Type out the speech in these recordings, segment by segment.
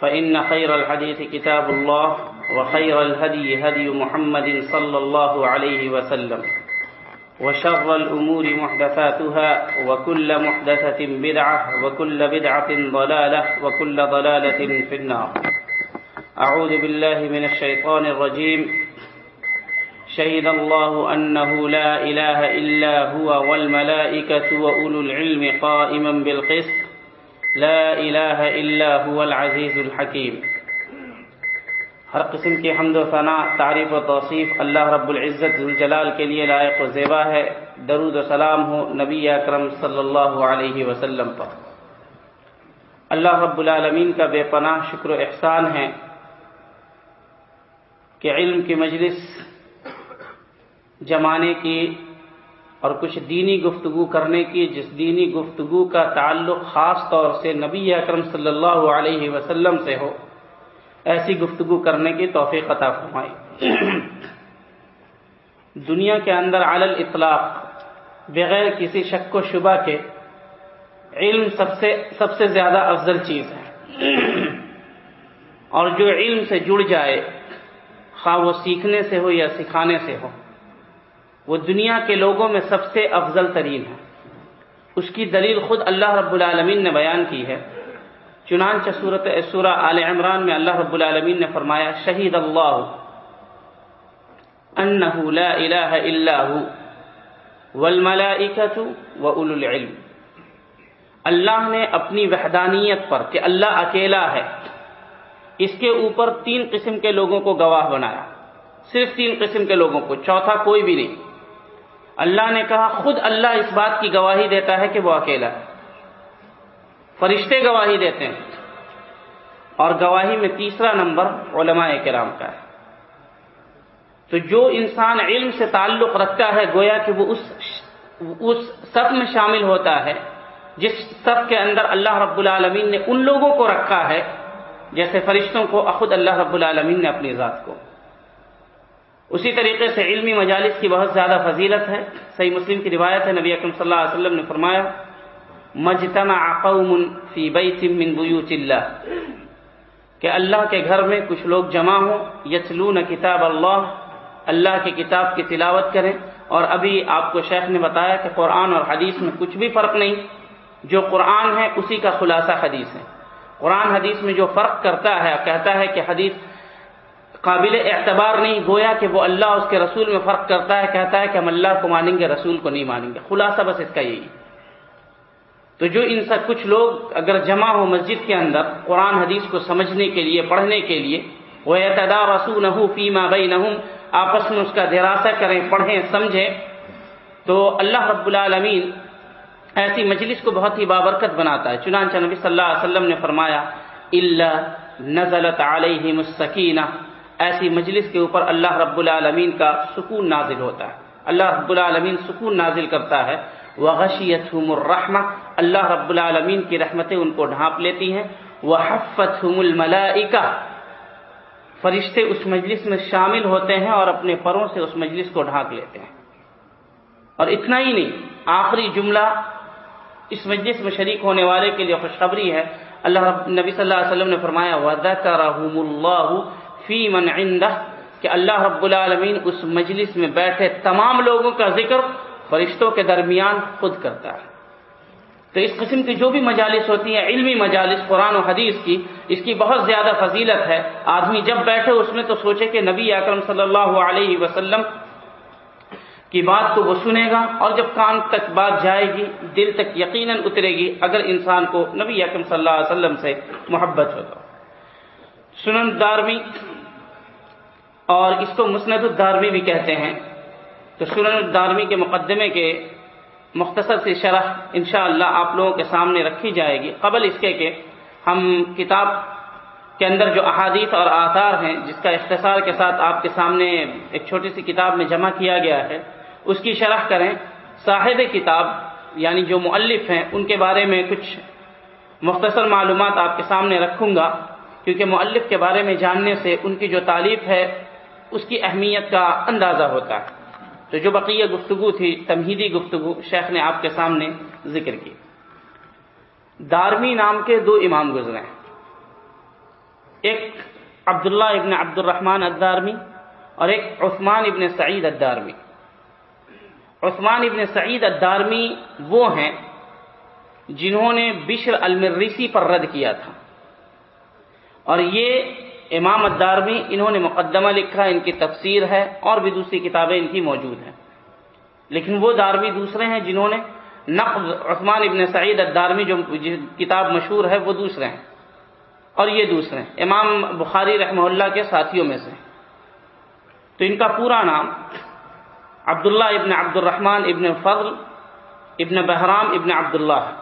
فإن خير الحديث كتاب الله وخير الهدي هدي محمد صلى الله عليه وسلم وشر الأمور محدثاتها وكل محدثة بدعة وكل بدعة ضلالة وكل ضلالة في النار أعوذ بالله من الشيطان الرجيم شهد الله أنه لا إله إلا هو والملائكة وأولو العلم قائما بالقسط لا الہ الا هو العزیز الحکیم ہر قسم کی حمد و ثناء، تعریف و توصیف اللہ رب العزت ذوالجلال کے لیے لائق و زیبا ہے۔ درود و سلام ہو نبی اکرم صلی اللہ علیہ وسلم پر۔ اللہ رب العالمین کا بے پناہ، شکر و احسان ہے کہ علم کی مجلس جمانے کی اور کچھ دینی گفتگو کرنے کی، جس دینی گفتگو کا تعلق خاص طور سے نبی اکرم صلی اللہ علیہ وسلم سے ہو، ایسی گفتگو کرنے کی توفیق عطا فرمائی دنیا کے اندر علل اطلاق بغیر کسی شک و شبہ کے، علم سب سے سب سے زیادہ افضل چیز ہے۔ اور جو علم سے جڑ جائے، خواہ وہ سیکھنے سے ہو یا سکھانے سے ہو وہ دنیا کے لوگوں میں سب سے افضل ترین ہے۔ اس کی دلیل خود اللہ رب العالمین نے بیان کی ہے۔ چنانچہ صورت سورہ آل عمران میں اللہ رب العالمین نے فرمایا، شہید اللہ انہ لا الہ الا ہو، والملائکۃ واولو العلم۔ اللہ نے اپنی وحدانیت پر کہ اللہ اکیلا ہے، اس کے اوپر تین قسم کے لوگوں کو گواہ بنایا۔ صرف تین قسم کے لوگوں کو، چوتھا کوئی بھی نہیں۔ اللہ نے کہا، خود اللہ اس بات کی گواہی دیتا ہے کہ وہ اکیلا ہے۔ فرشتے گواہی دیتے ہیں۔ اور گواہی میں تیسرا نمبر علماء کرام کا ہے۔ تو جو انسان علم سے تعلق رکھتا ہے، گویا کہ وہ اس اس سب میں شامل ہوتا ہے، جس سب کے اندر اللہ رب العالمین نے ان لوگوں کو رکھا ہے، جیسے فرشتوں کو خود اللہ رب العالمین نے اپنی ذات کو۔ اسی طریقے سے علمی مجالس کی بہت زیادہ فضیلت ہے۔ صحیح مسلم کی روایت ہے، نبی اکرم صلی اللہ علیہ وسلم نے فرمایا، مجتمع قوم فی بیت من بیوت اللہ. کہ اللہ کے گھر میں کچھ لوگ جمع ہوں، یتلون کتاب اللہ اللہ کی کتاب کی تلاوت کریں۔ اور ابھی آپ کو شیخ نے بتایا کہ قرآن اور حدیث میں کچھ بھی فرق نہیں، جو قرآن ہے اسی کا خلاصہ حدیث ہے۔ قرآن حدیث میں جو فرق کرتا ہے، کہتا ہے کہ حدیث قابل اعتبار نہیں، گویا کہ وہ اللہ اس کے رسول میں فرق کرتا ہے، کہتا ہے کہ ہم اللہ کو مانیں گے، رسول کو نہیں مانیں گے۔ خلاصہ بس اس کا یہی تو جو ان سے کچھ لوگ اگر جمع ہو مسجد کے اندر قرآن حدیث کو سمجھنے کے لیے، پڑھنے کے لیے وہ اعتدا رسول نہ فیما بئی آپس میں اس کا دراصہ کریں، پڑھیں، سمجھیں، تو اللہ رب العالمین ایسی مجلس کو بہت ہی بابرکت بناتا ہے۔ چنانچہ نبی صلی اللہ علیہ وسلم نے فرمایا اللہ نزلت علیہ مستقینہ ایسی مجلس کے اوپر اللہ رب العالمین کا سکون نازل ہوتا ہے۔ اللہ رب العالمین سکون نازل کرتا ہے۔ وہ غشیت الرحمہ اللہ رب العالمین کی رحمتیں ان کو ڈھانپ لیتی ہیں۔ وہ حفت فرشتے اس مجلس میں شامل ہوتے ہیں اور اپنے پروں سے اس مجلس کو ڈھانک لیتے ہیں۔ اور اتنا ہی نہیں، آخری جملہ اس مجلس میں شریک ہونے والے کے لیے خوشخبری ہے۔ اللہ رب، نبی صلی اللہ علیہ وسلم نے فرمایا، وَذَكَرَهُمُ اللَّهُ فِي مَنْ عِنْدَهُ کہ اللہ رب العالمین اس مجلس میں بیٹھے تمام لوگوں کا ذکر فرشتوں کے درمیان خود کرتا ہے۔ تو اس قسم کی جو بھی مجالس ہوتی ہیں، علمی مجالس، قرآن و حدیث کی، اس کی بہت زیادہ فضیلت ہے۔ آدمی جب بیٹھے اس میں تو سوچے کہ نبی اکرم صلی اللہ علیہ وسلم کی بات کو وہ سنے گا، اور جب کان تک بات جائے گی، دل تک یقیناً اترے گی، اگر انسان کو نبی اکرم صلی اللہ علیہ وسلم سے محبت ہو تو۔ سنن دارمی اور اس کو مسند الدارمی بھی کہتے ہیں۔ تو سنن الدارمی کے مقدمے کے مختصر سی شرح انشاءاللہ اللہ آپ لوگوں کے سامنے رکھی جائے گی۔ قبل اس کے کہ ہم کتاب کے اندر جو احادیث اور آثار ہیں، جس کا اختصار کے ساتھ آپ کے سامنے ایک چھوٹی سی کتاب میں جمع کیا گیا ہے، اس کی شرح کریں۔ صاحب کتاب یعنی جو مؤلف ہیں، ان کے بارے میں کچھ مختصر معلومات آپ کے سامنے رکھوں گا، کیونکہ مؤلف کے بارے میں جاننے سے ان کی جو تعلیف ہے اس کی اہمیت کا اندازہ ہوتا ہے۔ تو جو بقیہ گفتگو تھی، تمہیدی گفتگو شیخ نے آپ کے سامنے ذکر کی۔ دارمی نام کے دو امام گزرے ہیں۔ ایک عبداللہ ابن عبد الرحمن الدارمی اور ایک عثمان ابن سعید الدارمی۔ عثمان ابن سعید الدارمی وہ ہیں جنہوں نے بشر المریسی پر رد کیا تھا۔ اور یہ امام الدارمی، انہوں نے مقدمہ لکھا، ان کی تفسیر ہے اور بھی دوسری کتابیں ان کی موجود ہیں۔ لیکن وہ دارمی دوسرے ہیں جنہوں نے نقد عثمان ابن سعید الدارمی جو کتاب مشہور ہے، وہ دوسرے ہیں اور یہ دوسرے ہیں۔ امام بخاری رحمہ اللہ کے ساتھیوں میں سے تو ان کا پورا نام عبداللہ ابن عبد الرحمن ابن فضل ابن بحرام ابن عبداللہ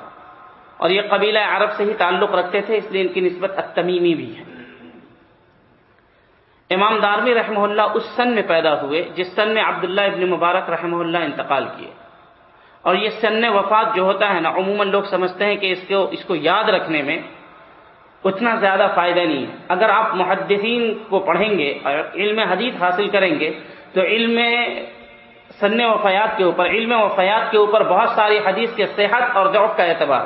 اور یہ قبیلہ عرب سے ہی تعلق رکھتے تھے، اس لیے ان کی نسبت التمیمی بھی ہے۔ امام دارمی رحمہ اللہ اس سن میں پیدا ہوئے، جس سن میں عبداللہ ابن مبارک رحمہ اللہ انتقال کیے۔ اور یہ سن وفات جو ہوتا ہے نا، عموماً لوگ سمجھتے ہیں کہ اس کو اس کو یاد رکھنے میں اتنا زیادہ فائدہ نہیں ہے۔ اگر آپ محدثین کو پڑھیں گے، اور علم حدیث حاصل کریں گے، تو علم سن وفیات کے اوپر، علم وفیات کے اوپر بہت ساری حدیث کے صحت اور ضعف کا اعتبار۔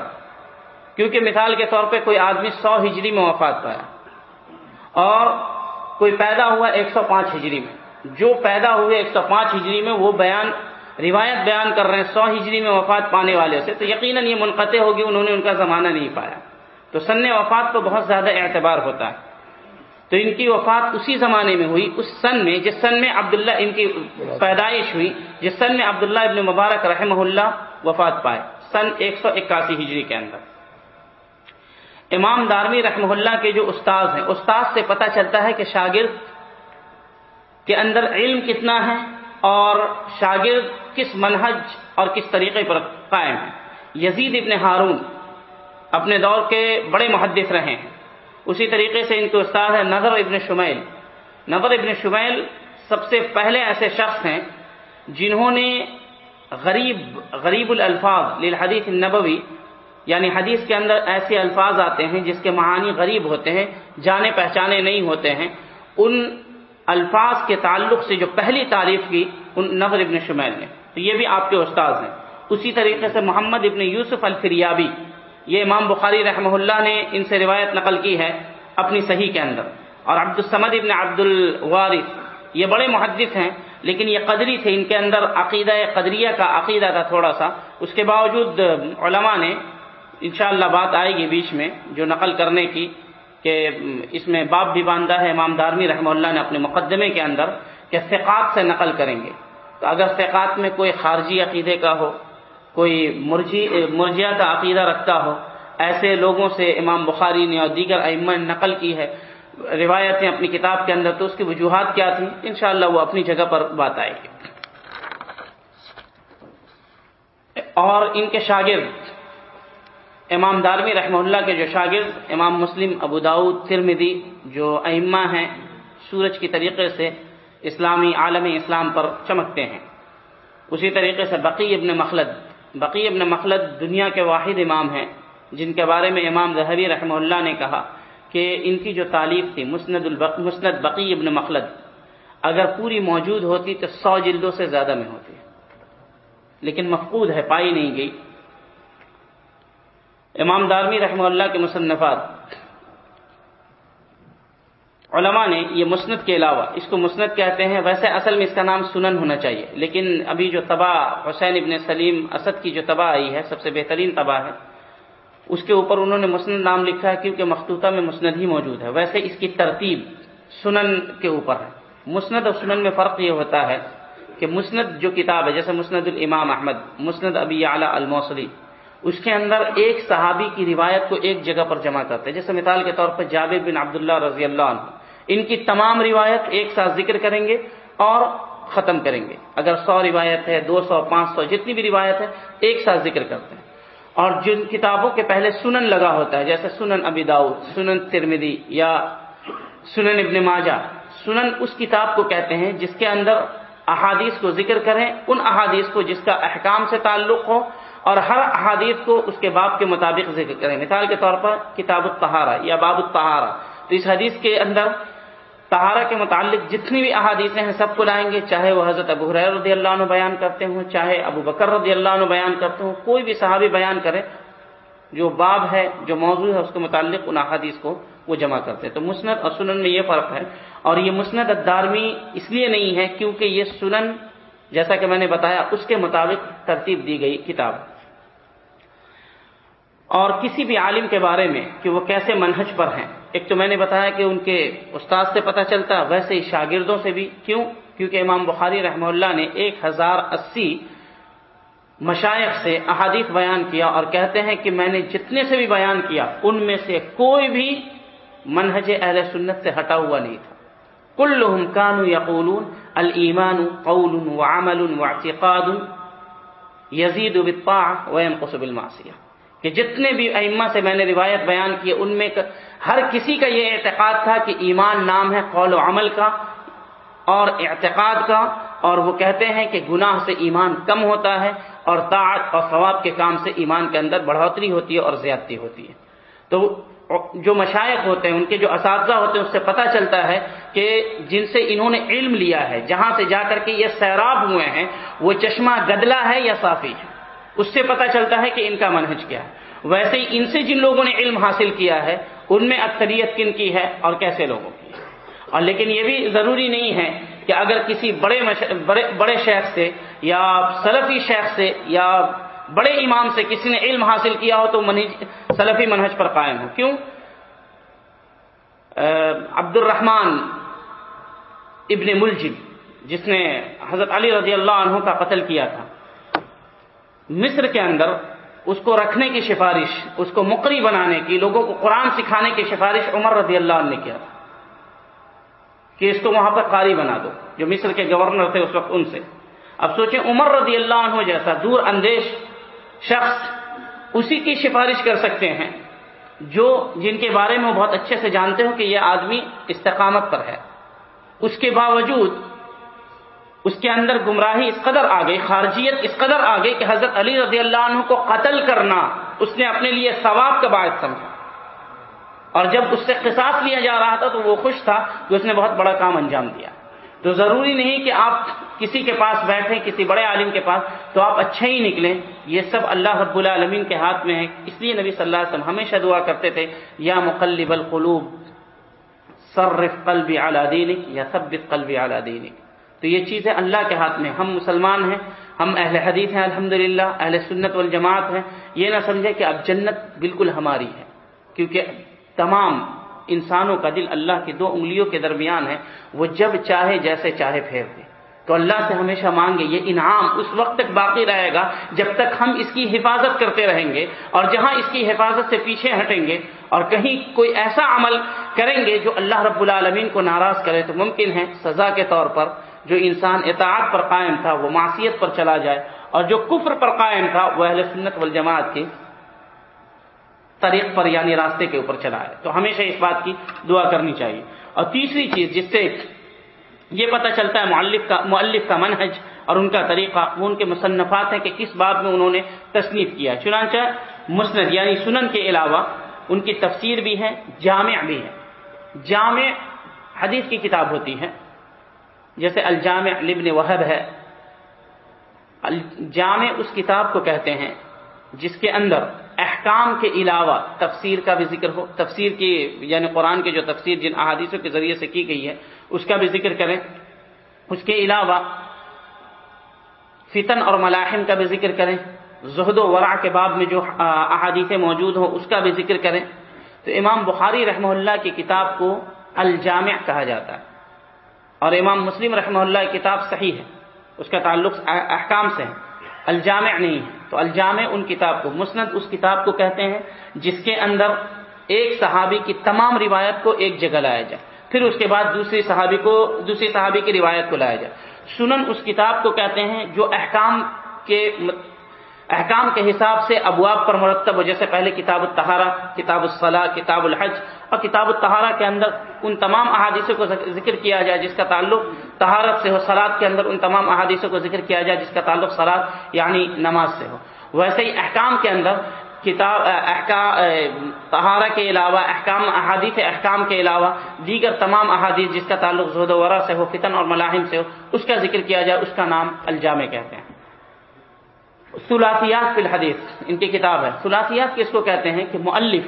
کیونکہ مثال کے طور پہ کوئی آدمی سو ہجری میں وفات پایا۔ اور کوئی پیدا ہوا ایک سو پانچ ہجری میں۔ جو پیدا ہوئے ایک سو پانچ ہجری میں، وہ بیان، روایت بیان کر رہے ہیں سو ہجری میں وفات پانے والے سے۔ تو یقیناً یہ منقطع ہوگی، انہوں نے ان کا زمانہ نہیں پایا۔ تو سن وفات تو بہت زیادہ اعتبار ہوتا ہے۔ تو ان کی وفات اسی زمانے میں ہوئی، اس سن میں، جس سن میں عبداللہ، ان کی پیدائش ہوئی، جس سن میں عبداللہ ابن مبارک رحمہ اللہ وفات پائے۔ سن ایک سو اکاسی ہجری کے اندر۔ امام دارمی رحمہ اللہ کے جو استاذ ہیں، استاذ سے پتہ چلتا ہے کہ شاگرد کے اندر علم کتنا ہے اور شاگرد کس منہج اور کس طریقے پر قائم ہے۔ یزید ابن ہارون اپنے دور کے بڑے محدث رہے ہیں۔ اسی طریقے سے ان کے استاد ہے نظر ابن شمیل۔ نظر ابن شمیل سب سے پہلے ایسے شخص ہیں جنہوں نے غریب غریب الفاظ للحدیث النبوی یعنی حدیث کے اندر ایسے الفاظ آتے ہیں جس کے معانی غریب ہوتے ہیں، جانے پہچانے نہیں ہوتے ہیں۔ ان الفاظ کے تعلق سے جو پہلی تعریف کی ان نظر ابن شمیل نے۔ تو یہ بھی آپ کے استاد ہیں۔ اسی طریقے سے محمد ابن یوسف الفریابی، یہ امام بخاری رحمہ اللہ نے ان سے روایت نقل کی ہے اپنی صحیح کے اندر۔ اور عبد السمد ابن عبد الوارث یہ بڑے محدث ہیں، لیکن یہ قدری تھے۔ ان کے اندر عقیدہ قدریہ کا عقیدہ تھا تھوڑا سا۔ اس کے باوجود علماء نے انشاءاللہ بات آئے گی بیچ میں جو نقل کرنے کی کہ اس میں باپ بھی باندھا ہے، امام دارمی رحمہ اللہ نے اپنے مقدمے کے اندر کہ ثقات سے نقل کریں گے۔ تو اگر ثقات میں کوئی خارجی عقیدے کا ہو، کوئی مرجی مرجیا کا عقیدہ رکھتا ہو، ایسے لوگوں سے امام بخاری نے اور دیگر ائمہ نے نقل کی ہے، روایتیں اپنی کتاب کے اندر، تو اس کی وجوہات کیا تھیں؟ انشاءاللہ وہ اپنی جگہ پر بات آئے گی۔ اور ان کے شاگرد امام دارمی رحمہ اللہ کے جو شاگرد، امام مسلم، ابو داود ترمدی جو ائمہ ہیں، سورج کی طریقے سے اسلامی عالم اسلام پر چمکتے ہیں۔ اسی طریقے سے بقی ابن مخلد، بقی ابن مخلد دنیا کے واحد امام ہیں، جن کے بارے میں امام ذہبی رحمہ اللہ نے کہا کہ ان کی جو تعلیف تھی، مسند البق مسند بقی ابن مخلد، اگر پوری موجود ہوتی تو سو جلدوں سے زیادہ میں ہوتی۔ لیکن مفقود ہے، پائی نہیں گئی۔ امام دارمی رحمہ اللہ کے مصنفات۔ علماء نے یہ مسند کے علاوہ، اس کو مسند کہتے ہیں، ویسے اصل میں اس کا نام سنن ہونا چاہیے، لیکن ابھی جو تباہ، حسین ابن سلیم اسد کی جو تباہ آئی ہے، سب سے بہترین تباہ ہے، اس کے اوپر انہوں نے مسند نام لکھا ہے، کیونکہ مخطوطہ میں مسند ہی موجود ہے۔ ویسے اس کی ترتیب سنن کے اوپر ہے۔ مسند اور سنن میں فرق یہ ہوتا ہے کہ مسند جو کتاب ہے، جیسے مسند الامام احمد، مسند ابی اعلیٰ الموصلی اس کے اندر ایک صحابی کی روایت کو ایک جگہ پر جمع کرتے ہیں۔ جیسے مثال کے طور پر جابر بن عبداللہ رضی اللہ عنہ۔ ان کی تمام روایت ایک ساتھ ذکر کریں گے اور ختم کریں گے۔ اگر سو روایت ہے، دو سو، پانچ سو، جتنی بھی روایت ہے، ایک ساتھ ذکر کرتے ہیں۔ اور جن کتابوں کے پہلے سنن لگا ہوتا ہے، جیسے سنن ابی داؤد، سنن ترمدی یا سنن ابن ماجہ۔ سنن اس کتاب کو کہتے ہیں جس کے اندر احادیث کو ذکر کریں، ان احادیث کو جس کا احکام سے تعلق ہو اور ہر احادیث کو اس کے باب کے مطابق ذکر کریں۔ مثال کے طور پر کتاب الطہارہ یا باب الطہارہ۔ تو اس حدیث کے اندر طہارہ کے متعلق جتنی بھی احادیثیں ہیں سب کو لائیں گے، چاہے وہ حضرت ابو حریر رضی اللہ عنہ بیان کرتے ہوں، چاہے ابو بکر رضی اللہ عنہ بیان کرتے ہوں، کوئی بھی صحابی بیان کرے، جو باب ہے، جو موضوع ہے، اس کے متعلق ان احادیث کو وہ جمع کرتے ہیں۔ تو مسند اور سنن میں یہ فرق ہے۔ اور یہ مسند الدارمی اس لیے نہیں ہے کیونکہ یہ سنن، جیسا کہ میں نے بتایا، اس کے مطابق ترتیب دی گئی کتاب۔ اور کسی بھی عالم کے بارے میں کہ وہ کیسے منہج پر ہیں۔ ایک تو میں نے بتایا کہ ان کے استاد سے پتہ چلتا، ویسے ہی شاگردوں سے بھی۔ کیوں؟ کیونکہ امام بخاری رحمہ اللہ نے ایک ہزار اسی مشائق سے احادیث بیان کیا اور کہتے ہیں کہ میں نے جتنے سے بھی بیان کیا، ان میں سے کوئی بھی منہج اہل سنت سے ہٹا ہوا نہیں تھا۔ کل کانو یقولون المان قول و عمل و اعتقاد یزید وینقص بالمعصیہ۔ کہ جتنے بھی ائمہ سے میں نے روایت بیان کی ان میں ہر کسی کا یہ اعتقاد تھا کہ ایمان نام ہے قول و عمل کا اور اعتقاد کا، اور وہ کہتے ہیں کہ گناہ سے ایمان کم ہوتا ہے اور طاعت اور ثواب کے کام سے ایمان کے اندر بڑھوتری ہوتی ہے اور زیادتی ہوتی ہے۔ تو جو مشائق ہوتے ہیں، ان کے جو اساتذہ ہوتے ہیں، اس سے پتہ چلتا ہے کہ جن سے انہوں نے علم لیا ہے، جہاں سے جا کر کے یہ سیراب ہوئے ہیں، وہ چشمہ گدلا ہے یا صافی ہے؟ اس سے پتا چلتا ہے کہ ان کا منہج کیا ہے۔ ویسے ہی ان سے جن لوگوں نے علم حاصل کیا ہے، ان میں اکثریت کن کی ہے اور کیسے لوگوں کی اور لیکن یہ بھی ضروری نہیں ہے کہ اگر کسی بڑے بڑے بڑے شیخ سے یا سلفی شیخ سے یا بڑے امام سے کسی نے علم حاصل کیا ہو تو منہج، سلفی منہج پر قائم ہو۔ کیوں؟ عبد الرحمان ابن ملجم، جس نے حضرت علی رضی اللہ عنہ کا قتل کیا تھا مصر کے اندر اس کو رکھنے کی سفارش، اس کو مقری بنانے کی، لوگوں کو قرآن سکھانے کی سفارش عمر رضی اللہ عنہ نے کیا تھا۔ کہ اس کو وہاں پر قاری بنا دو، جو مصر کے گورنر تھے اس وقت ان سے۔ اب سوچیں عمر رضی اللہ عنہ جیسا دور اندیش شخص اسی کی سفارش کر سکتے ہیں، جو جن کے بارے میں وہ بہت اچھے سے جانتے ہو کہ یہ آدمی استقامت پر ہے۔ اس کے باوجود اس کے اندر گمراہی اس قدر آ گئی، خارجیت اس قدر آ گئی کہ حضرت علی رضی اللہ عنہ کو قتل کرنا اس نے اپنے لیے ثواب کا باعث سمجھا۔ اور جب اس سے قصاص لیا جا رہا تھا تو وہ خوش تھا کہ اس نے بہت بڑا کام انجام دیا۔ تو ضروری نہیں کہ آپ کسی کے پاس بیٹھیں، کسی بڑے عالم کے پاس تو آپ اچھے ہی نکلیں۔ یہ سب اللہ رب العالمین کے ہاتھ میں ہے۔ اس لیے نبی صلی اللہ علیہ وسلم ہمیشہ دعا کرتے تھے، یا مقلب القلوب، صرف قلبی اعلی دینک یا ثبت قلبی اعلی دینک۔ تو یہ چیزیں اللہ کے ہاتھ میں ہم مسلمان ہیں، ہم اہل حدیث ہیں الحمد اہل سنت والجماعت ہیں۔ یہ نہ سمجھے کہ اب جنت بالکل ہماری ہے، کیونکہ تمام انسانوں کا دل اللہ کی دو انگلیوں کے درمیان ہے۔ وہ جب چاہے، جیسے چاہے پھیر دے۔ تو اللہ سے ہمیشہ مانگے، یہ انعام اس وقت تک باقی رہے گا جب تک ہم اس کی حفاظت کرتے رہیں گے اور جہاں اس کی حفاظت سے پیچھے ہٹیں گے اور کہیں کوئی ایسا عمل کریں گے جو اللہ رب العالمین کو ناراض کرے تو ممکن ہے سزا کے طور پر جو انسان اطاعت پر قائم تھا، وہ معصیت پر چلا جائے اور جو کفر پر قائم تھا، وہ اہل سنت والجماعت کے طریق پر یعنی راستے کے اوپر چلا ہے۔ تو ہمیشہ اس بات کی دعا کرنی چاہیے۔ اور تیسری چیز جس سے یہ پتہ چلتا ہے، مؤلف کا مؤلف کا منہج اور ان کا طریقہ، وہ ان کے مصنفات ہیں کہ کس بات میں انہوں نے تصنیف کیا۔ چنانچہ مسند یعنی سنن کے علاوہ ان کی تفسیر بھی ہے جامع بھی ہے جامع حدیث کی کتاب ہوتی ہے جیسے الجامع لبن وحب ہے۔ الجامع اس کتاب کو کہتے ہیں جس کے اندر احکام کے علاوہ تفسیر کا بھی ذکر ہو، تفسیر کی یعنی قرآن کی جو تفسیر جن احادیثوں کے ذریعے سے کی گئی ہے، اس کا بھی ذکر کریں۔ اس کے علاوہ فتن اور ملاحم کا بھی ذکر کریں۔ زہد و ورع کے باب میں جو احادیثیں موجود ہوں، اس کا بھی ذکر کریں۔ تو امام بخاری رحمہ اللہ کی کتاب کو الجامع کہا جاتا ہے۔ اور امام مسلم رحمہ اللہ کتاب صحیح ہے۔ اس کا تعلق احکام سے ہے۔ الجامع نہیں ہے۔ تو الجامع ان کتاب کو، مسند اس کتاب کو کہتے ہیں جس کے اندر ایک صحابی کی تمام روایت کو ایک جگہ لایا جائے۔ پھر اس کے بعد دوسری صحابی کو، دوسری صحابی کی روایت کو لایا جائے۔ سنن اس کتاب کو کہتے ہیں جو احکام کے احکام کے حساب سے ابواب پر مرتب ہو۔ جیسے پہلے کتاب الطہارہ، کتاب الصلاح، کتاب الحج اور کتاب الطہارہ کے اندر ان تمام احادیثوں کو ذکر کیا جائے جس کا تعلق طہارت سے ہو سلاد کے اندر ان تمام احادیثوں کو ذکر کیا جائے جس کا تعلق سلاد یعنی نماز سے ہو۔ ویسے ہی احکام کے اندر کتاب طہارہ کے علاوہ احکام، احادیث احکام کے علاوہ دیگر تمام احادیث جس کا تعلق زہد ورا سے ہو، فتن اور ملاحم سے ہو، اس کا ذکر کیا جائے، اس کا نام الجامع کہتے ہیں۔ سلاسیات فی الحدیث، ان کی کتاب ہے۔ سلاسیات کس کو کہتے ہیں؟ کہ مؤلف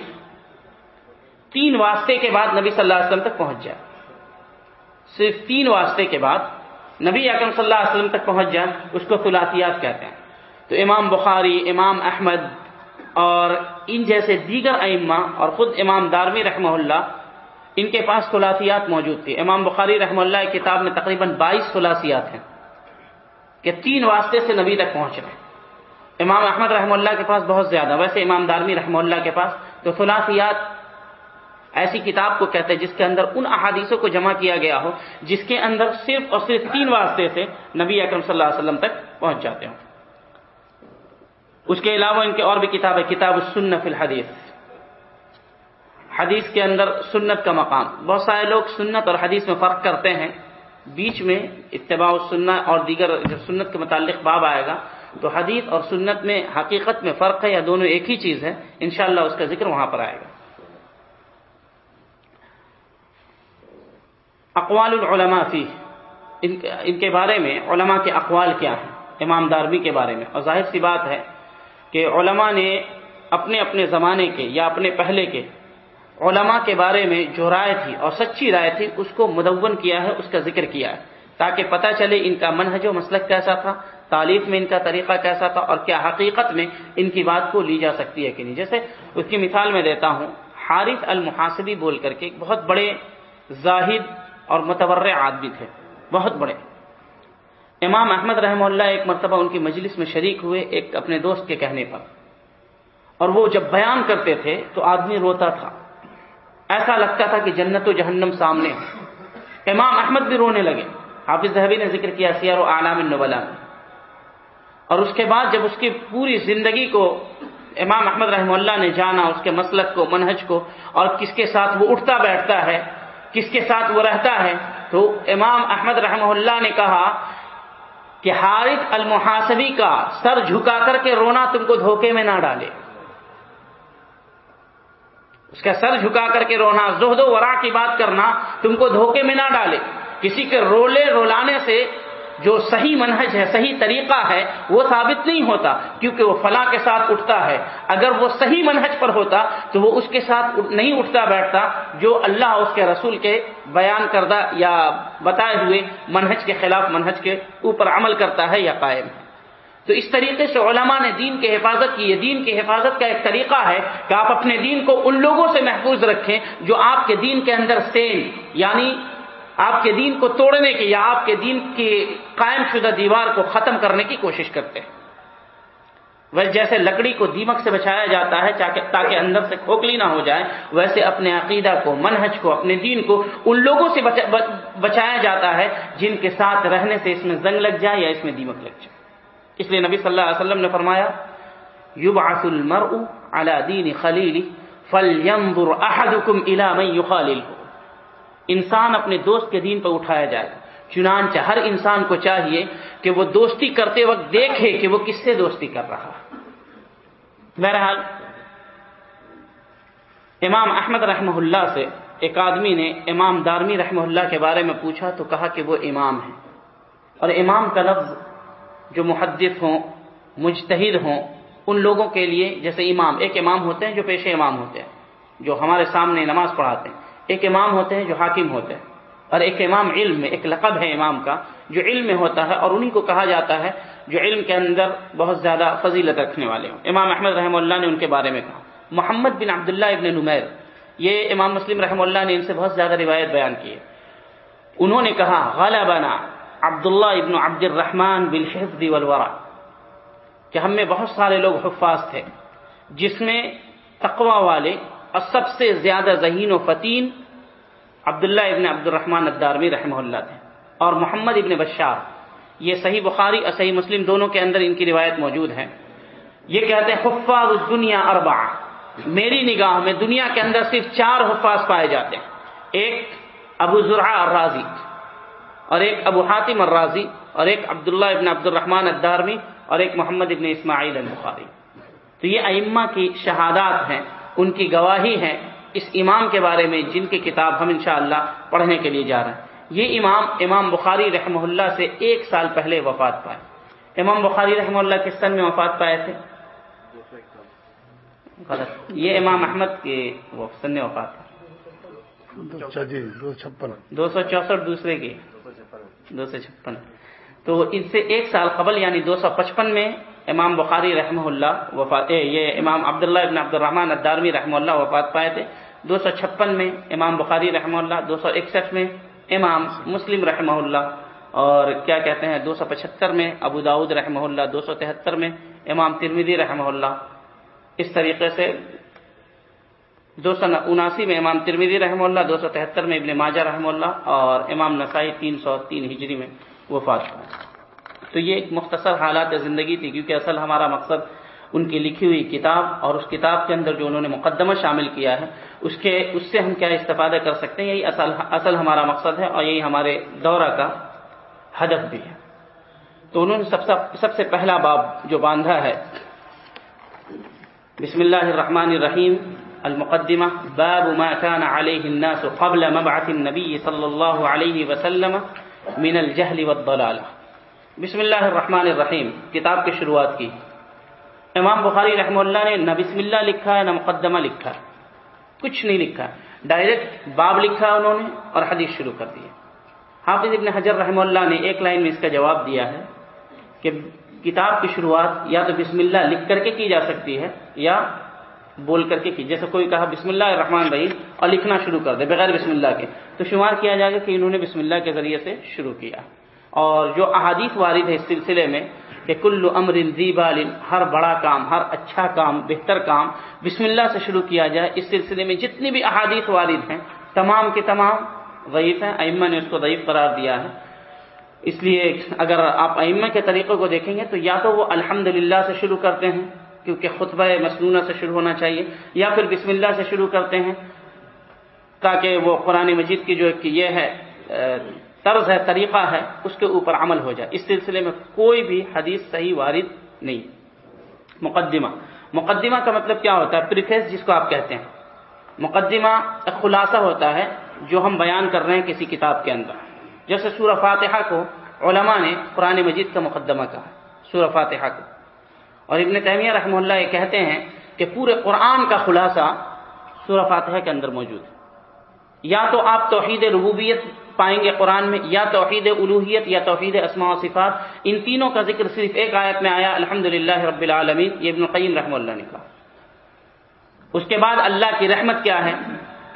تین واسطے کے بعد نبی صلی اللہ علیہ وسلم تک پہنچ جائے۔ صرف تین واسطے کے بعد نبی اکرم صلی اللہ علیہ وسلم تک پہنچ جائے، اس کو سلاسیات کہتے ہیں۔ تو امام بخاری، امام احمد اور ان جیسے دیگر ائمہ اور خود امام دارمی رحمہ اللہ، ان کے پاس سلاسیات موجود تھی۔ امام بخاری رحمہ اللہ کی کتاب میں تقریباً بائیس سلاسیات ہیں کہ تین واسطے سے نبی تک پہنچ رہے ہیں۔ امام احمد رحمہ اللہ کے پاس بہت زیادہ، ویسے امام دارمی رحمہ اللہ کے پاس تو خلاصیات ایسی کتاب کو کہتے ہیں جس کے اندر ان احادیثوں کو جمع کیا گیا ہو، جس کے اندر صرف اور صرف تین واسطے سے نبی اکرم صلی اللہ علیہ وسلم تک پہنچ جاتے ہوں۔ اس کے علاوہ ان کے اور بھی کتاب ہے کتاب السنہ فی الحدیث۔ حدیث کے اندر سنت کا مقام۔ بہت سارے لوگ سنت اور حدیث میں فرق کرتے ہیں۔ بیچ میں اتباع السنہ اور دیگر سنت کے متعلق باب آئے گا، تو حدیث اور سنت میں حقیقت میں فرق ہے یا دونوں ایک ہی چیز ہے، انشاءاللہ اس کا ذکر وہاں پر آئے گا۔ اقوال العلماء فی۔ ان کے بارے میں علماء کے اقوال کیا ہیں؟ امام دارمی کے بارے میں۔ اور ظاہر سی بات ہے کہ علماء نے اپنے اپنے زمانے کے یا اپنے پہلے کے علماء کے بارے میں جو رائے تھی اور سچی رائے تھی، اس کو مدون کیا ہے، اس کا ذکر کیا ہے۔ تاکہ پتہ چلے ان کا منہج و مسلک کیسا تھا تعلیف میں ان کا طریقہ کیسا تھا، اور کیا حقیقت میں ان کی بات کو لی جا سکتی ہے کہ نہیں۔ جیسے اس کی مثال میں دیتا ہوں، حارث المحاسبی بول کر کے بہت بڑے زاہد اور متور آدمی تھے، بہت بڑے۔ امام احمد رحمہ اللہ ایک مرتبہ ان کی مجلس میں شریک ہوئے ایک اپنے دوست کے کہنے پر۔ اور وہ جب بیان کرتے تھے تو آدمی روتا تھا۔ ایسا لگتا تھا کہ جنت و جہنم سامنے امام احمد بھی رونے لگے۔ حافظ ذہبی نے ذکر کیا سیار و عالام النبلا میں اور اس کے بعد جب اس کی پوری زندگی کو امام احمد رحمہ اللہ نے جانا، اس کے مسلک کو، منہج کو، اور کس کے ساتھ وہ اٹھتا بیٹھتا ہے کس کے ساتھ وہ رہتا ہے؟ تو امام احمد رحمہ اللہ نے کہا کہ حارث المحاسبی کا سر جھکا کر کے رونا تم کو دھوکے میں نہ ڈالے۔ اس کا سر جھکا کر کے رونا، زہد و ورا کی بات کرنا تم کو دھوکے میں نہ ڈالے۔ کسی کے رولے رولانے سے جو صحیح منہج ہے، صحیح طریقہ ہے، وہ ثابت نہیں ہوتا، کیونکہ وہ فلاں کے ساتھ اٹھتا ہے۔ اگر وہ صحیح منہج پر ہوتا، تو وہ اس کے ساتھ نہیں اٹھتا، بیٹھتا، جو اللہ اس کے رسول کے بیان کردہ یا بتائے ہوئے منہج کے خلاف منہج کے اوپر عمل کرتا ہے یا قائم ہے۔ تو اس طریقے سے علماء نے دین کی حفاظت کی۔ ہے دین کی حفاظت کا ایک طریقہ ہے کہ آپ اپنے دین کو ان لوگوں سے محفوظ رکھیں جو آپ کے دین کے اندر سین یعنی آپ کے دین کو توڑنے کی یا آپ کے دین کی قائم شدہ دیوار کو ختم کرنے کی کوشش کرتے ہیں۔ ویسے جیسے لکڑی کو دیمک سے بچایا جاتا ہے تاکہ اندر سے کھوکھلی نہ ہو جائے، ویسے اپنے عقیدہ کو، منہج کو، اپنے دین کو ان لوگوں سے بچایا جاتا ہے جن کے ساتھ رہنے سے اس میں زنگ لگ جائے یا اس میں دیمک لگ جائے۔ اس لیے نبی صلی اللہ علیہ وسلم نے فرمایا، یبعث المرء على دین خلیل فلینظر احدکم الى من یخاللہ. انسان اپنے دوست کے دین پر اٹھایا جائے چنانچہ ہر انسان کو چاہیے کہ وہ دوستی کرتے وقت دیکھے کہ وہ کس سے دوستی کر رہا بہرحال، امام احمد رحمہ اللہ سے ایک آدمی نے امام دارمی رحمہ اللہ کے بارے میں پوچھا تو کہا کہ وہ امام ہے اور امام کا لفظ جو محدث ہوں، مجتہد ہوں، ان لوگوں کے لیے جیسے امام، ایک امام ہوتے ہیں جو پیشے امام ہوتے ہیں، جو ہمارے سامنے نماز پڑھاتے ہیں۔ ایک امام ہوتے ہیں جو حاکم ہوتے ہیں اور ایک امام علم میں، ایک لقب ہے امام کا، جو علم میں ہوتا ہے اور انہیں کو کہا جاتا ہے جو علم کے اندر بہت زیادہ فضیلت رکھنے والے ہوں۔ امام احمد رحمہ اللہ نے ان کے بارے میں کہا۔ محمد بن عبداللہ ابن نمیر، یہ امام مسلم رحمہ اللہ نے ان سے بہت زیادہ روایت بیان کی ہے۔ انہوں نے کہا غالبنا عبداللہ ابن عبد الرحمن بالحفظ والورع. کہ ہم میں بہت سارے لوگ حفاظ تھے، جس میں تقوی والے اور سب سے زیادہ ذہین و فتین عبداللہ ابن عبد الرحمن الدارمی رحمہ اللہ تھے۔ اور محمد ابن بشار، یہ صحیح بخاری اور صحیح مسلم دونوں کے اندر ان کی روایت موجود ہے۔ یہ کہتے ہیں، حفاظ دنیا اربا میری نگاہ میں دنیا کے اندر صرف چار حفاظ پائے جاتے ہیں۔ ایک ابو ذرا الرازی اور ایک ابو حاتم الرازی اور ایک عبداللہ ابن عبد الرحمن الدارمی اور ایک محمد ابن اسماعیل البخاری۔ تو یہ ائمہ کی شہادات ہیں۔ ان کی گواہی ہے اس امام کے بارے میں جن کی کتاب ہم انشاءاللہ پڑھنے کے لیے جا رہے ہیں۔ یہ امام امام بخاری رحمہ اللہ سے ایک سال پہلے وفات پائے۔ امام بخاری رحمہ اللہ کس سن میں وفات پائے تھے؟ غلط۔ یہ امام احمد کے سن وفات جی، دو سو چونسٹھ دوسرے کی دو سو چھپن۔ تو ان سے ایک سال قبل یعنی دو سو پچپن میں امام بخاری رحمہ اللہ وفات یہ امام عبداللہ ابن عبد الرحمٰن ادارمی رحمہ اللہ وفات پائے تھے۔ دو سو چھپن میں امام بخاری رحمہ اللہ، دو سو اکسٹھ میں امام مسلم رحمہ اللہ، اور کیا کہتے ہیں، دو سو پچہتر میں ابو داود رحمہ اللہ، دو سو تہتر میں امام ترمیدی رحمہ اللہ۔ اس طریقے سے دو سو اناسی میں امام ترمیدی رحمہ اللہ، دو سو تہتر میں ابن ماجہ رحمہ اللہ، اور امام نسائی تین سو تین ہجری میں وفات پائے۔ تو یہ ایک مختصر حالات زندگی تھی، کیونکہ اصل ہمارا مقصد ان کی لکھی ہوئی کتاب اور اس کتاب کے اندر جو انہوں نے مقدمہ شامل کیا ہے، اس کے، اس سے ہم کیا استفادہ کر سکتے ہیں؟ یہی اصل اصل ہمارا مقصد ہے اور یہی ہمارے دورہ کا ہدف بھی ہے۔ تو انہوں نے سب سب سے پہلا باب جو باندھا ہے، بسم اللہ الرحمن الرحیم، المقدمہ، باب ما كان عليه الناس قبل مبعث النبي صلی اللہ علیہ وسلم من الجهل والضلالہ۔ بسم اللہ الرحمن الرحیم، کتاب کی شروعات کی۔ امام بخاری رحمہ اللہ نے نہ بسم اللہ لکھا ہے نہ مقدمہ لکھا، کچھ نہیں لکھا۔ ڈائریکٹ باب لکھا انہوں نے اور حدیث شروع کر دی حافظ ابن حجر رحمہ اللہ نے ایک لائن میں اس کا جواب دیا ہے کہ کتاب کی شروعات یا تو بسم اللہ لکھ کر کے کی جا سکتی ہے یا بول کر کے کی۔ جیسے کوئی کہا بسم اللہ الرحمن رحیم اور لکھنا شروع کر دے بغیر بسم اللہ کے، تو شمار کیا جائے گا کہ انہوں نے بسم اللہ کے ذریعے سے شروع کیا۔ اور جو احادیث وارد ہے اس سلسلے میں کہ کل امر بال ہر بڑا کام، ہر اچھا کام، بہتر کام، بسم اللہ سے شروع کیا جائے، اس سلسلے میں جتنی بھی احادیث وارد ہیں، تمام کے تمام ضعیف ہیں، ائمہ نے اس کو ضعیف قرار دیا ہے۔ اس لیے اگر آپ ائمہ کے طریقوں کو دیکھیں گے تو یا تو وہ الحمد سے شروع کرتے ہیں، کیونکہ خطبہ مصنوعہ سے شروع ہونا چاہیے، یا پھر بسم اللہ سے شروع کرتے ہیں، تاکہ وہ قرآن مجید کی جو یہ ہے طرز ہے، طریقہ ہے، اس کے اوپر عمل ہو جائے۔ اس سلسلے میں کوئی بھی حدیث صحیح وارد نہیں۔ مقدمہ۔ مقدمہ کا مطلب کیا ہوتا ہے؟ پریفیس جس کو آپ کہتے ہیں۔ مقدمہ ایک خلاصہ ہوتا ہے جو ہم بیان کر رہے ہیں کسی کتاب کے اندر۔ جیسے سورہ فاتحہ کو علماء نے قرآن مجید کا مقدمہ کہا، سورہ فاتحہ کو۔ اور ابن تیمیہ رحمہ اللہ یہ کہتے ہیں کہ پورے قرآن کا خلاصہ سورہ فاتحہ کے اندر موجود ہے۔ یا تو آپ توحید ربوبیت پائیں گے قرآن میں، یا توحید الوحیت یا توحید اسماء و صفات۔ ان تینوں کا ذکر صرف ایک آیت میں آیا الحمد رب العالمین، یہ ابن قیم رحم اللہ نے کہا۔ اس کے بعد اللہ کی رحمت کیا ہے؟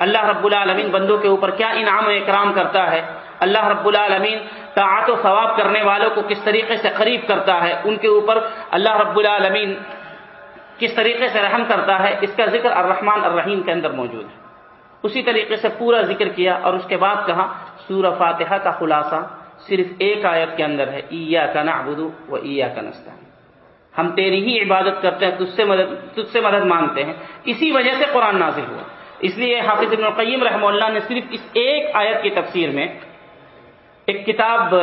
اللہ رب العالمین بندوں کے اوپر کیا انعام و اکرام کرتا ہے؟ اللہ رب العالمین طاعت و ثواب کرنے والوں کو کس طریقے سے قریب کرتا ہے؟ ان کے اوپر اللہ رب العالمین کس طریقے سے رحم کرتا ہے؟ اس کا ذکر الرحمن الرحیم کے اندر موجود ہے۔ اسی طریقے سے پورا ذکر کیا اور اس کے بعد کہا سورہ فاتحہ کا خلاصہ صرف ایک آیت کے اندر ہے ایا کا نعبدو و ایا کا نستا ہم تیری ہی عبادت کرتے ہیں، تجھ سے مدد، تجھ سے مدد مانگتے ہیں۔ اسی وجہ سے قرآن نازل ہوا۔ اس لیے حافظ ابن القیم رحمہ اللہ نے صرف اس ایک آیت کی تفسیر میں ایک کتاب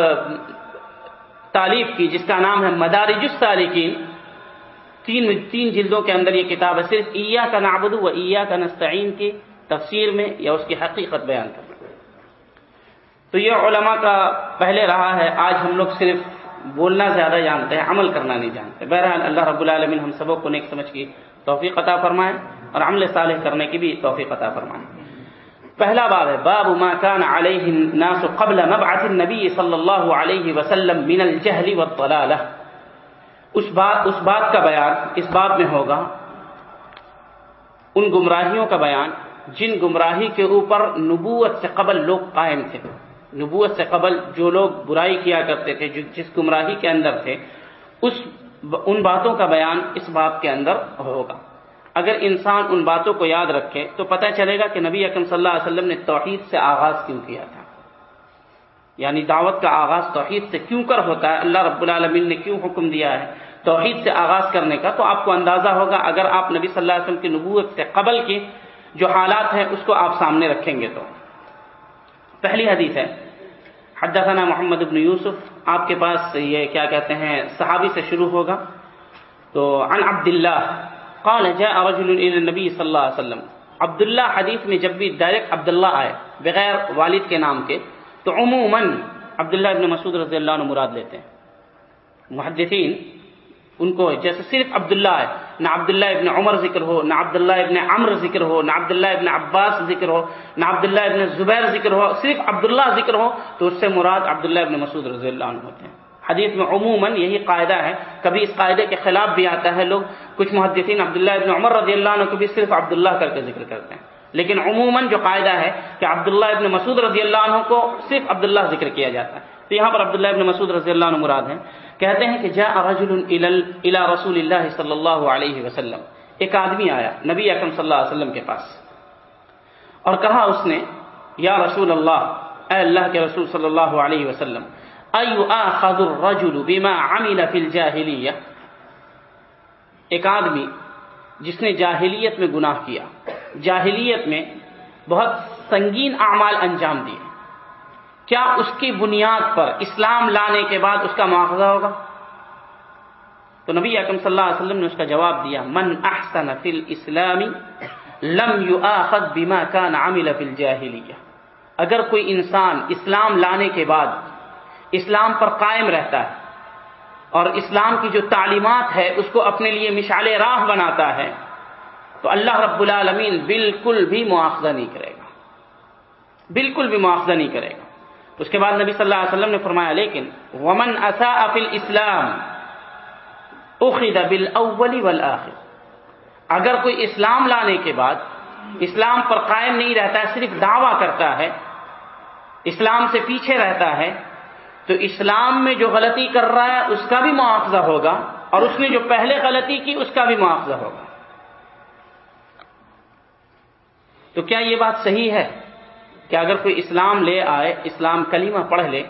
تعلیف کی، جس کا نام ہے مدارج السالکین۔ تین تین جلدوں کے اندر یہ کتاب ہے، صرف ایا کا نعبدو و ایا کا نستعین کی تفسیر میں یا اس کی حقیقت بیان کرنا تو یہ علماء کا پہلے رہا ہے، آج ہم لوگ صرف بولنا زیادہ جانتے ہیں، عمل کرنا نہیں جانتے۔ بہرحال اللہ رب العالمین ہم سبوں کو نیک سمجھ کی توفیق عطا فرمائے اور عمل صالح کرنے کی بھی توفیق عطا فرمائے۔ پہلا باب ہے، باب ما كان عليه الناس قبل مبعث النبي صلی اللہ علیہ وسلم من الجهل والضلاله اس بات اس بات کا بیان اس باب میں ہوگا۔ ان گمراہیوں کا بیان، جن گمراہی کے اوپر نبوت سے قبل لوگ قائم تھے۔ نبوت سے قبل جو لوگ برائی کیا کرتے تھے جس گمراہی کے اندر تھے، اس ان باتوں کا بیان اس بات کے اندر ہوگا۔ اگر انسان ان باتوں کو یاد رکھے تو پتہ چلے گا کہ نبی اکم صلی اللہ علیہ وسلم نے توحید سے آغاز کیوں کیا تھا۔ یعنی دعوت کا آغاز توحید سے کیوں کر ہوتا ہے؟ اللہ رب العالمین نے کیوں حکم دیا ہے توحید سے آغاز کرنے کا؟ تو آپ کو اندازہ ہوگا، اگر آپ نبی صلی اللہ علیہ وسلم کی نبوت سے قبل کے جو حالات ہیں، اس کو آپ سامنے رکھیں گے تو۔ پہلی حدیث ہے۔ حدثنا محمد ابن یوسف، آپ کے پاس یہ کیا کہتے ہیں، صحابی سے شروع ہوگا۔ تو عن عبد اللہ قال جاء رجل الى النبي صلی اللہ علیہ وسلم۔ عبداللہ حدیث میں جب بھی ڈائریکٹ عبداللہ آئے، بغیر والد کے نام کے، تو عموماً عبداللہ ابن مسعود رضی اللہ عنہ مراد لیتے ہیں۔ محدثین، ان کو جیسے صرف عبداللہ ہے نہ عبداللہ ابن عمر ذکر ہو، نہ عبداللہ ابن عمر ذکر ہو، نہ عبداللہ ابن عباس ذکر ہو، نہ عبداللہ ابن زبیر ذکر ہو، صرف عبداللہ ذکر ہو تو اس سے مراد عبداللہ ابن مسعود رضی اللہ عنہ ہوتے ہیں۔ حدیث میں عموماً یہی قاعدہ ہے۔ کبھی اس قاعدے کے خلاف بھی آتا ہے لوگ، کچھ محدثین عبداللہ ابن عمر رضی اللہ عنہ کو بھی صرف عبداللہ کر کے ذکر کرتے ہیں۔ لیکن عموماً جو قاعدہ ہے کہ عبداللہ ابن مسعود رضی اللہ عنہ کو صرف عبداللہ ذکر کیا جاتا ہے۔ تو یہاں پر عبداللہ ابن مسعود رضی اللہ عنہ مراد ہیں۔ کہتے ہیں کہ جا رجل الى رسول اللہ صلی اللہ علیہ وسلم۔ ایک آدمی آیا، نبی اکرم صلی اللہ علیہ وسلم کے پاس، اور کہا اس نے، یا رسول اللہ، اے اللہ کے رسول صلی اللہ علیہ وسلم الرجل بما عمل فی الجاہلیہ؟ ایک آدمی جس نے جاہلیت میں گناہ کیا، جاہلیت میں بہت سنگین اعمال انجام دیے۔ کیا اس کی بنیاد پر اسلام لانے کے بعد اس کا مواخذہ ہوگا؟ تو نبی اکم صلی اللہ علیہ وسلم نے اس کا جواب دیا، من احسن فی الاسلامی لم یؤاخذ بما کان عمل فی الجاہلیہ. اگر کوئی انسان اسلام لانے کے بعد اسلام پر قائم رہتا ہے اور اسلام کی جو تعلیمات ہے اس کو اپنے لیے مشعل راہ بناتا ہے، تو اللہ رب العالمین بالکل بھی مواخذہ نہیں کرے گا۔ بالکل بھی مواخذہ نہیں کرے گا۔ اس کے بعد نبی صلی اللہ علیہ وسلم نے فرمایا، لیکن ومن اساء فی الاسلام اخذ بالاول والآخر۔ اگر کوئی اسلام لانے کے بعد اسلام پر قائم نہیں رہتا ہے، صرف دعویٰ کرتا ہے، اسلام سے پیچھے رہتا ہے، تو اسلام میں جو غلطی کر رہا ہے، اس کا بھی معاوضہ ہوگا اور اس نے جو پہلے غلطی کی، اس کا بھی معاوضہ ہوگا۔ تو کیا یہ بات صحیح ہے؟ کہ اگر کوئی اسلام لے آئے، اسلام کلیمہ پڑھ لے،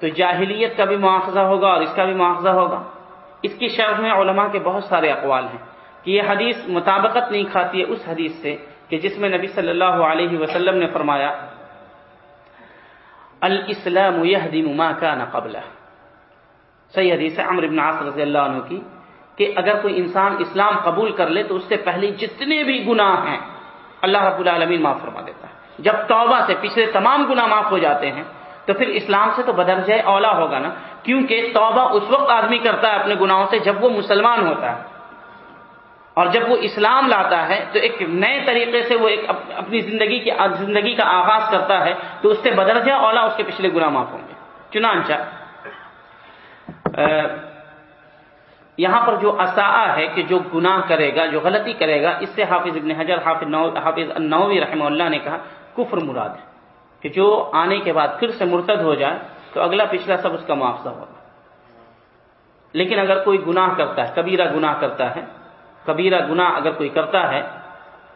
تو جاہلیت کا بھی مواخذہ ہوگا اور اس کا بھی مواخذہ ہوگا۔ اس کی شرح میں علماء کے بہت سارے اقوال ہیں کہ یہ حدیث مطابقت نہیں کھاتی ہے اس حدیث سے کہ جس میں نبی صلی اللہ علیہ وسلم نے فرمایا، الاسلام يهدم ما كان قبله صحیح حدیث ہے عمرو بن عاص رضی اللہ عنہ کی کہ اگر کوئی انسان اسلام قبول کر لے تو اس سے پہلے جتنے بھی گناہ ہیں، اللہ رب العالمین معاف فرما دیتا ہے۔ جب توبہ سے پچھلے تمام گناہ معاف ہو جاتے ہیں، تو پھر اسلام سے تو بدرجہ اولا ہوگا نا؟ کیونکہ توبہ اس وقت آدمی کرتا ہے اپنے گناہوں سے جب وہ مسلمان ہوتا ہے۔ اور جب وہ اسلام لاتا ہے، تو ایک نئے طریقے سے وہ ایک اپنی زندگی کی زندگی کا آغاز کرتا ہے، تو اس سے بدرجہ اولا، اس کے پچھلے گناہ معاف ہوں گے۔ چنانچہ یہاں پر جو اسا ہے کہ جو گناہ کرے گا، جو غلطی کرے گا، اس سے حافظ ابن حجر، حافظ نو، حافظ نووی رحمہ اللہ نے کہا کفر مراد ہے کہ جو آنے کے بعد پھر سے مرتد ہو جائے تو اگلا پچھلا سب اس کا معاوضہ ہوگا۔ لیکن اگر کوئی گناہ کرتا ہے، کبیرہ گناہ کرتا ہے، کبیرہ گناہ اگر کوئی کرتا ہے،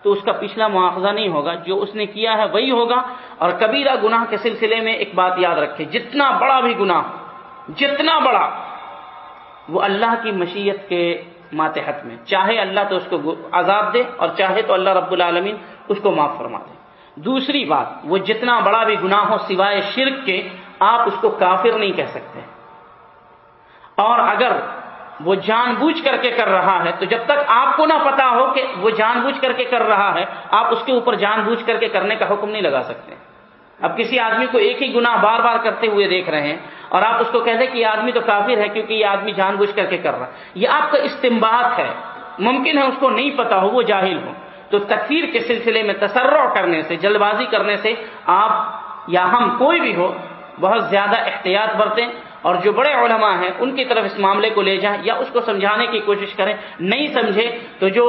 تو اس کا پچھلا مواخذہ نہیں ہوگا۔ جو اس نے کیا ہے وہی ہوگا۔ اور کبیرہ گناہ کے سلسلے میں ایک بات یاد رکھے جتنا بڑا بھی گناہ، جتنا بڑا، وہ اللہ کی مشیت کے ماتحت میں، چاہے اللہ تو اس کو عذاب دے اور چاہے تو اللہ رب العالمین اس کو معاف فرما دے۔ دوسری بات، وہ جتنا بڑا بھی گناہ ہو سوائے شرک کے آپ اس کو کافر نہیں کہہ سکتے۔ اور اگر وہ جان بوجھ کر کے کر رہا ہے، تو جب تک آپ کو نہ پتا ہو کہ وہ جان بوجھ کر کے کر رہا ہے، آپ اس کے اوپر جان بوجھ کر کے کرنے کا حکم نہیں لگا سکتے۔ اب کسی آدمی کو ایک ہی گناہ بار بار کرتے ہوئے دیکھ رہے ہیں اور آپ اس کو کہتے کہ یہ آدمی تو کافر ہے کیونکہ یہ آدمی جان بوجھ کر کے کر رہا ہے۔ یہ آپ کا استمباد ہے۔ ممکن ہے اس کو نہیں پتا ہو، وہ جاہل ہو۔ تو تکفیر کے سلسلے میں تسرع کرنے سے جلد بازی کرنے سے آپ یا ہم کوئی بھی ہو، بہت زیادہ احتیاط برتیں اور جو بڑے علماء ہیں، ان کی طرف اس معاملے کو لے جائیں یا اس کو سمجھانے کی کوشش کریں، نہیں سمجھے تو جو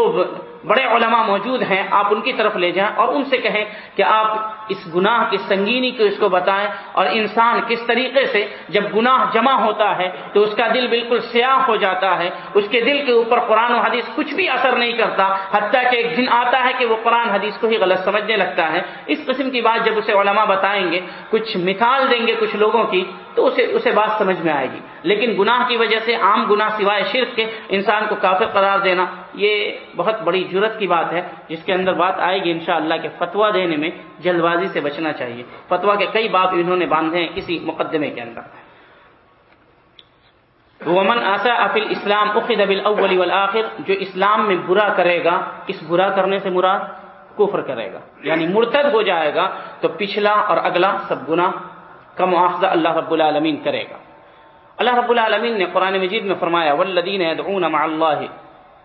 بڑے علماء موجود ہیں، آپ ان کی طرف لے جائیں اور ان سے کہیں کہ آپ اس گناہ کی سنگینی کو اس کو بتائیں اور انسان کس طریقے سے جب گناہ جمع ہوتا ہے تو اس کا دل بالکل سیاہ ہو جاتا ہے، اس کے دل کے اوپر قرآن و حدیث کچھ بھی اثر نہیں کرتا، حتیٰ کہ ایک دن آتا ہے کہ وہ قرآن حدیث کو ہی غلط سمجھنے لگتا ہے۔ اس قسم کی بات جب اسے علماء بتائیں گے، کچھ مثال دیں گے کچھ لوگوں کی تو اسے اسے بات سمجھ میں آئے گی۔ لیکن گناہ کی وجہ سے عام گناہ سوائے شرک کے انسان کو کافر قرار دینا، یہ بہت بڑی جرت کی بات ہے۔ جس کے اندر بات آئے گی انشاءاللہ کہ فتوا دینے میں جلد بازی سے بچنا چاہیے۔ فتوا کے کئی باپ انہوں نے باندھے ہیں کسی مقدمے کے اندر۔ ومن آسا افل اسلام اخذ بالاول والآخر، جو اسلام میں برا کرے گا، اس برا کرنے سے مراد کفر کرے گا۔ یعنی مرتد ہو جائے گا، تو پچھلا اور اگلا سب گنا کا مواخذہ اللہ رب العالمین کرے گا۔ اللہ رب العالمین نے قرآن مجید میں فرمایا، والذین يدعون مع اللہ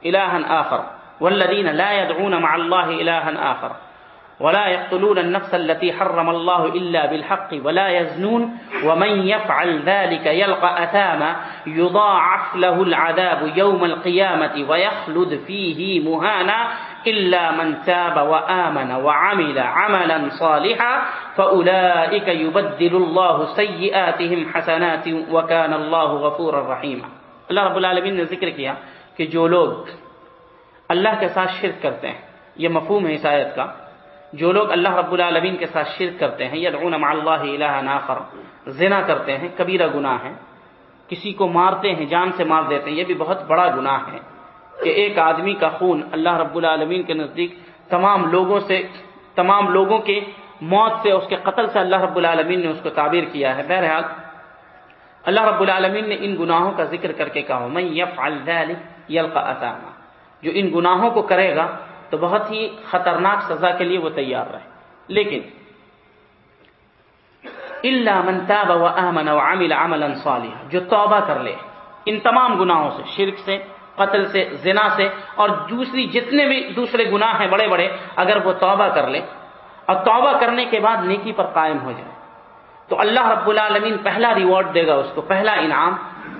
الہا آخر، والذین لا يدعون مع اللہ الہا آخر، ولا يقتلون النفس التي حرم الله إلا بالحق ولا يزنون ومن يفعل ذلك يلقى أثاما يضاعف له العذاب يوم القيامة ويخلد فيه مهانا إلا من تاب وآمن وعمل عملا صالحا فأولئك يبدل الله سيئاتهم حسنات وكان الله غفورا رحيما. اللہ رب العالمین نے ذکر کیا کہ جو لوگ اللہ کے ساتھ شرک کرتے ہیں، یہ مفہوم ہے اس آیت کا، جو لوگ اللہ رب العالمین کے ساتھ شرک کرتے ہیں، یدعون مع اللہ الہ آخر، زنا کرتے ہیں، کبیرہ گناہ ہے کسی کو مارتے ہیں، جان سے مار دیتے ہیں، یہ بھی بہت بڑا گناہ ہے۔ کہ ایک آدمی کا خون اللہ رب العالمین کے نزدیک تمام لوگوں سے، تمام لوگوں کے موت سے، اس کے قتل سے اللہ رب العالمین نے اس کو تعبیر کیا ہے۔ بہرحال، اللہ رب العالمین نے ان گناہوں کا ذکر کر کے کہا میں یفعل ذلك یلقى اثاما جو ان گناہوں کو کرے گا تو بہت ہی خطرناک سزا کے لیے وہ تیار رہے۔ لیکن اللہ من تاب وآمن وعمل عملا صالحا، جو توبہ کر لے، ان تمام گناہوں سے، شرک سے قتل سے، زنا سے اور دوسری جتنے بھی دوسرے گناہ ہیں بڑے بڑے، اگر وہ توبہ کر لے اور توبہ کرنے کے بعد نیکی پر قائم ہو جائے۔ تو اللہ رب العالمین پہلا ریوارڈ دے گا اس کو، پہلا انعام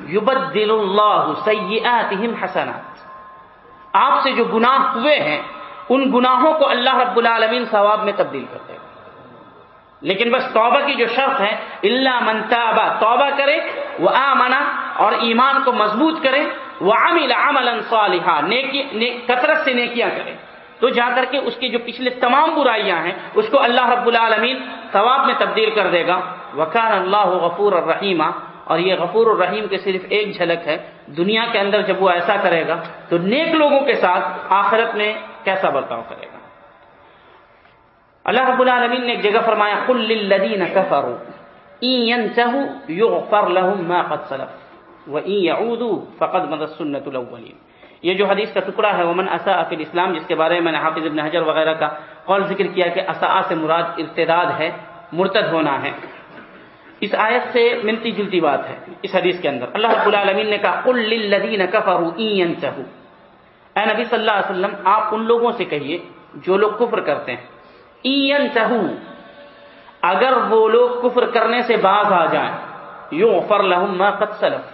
یبدل اللہ سیئاتہم حسنات۔ آپ سے جو گناہ ہوئے ہیں، ان گناہوں کو اللہ رب العالمین ثواب میں تبدیل کر دے گا۔ لیکن بس توبہ کی جو شرط ہے اللہ منتابہ توبہ کرے وہ آمنا اور ایمان کو مضبوط کرے وہ عامل عمل صالحہ کثرت سے نیکیاں کرے۔ تو جا کر کے اس کی جو پچھلے تمام برائیاں ہیں، اس کو اللہ رب العالمین ثواب میں تبدیل کر دے گا۔ وقار اللہ غفور الرحیمہ اور یہ غفور الرحیم کے صرف ایک جھلک ہے۔ دنیا کے اندر جب وہ ایسا کرے گا، تو نیک لوگوں کے ساتھ آخرت میں کیسا برتاؤ کرے گا۔ اللہ رب العالمین نے ایک جگہ فرمایا، قل للذین کفروا ان ينتهوا يغفر لهم ما قد سلف۔ وان يعودوا فقد مضت سنت الاولین یہ جو حدیث کا ٹکڑا ہے، ومن اساء فی الاسلام جس کے بارے میں نے حافظ ابن حجر وغیرہ کا قول ذکر کیا کہ اساء سے مراد ارتداد ہے، مرتد ہونا ہے۔ اس آیت سے ملتی جلتی بات ہے، اس حدیث کے اندر۔ اللہ رب العالمین نے کہا، قل للذین کفروا ان ينتهوا۔ اے نبی صلی اللہ علیہ وسلم، آپ ان لوگوں سے کہیے جو لوگ کفر کرتے ہیں۔ این اگر وہ لوگ کفر کرنے سے باز آ جائیں یو فر لہم ما قد سلف۔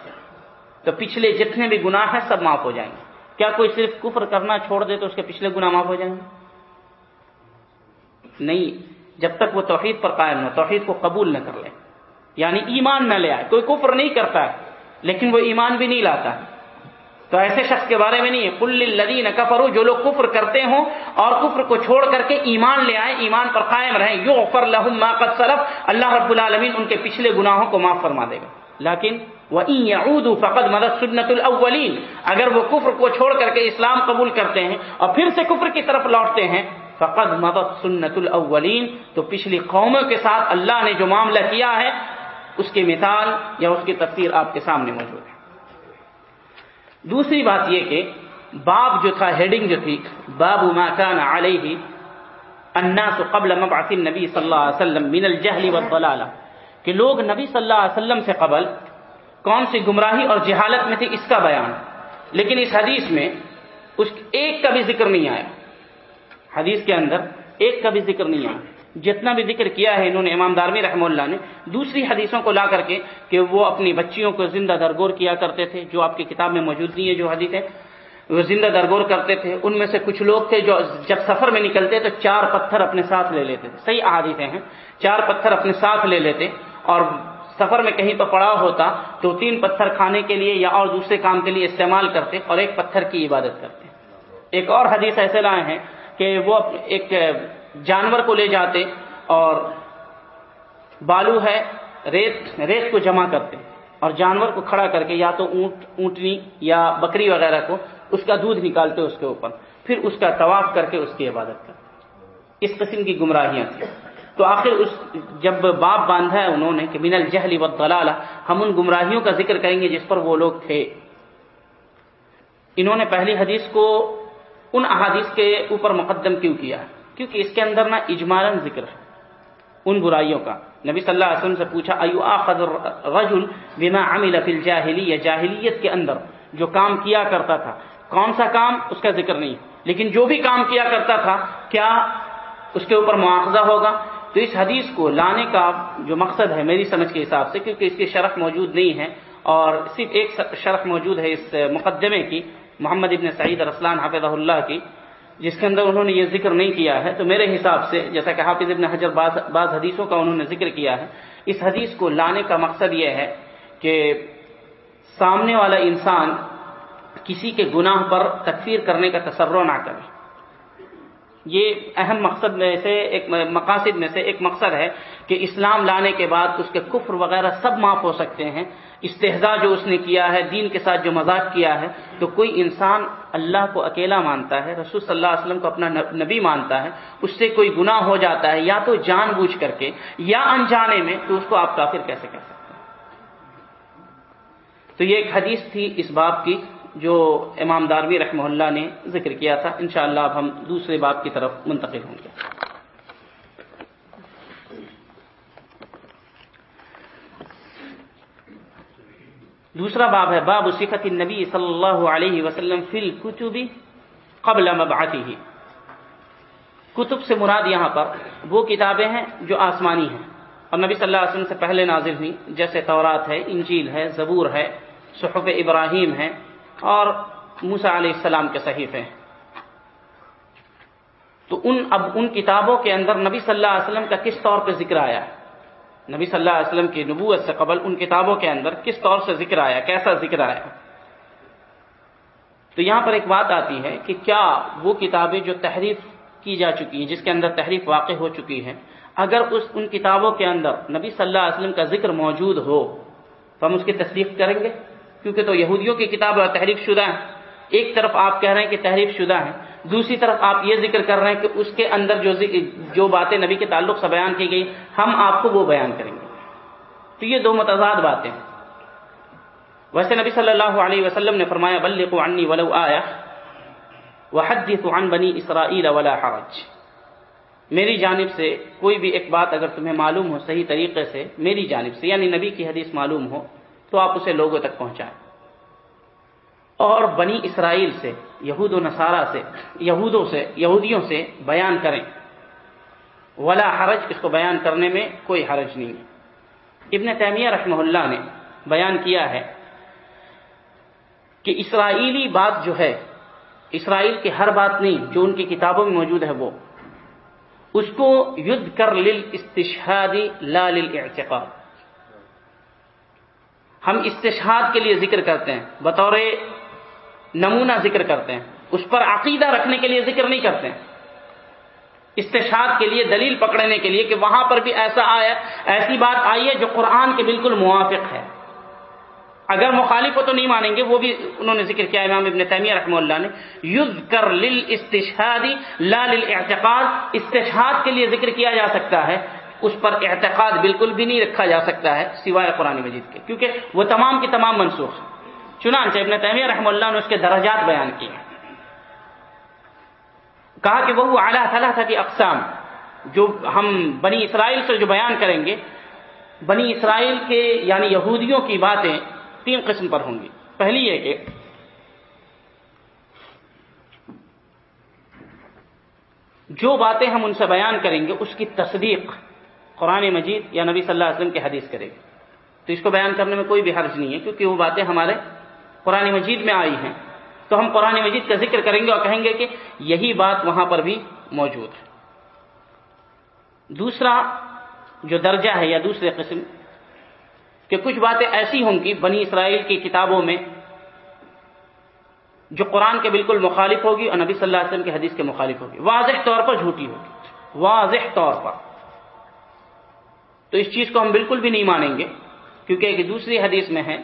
تو پچھلے جتنے بھی گناہ ہیں سب معاف ہو جائیں گے۔ کیا کوئی صرف کفر کرنا چھوڑ دے تو اس کے پچھلے گناہ معاف ہو جائیں گے؟ نہیں، جب تک وہ توحید پر قائم نہ توحید کو قبول نہ کر لے۔ یعنی ایمان نہ لے آئے، کوئی کفر نہیں کرتا ہے، لیکن وہ ایمان بھی نہیں لاتا۔ ہے تو ایسے شخص کے بارے میں نہیں ہے کل لدین کفرو جو لوگ کفر کرتے ہوں اور کفر کو چھوڑ کر کے ایمان لے آئے، ایمان پر قائم رہیں یو فر لہم ما قد اللہ رب العالمین ان کے پچھلے گناہوں کو معاف فرما دے گا۔ لیکن وہ فقط مدد سنت الاولین اگر وہ کفر کو چھوڑ کر کے اسلام قبول کرتے ہیں اور پھر سے کفر کی طرف لوٹتے ہیں فقط مدد سنت الاولین تو پچھلی قوموں کے ساتھ اللہ نے جو معاملہ کیا ہے، اس کی مثال یا اس کی تفسیر آپ کے سامنے موجود ہے۔ دوسری بات یہ کہ باب جو تھا ہیڈنگ جو تھی، باب ما كان علیہ الناس قبل مبعث النبی صلی اللہ علیہ وسلم من الجہل والضلالہ۔ کہ لوگ نبی صلی اللہ علیہ وسلم سے قبل کون سی گمراہی اور جہالت میں تھی اس کا بیان۔ لیکن اس حدیث میں اس ایک کا بھی ذکر نہیں آیا۔ حدیث کے اندر ایک کا بھی ذکر نہیں آیا۔ جتنا بھی ذکر کیا ہے انہوں نے امام دارمی رحمہ اللہ نے دوسری حدیثوں کو لا کر کے کہ وہ اپنی بچیوں کو زندہ درگور کیا کرتے تھے، جو آپ کی کتاب میں موجود نہیں ہے جو حدیث ہے، وہ زندہ درگور کرتے تھے۔ ان میں سے کچھ لوگ تھے جو جب سفر میں نکلتے تو چار پتھر اپنے ساتھ لے لیتے تھے۔ صحیح احادیثیں ہیں۔ چار پتھر اپنے ساتھ لے لیتے اور سفر میں کہیں پر پڑاؤ ہوتا تو تین پتھر کھانے کے لیے یا اور دوسرے کام کے لیے استعمال کرتے اور ایک پتھر کی عبادت کرتے۔ ایک اور حدیث ایسے لائے ہیں کہ وہ ایک جانور کو لے جاتے اور بالو ہے، ریت ریت کو جمع کرتے اور جانور کو کھڑا کر کے یا تو اونٹ، اونٹنی یا بکری وغیرہ کو اس کا دودھ نکالتے اس کے اوپر، پھر اس کا طواف کر کے اس کی عبادت کرتے۔ اس قسم کی گمراہیاں تھیں۔ تو آخر اس جب باپ باندھا ہے انہوں نے کہ من الجہل والضلالہ، ہم ان گمراہیوں کا ذکر کریں گے جس پر وہ لوگ تھے۔ انہوں نے پہلی حدیث کو ان احادیث کے اوپر مقدم کیوں کیا؟ کیونکہ اس کے اندر نہ اجمالاً ذکر ہے ان برائیوں کا۔ نبی صلی اللہ علیہ وسلم سے پوچھا، ایو آخذ الرجل بما عمل فی الجاہلیہ؟ جاہلیت کے اندر جو کام کیا کرتا تھا، کون سا کام؟ اس کا ذکر نہیں۔ لیکن جو بھی کام کیا کرتا تھا، کیا اس کے اوپر مواخذہ ہوگا؟ تو اس حدیث کو لانے کا جو مقصد ہے میری سمجھ کے حساب سے، کیونکہ اس کی شرح موجود نہیں ہے اور صرف ایک شرح موجود ہے اس مقدمے کی، محمد ابن سعید رسلان حافظ اللہ کی، جس کے اندر انہوں نے یہ ذکر نہیں کیا ہے۔ تو میرے حساب سے، جیسا کہ حافظ ابن حجر بعض بعض حدیثوں کا انہوں نے ذکر کیا ہے، اس حدیث کو لانے کا مقصد یہ ہے کہ سامنے والا انسان کسی کے گناہ پر تکفیر کرنے کا تصور نہ کرے۔ یہ اہم مقصد میں سے ایک مقاصد میں سے ایک مقصد ہے کہ اسلام لانے کے بعد اس کے کفر وغیرہ سب معاف ہو سکتے ہیں، استحضاء جو اس نے کیا ہے، دین کے ساتھ جو مذاق کیا ہے، تو کوئی انسان اللہ کو اکیلا مانتا ہے، رسول صلی اللہ علیہ وسلم کو اپنا نبی مانتا ہے، اس سے کوئی گناہ ہو جاتا ہے، یا تو جان بوجھ کر کے، یا انجانے میں، تو اس کو آپ کافر کیسے کہہ سکتے ہیں؟ تو یہ ایک حدیث تھی اس باب کی جو امام داروی رحمہ اللہ نے ذکر کیا تھا، انشاءاللہ اب ہم دوسرے باب کی طرف منتقل ہوں گے۔ دوسرا باب ہے، باب صفت النبی صلی اللہ علیہ وسلم فی الکتب قبل مبعثه کتب سے مراد یہاں پر وہ کتابیں ہیں جو آسمانی ہیں۔ اور نبی صلی اللہ علیہ وسلم سے پہلے نازل ہوئی، جیسے تورات ہے، انجیل ہے، زبور ہے، صحف ابراہیم ہے اور موسا علیہ السلام کے صحیفے ہیں۔ تو ان اب ان کتابوں کے اندر نبی صلی اللہ علیہ وسلم کا کس طور پہ ذکر آیا؟ ہے نبی صلی اللہ علیہ وسلم کی نبوت سے قبل ان کتابوں کے اندر کس طور سے ذکر آیا؟ کیسا ذکر آیا؟ تو یہاں پر ایک بات آتی ہے کہ کیا وہ کتابیں جو تحریف کی جا چکی ہیں، جس کے اندر تحریف واقع ہو چکی ہے اگر اس ان کتابوں کے اندر نبی صلی اللہ علیہ وسلم کا ذکر موجود ہو، تو ہم اس کی تصدیق کریں گے؟ کیونکہ تو یہودیوں کی کتاب تحریف شدہ ہیں۔ ایک طرف آپ کہہ رہے ہیں کہ تحریف شدہ ہیں، دوسری طرف آپ یہ ذکر کر رہے ہیں کہ اس کے اندر جو جو باتیں نبی کے تعلق سے بیان کی گئی، ہم آپ کو وہ بیان کریں گے۔ تو یہ دو متضاد باتیں۔ ہیں ویسے نبی صلی اللہ علیہ وسلم نے فرمایا، بلغوا عنی ولو آیا وحدثوا عن بنی اسرائیل ولا حرج۔ میری جانب سے کوئی بھی ایک بات اگر تمہیں معلوم ہو، صحیح طریقے سے، میری جانب سے یعنی نبی کی حدیث معلوم ہو تو آپ اسے لوگوں تک پہنچائیں۔ اور بنی اسرائیل سے، یہود و نصارہ سے، یہودوں سے، یہودیوں سے بیان کریں۔ ولا حرج، اس کو بیان کرنے میں کوئی حرج نہیں ہے۔ ابن تیمیہ رحمہ اللہ نے بیان کیا ہے کہ اسرائیلی بات جو ہے، اسرائیل کی ہر بات نہیں، جو ان کی کتابوں میں موجود ہے وہ، اس کو ید کر لل استشہادی لا للاعتقاد۔ ہم استشہاد کے لیے ذکر کرتے ہیں، بطور نمونہ ذکر کرتے ہیں، اس پر عقیدہ رکھنے کے لیے ذکر نہیں کرتے ہیں۔ استشاد کے لیے دلیل پکڑنے کے لیے کہ وہاں پر بھی ایسا آیا، ایسی بات آئی ہے جو قرآن کے بالکل موافق ہے۔ اگر مخالف ہو تو نہیں مانیں گے، وہ بھی انہوں نے ذکر کیا، امام ابن تیمیہ رحمہ اللہ نے۔ یوز کر لل استشادی لا اعتقاد استشاد کے لیے ذکر کیا جا سکتا ہے۔ اس پر اعتقاد بالکل بھی نہیں رکھا جا سکتا ہے سوائے قرآن مجید کے، کیونکہ وہ تمام کی تمام منسوخ ہیں۔ چنانچہ ابن تیمیہ رحمہ اللہ نے اس کے درجات بیان کیے۔ کہا کہ وہ اعلیٰ تعالیٰ تھا کہ اقسام، جو ہم بنی اسرائیل سے جو بیان کریں گے، بنی اسرائیل کے یعنی یہودیوں کی باتیں تین قسم پر ہوں گی۔ پہلی یہ کہ جو باتیں ہم ان سے بیان کریں گے، اس کی تصدیق قرآن مجید یا نبی صلی اللہ علیہ وسلم کی حدیث کرے گی۔ تو اس کو بیان کرنے میں کوئی بھی حرج نہیں ہے، کیونکہ وہ باتیں ہمارے قرآن مجید میں آئی ہیں۔ تو ہم قرآن مجید کا ذکر کریں گے اور کہیں گے کہ یہی بات وہاں پر بھی موجود ہے۔ دوسرا جو درجہ ہے یا دوسرے قسم کہ کچھ باتیں ایسی ہوں گی بنی اسرائیل کی کتابوں میں جو قرآن کے بالکل مخالف ہوگی اور نبی صلی اللہ علیہ وسلم کی حدیث کے مخالف ہوگی، واضح طور پر جھوٹی ہوگی۔ واضح طور پر۔ تو اس چیز کو ہم بالکل بھی نہیں مانیں گے، کیونکہ ایک دوسری حدیث میں ہے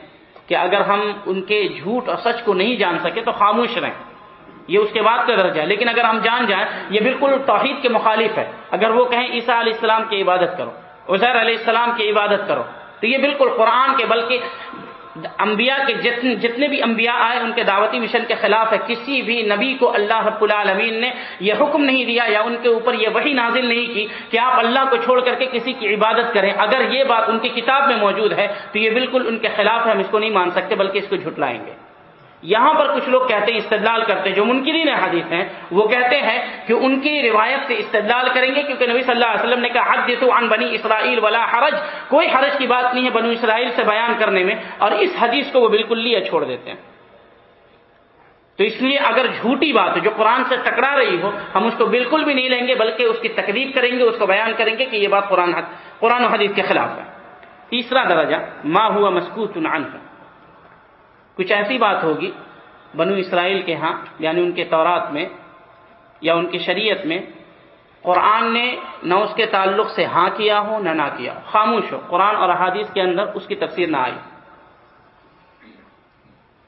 کہ اگر ہم ان کے جھوٹ اور سچ کو نہیں جان سکے تو خاموش رہیں۔ یہ اس کے بعد کا درجہ ہے، لیکن اگر ہم جان جائیں، یہ بالکل توحید کے مخالف ہے۔ اگر وہ کہیں عیسیٰ علیہ السلام کی عبادت کرو، عزیر علیہ السلام کی عبادت کرو، تو یہ بالکل قرآن کے، بلکہ انبیاء کے جتنے جتنے بھی انبیاء آئے، ان کے دعوتی مشن کے خلاف ہے۔ کسی بھی نبی کو اللہ رب العالمین نے یہ حکم نہیں دیا یا ان کے اوپر یہ وہی نازل نہیں کی کہ آپ اللہ کو چھوڑ کر کے کسی کی عبادت کریں۔ اگر یہ بات ان کی کتاب میں موجود ہے تو یہ بالکل ان کے خلاف ہے، ہم اس کو نہیں مان سکتے، بلکہ اس کو جھٹلائیں گے۔ یہاں پر کچھ لوگ کہتے ہیں استدلال کرتے ہیں، جو منکرین حدیث ہیں، وہ کہتے ہیں کہ ان کی روایت سے استدلال کریں گے، کیونکہ نبی صلی اللہ علیہ وسلم نے کہا حد عن بنی اسرائیل ولا حرج. کوئی حرج کی بات نہیں ہے بنو اسرائیل سے بیان کرنے میں، اور اس حدیث کو وہ بالکل لیا چھوڑ دیتے ہیں۔ تو اس لیے اگر جھوٹی بات جو قرآن سے ٹکرا رہی ہو، ہم اس کو بالکل بھی نہیں لیں گے، بلکہ اس کی تکلیف کریں گے، اس کو بیان کریں گے کہ یہ بات قرآن قرآن و حدیث کے خلاف ہے۔ تیسرا درجہ، ما ہوا مسکوت عنہ کچھ ایسی بات ہوگی، بنو اسرائیل کے ہاں یعنی ان کے تورات میں یا ان کی شریعت میں، قرآن نے نہ اس کے تعلق سے ہاں کیا ہو، نہ نہ کیا ہو۔ خاموش ہو، قرآن اور احادیث کے اندر اس کی تفسیر نہ آئی۔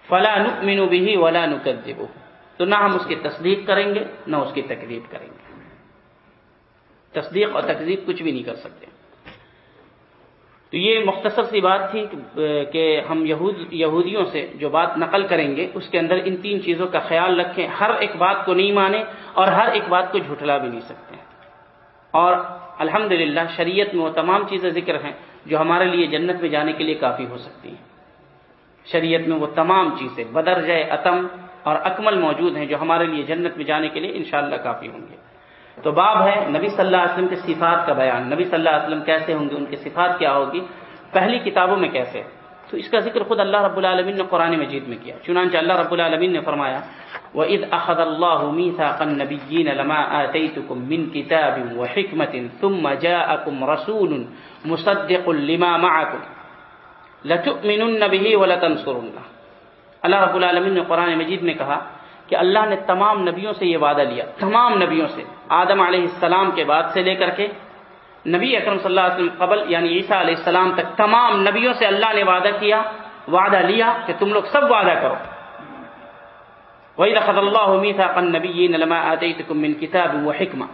فلا نؤمن بھی ولا نکذبہ تو نہ ہم اس کی تصدیق کریں گے، نہ اس کی تکلیف کریں گے۔ تصدیق اور تکلیف کچھ بھی نہیں کر سکتے۔ تو یہ مختصر سی بات تھی کہ ہم یہود، یہودیوں سے جو بات نقل کریں گے، اس کے اندر ان تین چیزوں کا خیال رکھیں۔ ہر ایک بات کو نہیں مانیں اور ہر ایک بات کو جھٹلا بھی نہیں سکتے۔ اور الحمد شریعت میں وہ تمام چیزیں ذکر ہیں جو ہمارے لیے جنت میں جانے کے لیے کافی ہو سکتی ہیں۔ شریعت میں وہ تمام چیزیں بدرج عتم اور اکمل موجود ہیں جو ہمارے لیے جنت میں جانے کے لیے انشاءاللہ کافی ہوں گے۔ تو باب ہے نبی صلی اللہ علیہ وسلم کے صفات کا بیان۔ نبی صلی اللہ علیہ وسلم کیسے ہوں گے؟ ان کی صفات کیا ہوگی؟ پہلی کتابوں میں کیسے؟ تو اس کا ذکر خود اللہ رب العالمین نے قرآن مجید میں کیا۔ چنانچہ اللہ رب العالمین نے فرمایا، وَإِذْ أَخَذَ اللَّهُ مِيثَاقَ النَّبِيِّينَ لَمَا آتَيْتُكُم مِّن كِتَابٍ وَحِكْمَةٍ ثُمَّ جَاءَكُمْ رَسُولٌ مُصَدِّقٌ لِمَا مَعَكُمْ لَتُؤْمِنُنَّ بِهِ وَلَتَنصُرُنَّهُ۔ اللہ رب العالمین نے قرآن مجید میں کہا کہ اللہ نے تمام نبیوں سے یہ وعدہ لیا، تمام نبیوں سے۔ آدم علیہ السلام کے بعد سے لے کر کے نبی اکرم صلی اللہ علیہ وسلم قبل یعنی عیسیٰ علیہ السلام تک، تمام نبیوں سے اللہ نے وعدہ کیا، وعدہ لیا کہ تم لوگ سب وعدہ کرو۔ وہی رقد اللہ میسا قن نبی نلما من کتاب و حکمہ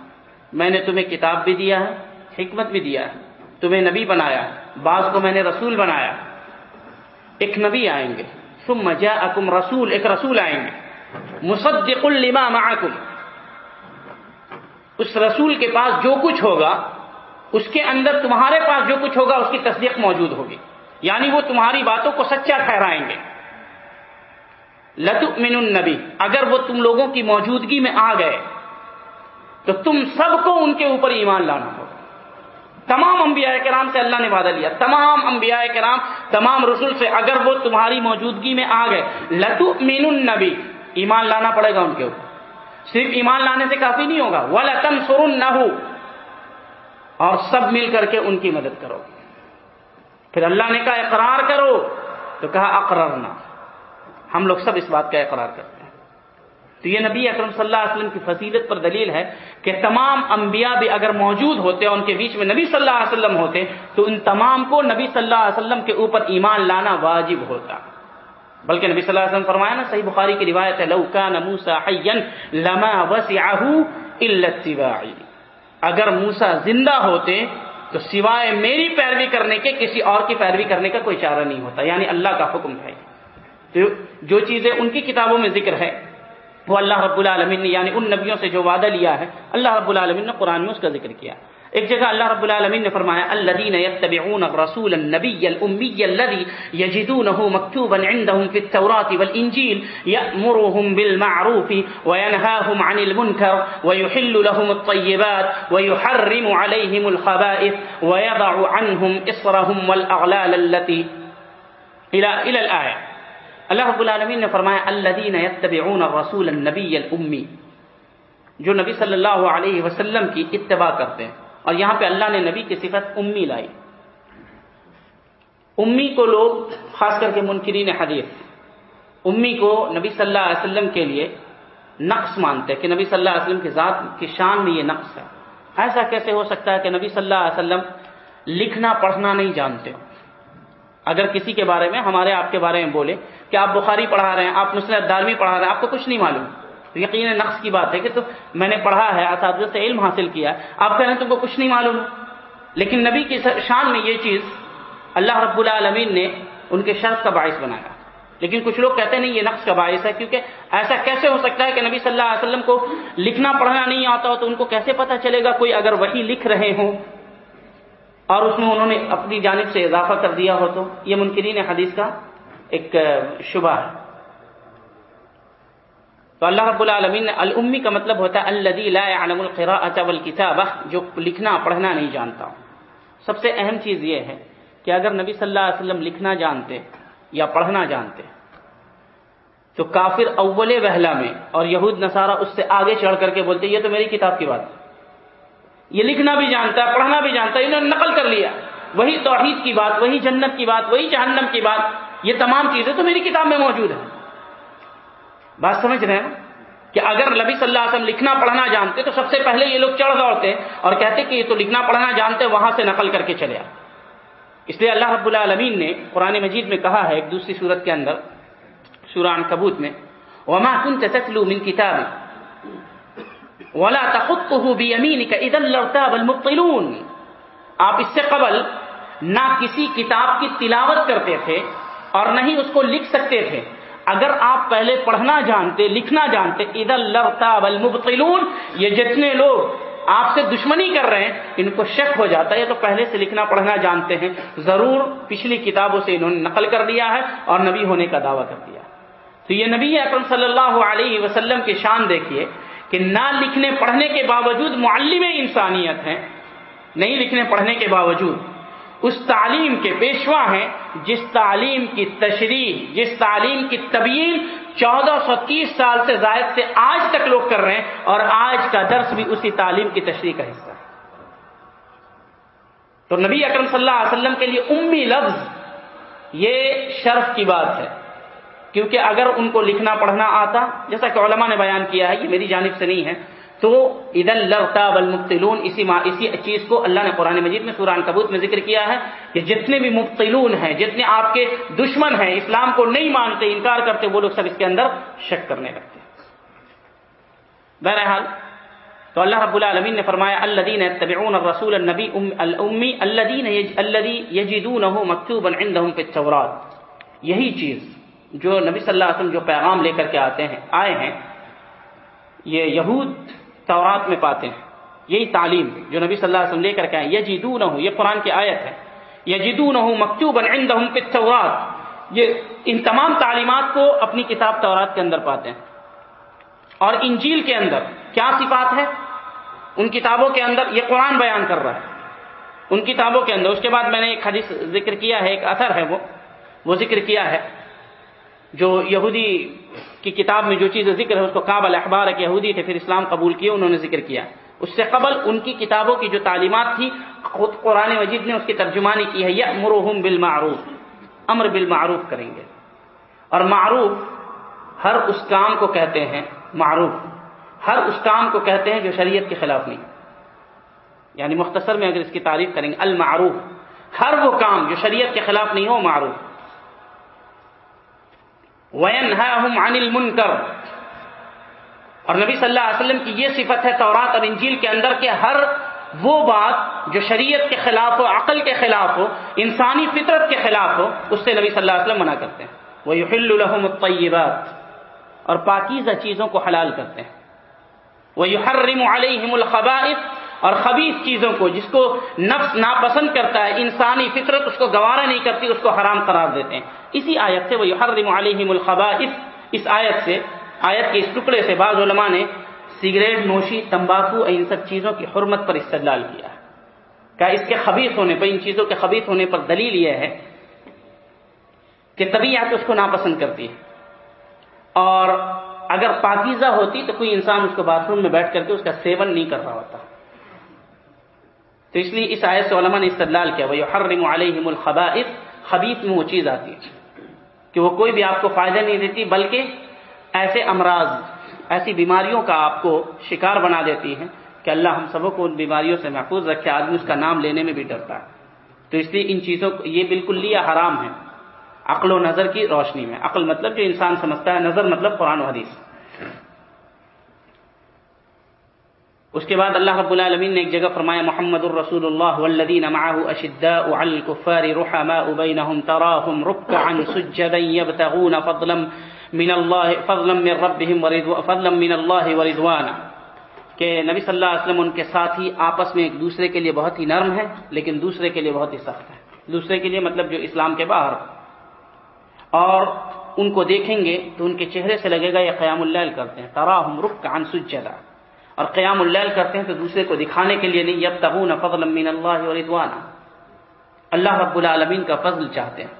میں نے تمہیں کتاب بھی دیا ہے، حکمت بھی دیا ہے، تمہیں نبی بنایا بعض کو میں نے رسول بنایا ایک نبی آئیں گے، ثم جاءکم رسول، ایک رسول آئیں گے۔ مصدق لما معکم۔ اس رسول کے پاس جو کچھ ہوگا، اس کے اندر تمہارے پاس جو کچھ ہوگا، اس کی تصدیق موجود ہوگی۔ یعنی وہ تمہاری باتوں کو سچا ٹھہرائیں گے۔ لت النبی اگر وہ تم لوگوں کی موجودگی میں آ گئے، تو تم سب کو ان کے اوپر ایمان لانا ہوگا۔ تمام انبیاء کرام سے اللہ نے وعدہ لیا۔ تمام انبیاء کرام، تمام رسول سے اگر وہ تمہاری موجودگی میں آ گئے لتو مین النبی ایمان لانا پڑے گا ان کے اوپر۔ صرف ایمان لانے سے کافی نہیں ہوگا۔ ولطن سرن نہ ہو اور سب مل کر کے ان کی مدد کرو۔ پھر اللہ نے کہا، اقرار کرو۔ تو کہا، اقررنا۔ ہم لوگ سب اس بات کا اقرار کرتے ہیں۔ تو یہ نبی اکرم صلی اللہ علیہ وسلم کی فضیلت پر دلیل ہے کہ تمام انبیاء بھی اگر موجود ہوتے اور ان کے بیچ میں نبی صلی اللہ علیہ وسلم ہوتے، تو ان تمام کو نبی صلی اللہ علیہ وسلم کے اوپر ایمان لانا واجب ہوتا۔ بلکہ نبی صلی اللہ علیہ وسلم فرمایا نا، صحیح بخاری کی روایت ہے لوکا نموسا لما الا اگر موسا زندہ ہوتے تو سوائے میری پیروی کرنے کے، کسی اور کی پیروی کرنے کا کوئی چارہ نہیں ہوتا یعنی اللہ کا حکم ہے۔ تو جو چیزیں ان کی کتابوں میں ذکر ہے، وہ اللہ رب العالمین نے یعنی ان نبیوں سے جو وعدہ لیا ہے، اللہ رب العالمین نے قرآن میں اس کا ذکر کیا۔ ایک جگہ اللہ رب العالمین نے فرمایا الذين يتبعون الرسول النبي الامي الذي يجدونه مكتوبا عندهم في التوراة والانجيل يأمرهم بالمعروف وينهاهم عن المنكر ويحل لهم الطيبات ويحرم عليهم الخبائث ويضع عنهم اصرهم والاغلال التي الى الى الايه اللہ رب العالمین نے فرمایا الذين يتبعون الرسول النبي الامي جو نبی صلی اللہ علیہ وسلم کی اتباع کرتے ہیں۔ اور یہاں پہ اللہ نے نبی کی صفت امی لائی۔ امی کو لوگ خاص کر کے منکرین حدیث۔ امی کو نبی صلی اللہ علیہ وسلم کے لیے نقص مانتے ہیں، کہ نبی صلی اللہ علیہ وسلم کی ذات کی شان میں یہ نقص ہے۔ ایسا کیسے ہو سکتا ہے کہ نبی صلی اللہ علیہ وسلم لکھنا، پڑھنا نہیں جانتے ہو؟ اگر کسی کے بارے میں، ہمارے آپ کے بارے میں بولے کہ آپ بخاری پڑھا رہے ہیں، آپ مسلم دارمی پڑھا رہے ہیں، آپ کو کچھ نہیں معلوم۔ تو یقین نقص کی بات ہے کہ تو میں نے پڑھا ہے، اساتذہ سے علم حاصل کیا ہے۔ آپ کہہ رہے ہیں تم کو کچھ نہیں معلوم۔ لیکن نبی کی شان میں یہ چیز اللہ رب العالمین نے ان کے شرف کا باعث بنایا۔ لیکن کچھ لوگ کہتے ہیں نہیں، یہ نقص کا باعث ہے، کیونکہ ایسا کیسے ہو سکتا ہے کہ نبی صلی اللہ علیہ وسلم کو لکھنا پڑھنا نہیں آتا ہو تو ان کو کیسے پتا چلے گا کوئی اگر وہی لکھ رہے ہوں؟ اور اس میں انہوں نے اپنی جانب سے اضافہ کر دیا ہو تو یہ منکرین حدیث کا ایک شبہ ہے۔ تو اللہ رب العالمین نے الامی کا مطلب ہوتا ہے الدی يعلم القراءة والكتابة جو لکھنا پڑھنا نہیں جانتا۔ سب سے اہم چیز یہ ہے کہ اگر نبی صلی اللہ علیہ وسلم لکھنا جانتے یا پڑھنا جانتے، تو کافر اول وحلہ میں اور یہود نصارہ اس سے آگے چڑھ کر کے بولتے، یہ تو میری کتاب کی بات ہے۔ یہ لکھنا بھی جانتا ہے پڑھنا بھی جانتا ہے انہوں نے نقل کر لیا۔ وہی توحید کی بات، وہی جنت کی بات، وہی جہنم کی بات، یہ تمام چیزیں تو میری کتاب میں موجود ہیں۔ بات سمجھ رہے ہیں؟ کہ اگر نبی صلی اللہ علیہ وسلم لکھنا پڑھنا جانتے تو سب سے پہلے یہ لوگ چڑھ دوڑتے اور کہتے کہ یہ تو لکھنا پڑھنا جانتے وہاں سے نقل کر کے چلے اس لیے اللہ رب العالمین نے قرآن مجید میں کہا ہے ایک دوسری صورت کے اندر سوران کبوت میں، وما كنت تتلو من كتاب ولا تخطه بيمينك اذا لارتاب المبطلون۔ آپ اس سے قبل نہ کسی کتاب کی تلاوت کرتے تھے اور نہ ہی اس کو لکھ سکتے تھے۔ اگر آپ پہلے پڑھنا جانتے، لکھنا جانتے ادھر لرتاب المبطلون یہ جتنے لوگ آپ سے دشمنی کر رہے ہیں، ان کو شک ہو جاتا ہے، یہ تو پہلے سے لکھنا پڑھنا جانتے ہیں۔ ضرور پچھلی کتابوں سے انہوں نے نقل کر دیا ہے اور نبی ہونے کا دعویٰ کر دیا تو یہ نبی اکرم صلی اللہ علیہ وسلم کی شان دیکھیے کہ نہ لکھنے پڑھنے کے باوجود معلم انسانیت ہیں، نہیں لکھنے پڑھنے کے باوجود۔ اس تعلیم کے پیشوا ہیں جس تعلیم کی تشریح، جس تعلیم کی تبیین چودہ سو تیس سال سے زائد سے آج تک لوگ کر رہے ہیں اور آج کا درس بھی اسی تعلیم کی تشریح کا حصہ ہے۔ تو نبی اکرم صلی اللہ علیہ وسلم کے لیے امی لفظ یہ شرف کی بات ہے۔ کیونکہ اگر ان کو لکھنا پڑھنا آتا، جیسا کہ علماء نے بیان کیا ہے یہ میری جانب سے نہیں ہے تو ادن لرتاب المبتلون اسی اسی چیز کو اللہ نے قرآن مجید میں سوران کبوت میں ذکر کیا ہے کہ جتنے بھی مبتلون ہیں، جتنے آپ کے دشمن ہیں، اسلام کو نہیں مانتے، انکار کرتے، وہ لوگ سب اس کے اندر شک کرنے لگتے بہرحال، تو اللہ رب العالمین نے فرمایا الدین تبعون الرسول النبی الامی الدین الذي يجدونه مكتوبا عندهم في التوراۃ یہی چیز جو نبی صلی اللہ علیہ وسلم جو پیغام لے کر کے آتے ہیں، آئے ہیں، یہ یہود تورات میں پاتے ہیں۔ یہی تعلیم جو نبی صلی اللہ علیہ وسلم لے کر کے آئے یہ یہ قرآن کی آیت ہے۔ یہ نہ ہو مکتوب یہ ان تمام تعلیمات کو اپنی کتاب تورات کے اندر پاتے ہیں۔ اور انجیل کے اندر کیا صفات ہے ان کتابوں کے اندر یہ قرآن بیان کر رہا ہے۔ ان کتابوں کے اندر، اس کے بعد میں نے ایک حدیث ذکر کیا ہے، ایک اثر ہے وہ۔ وہ ذکر کیا ہے جو یہودی کی کتاب میں جو چیز ذکر ہے اس کو قابل اخبار کہ یہودی تھے، پھر اسلام قبول کیے، انہوں نے ذکر کیا۔ اس سے قبل ان کی کتابوں کی جو تعلیمات تھی، خود قرآن مجید نے اس کی ترجمانی کی ہے یا مرحوم بالمعروف، امر بالمعروف کریں گے۔ اور معروف ہر اس کام کو کہتے ہیں، معروف ہر اس کام کو کہتے ہیں جو شریعت کے خلاف نہیں۔ یعنی مختصر میں اگر اس کی تعریف کریں گے، المعروف، ہر وہ کام جو شریعت کے خلاف نہیں ہو، معروف۔ عن المنکر اور نبی صلی اللہ علیہ وسلم کی یہ صفت ہے تورات اور انجیل کے اندر کہ ہر وہ بات جو شریعت کے خلاف ہو، عقل کے خلاف ہو، انسانی فطرت کے خلاف ہو، اس سے نبی صلی اللہ علیہ وسلم منع کرتے ہیں۔ وہ یحل الحم الطیبات اور پاکیزہ چیزوں کو حلال کرتے ہیں۔ وہ یحرم علیہم الخبائث۔ اور خبیص چیزوں کو، جس کو نفس ناپسند کرتا ہے، انسانی فطرت اس کو گوارا نہیں کرتی، اس کو حرام قرار دیتے ہیں۔ اسی آیت سے وہ حرم علیہم الخبائث۔ اس آیت سے، آیت کے اس ٹکڑے سے بعض علماء نے سگریٹ، نوشی، تمباکو اور ان سب چیزوں کی حرمت پر استدلال کیا۔ ہے کہ اس کے خبیص ہونے پر، ان چیزوں کے خبیص ہونے پر دلیل یہ ہے کہ طبیعت اس کو ناپسند کرتی ہے۔ اور اگر پاکیزہ ہوتی تو کوئی انسان اس کو باتھ روم میں بیٹھ کر کے اس کا سیون نہیں کر رہا ہوتا۔ تو اس لیے اس آیت سے علماء نے استدلال کیا وہ حرم علیہم الخبائث، خبیث میں وہ چیز آتی ہے کہ وہ کوئی بھی آپ کو فائدہ نہیں دیتی، بلکہ ایسے امراض، ایسی بیماریوں کا آپ کو شکار بنا دیتی ہیں کہ اللہ ہم سبوں کو ان بیماریوں سے محفوظ رکھے، آدمی اس کا نام لینے میں بھی ڈرتا ہے۔ تو اس لیے ان چیزوں کو، یہ بالکل لیا حرام ہے، عقل و نظر کی روشنی میں۔ عقل مطلب جو انسان سمجھتا ہے، نظر مطلب قرآن و حدیث۔ اس کے بعد اللہ رب العالمین نے ایک جگہ فرمایا، محمد الرسول اللہ والذین معه اشداء على الكفار رحماء بينهم تراهم ركعا سجدا يبتغون فضلا من الله فضلا من ربهم ورضوا فضلا من الله ورضوانا کہ نبی صلی اللہ علیہ وسلم ان کے ساتھی آپس میں ایک دوسرے کے لیے بہت ہی نرم ہے لیکن دوسرے کے لیے بہت ہی سخت ہے دوسرے کے لیے مطلب جو اسلام کے باہر۔ اور ان کو دیکھیں گے تو ان کے چہرے سے لگے گا یہ قیام اللیل کرتے ہیں۔ تراہم رکعا سجدا۔ اور قیام اللیل کرتے ہیں تو دوسرے کو دکھانے کے لیے نہیں یب تغون فضل من اللہ ورضوانا اللہ رب العالمین کا فضل چاہتے ہیں۔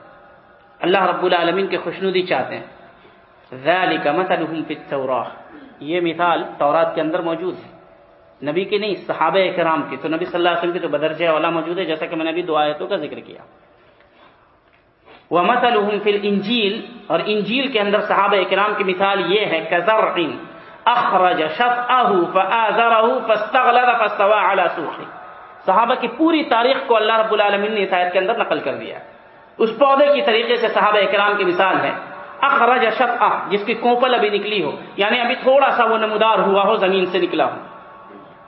اللہ رب العالمین کے خوشنودی چاہتے ہیں۔ ذالک مثلہم فی التوراہ یہ مثال تورات کے اندر موجود ہے۔ نبی کی نہیں، صحابہ کرام کی۔ تو نبی صلی اللہ علیہ وسلم کی تو بدرجہ والا موجود ہے، جیسا کہ میں نے ابھی دو آیتوں کا ذکر کیا۔ وَمَثَلُهُمْ فِي الْإِنجِيلِ اور انجیل کے اندر صحابہ کرام کی مثال یہ ہے كَزَرْعٍ اخرج شفعه فآذره فاستغلظ فاستوى على سوقه. صحابہ کی پوری تاریخ کو اللہ رب العالمین نے اس آیت کے اندر نقل کر دیا. اس پودے کی طریقے سے صحابہ اکرام کی مثال ہے. اخرج شفعہ جس کی کوپل ابھی نکلی ہو یعنی ابھی تھوڑا سا وہ نمودار ہوا ہو، زمین سے نکلا ہو.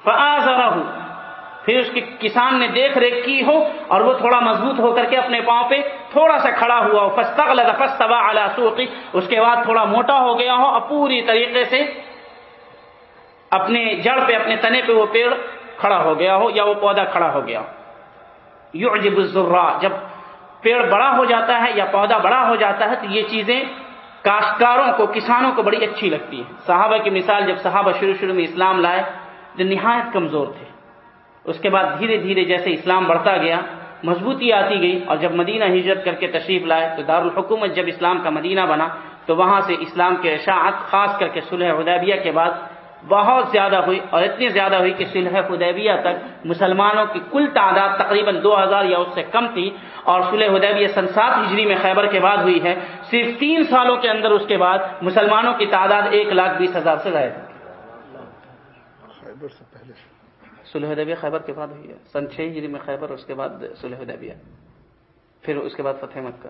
فآذره، پھر اس کے کسان نے دیکھ ریکھ کی ہو اور وہ تھوڑا مضبوط ہو کر کے اپنے پاؤں پہ تھوڑا سا کھڑا ہوا ہو. فاستغلظ، فاستوى على سوقه، اس کے بعد تھوڑا موٹا ہو گیا ہو اور پوری طریقے سے اپنے جڑ پہ، اپنے تنے پہ وہ پیڑ کھڑا ہو گیا ہو یا وہ پودا کھڑا ہو گیا ہو۔ یعجب جب پیڑ بڑا ہو جاتا ہے یا پودا بڑا ہو جاتا ہے تو یہ چیزیں کاشتکاروں کو، کسانوں کو بڑی اچھی لگتی ہے صحابہ کی مثال، جب صحابہ شروع شروع میں اسلام لائے تو نہایت کمزور تھے۔ اس کے بعد دھیرے دھیرے جیسے اسلام بڑھتا گیا، مضبوطی آتی گئی اور جب مدینہ ہجرت کر کے تشریف لائے تو دارالحکومت جب اسلام کا مدینہ بنا تو وہاں سے اسلام کے اشاعت، خاص کر کے صلح حدیبیہ کے بعد بہت زیادہ ہوئی اور اتنی زیادہ ہوئی کہ صلح حدیبیہ تک مسلمانوں کی کل تعداد تقریباً دو ہزار یا اس سے کم تھی اور صلح حدیبیہ سن سات ہجری میں خیبر کے بعد ہوئی ہے۔ صرف تین سالوں کے اندر اس کے بعد مسلمانوں کی تعداد ایک لاکھ بیس ہزار سے زائد خیبر سے پہلے۔ صلح حدیبیہ خیبر کے بعد ہوئی ہے۔ سن چھ ہجری میں خیبر اس کے بعد صلح حدیبیہ۔ پھر اس کے بعد فتح مکہ۔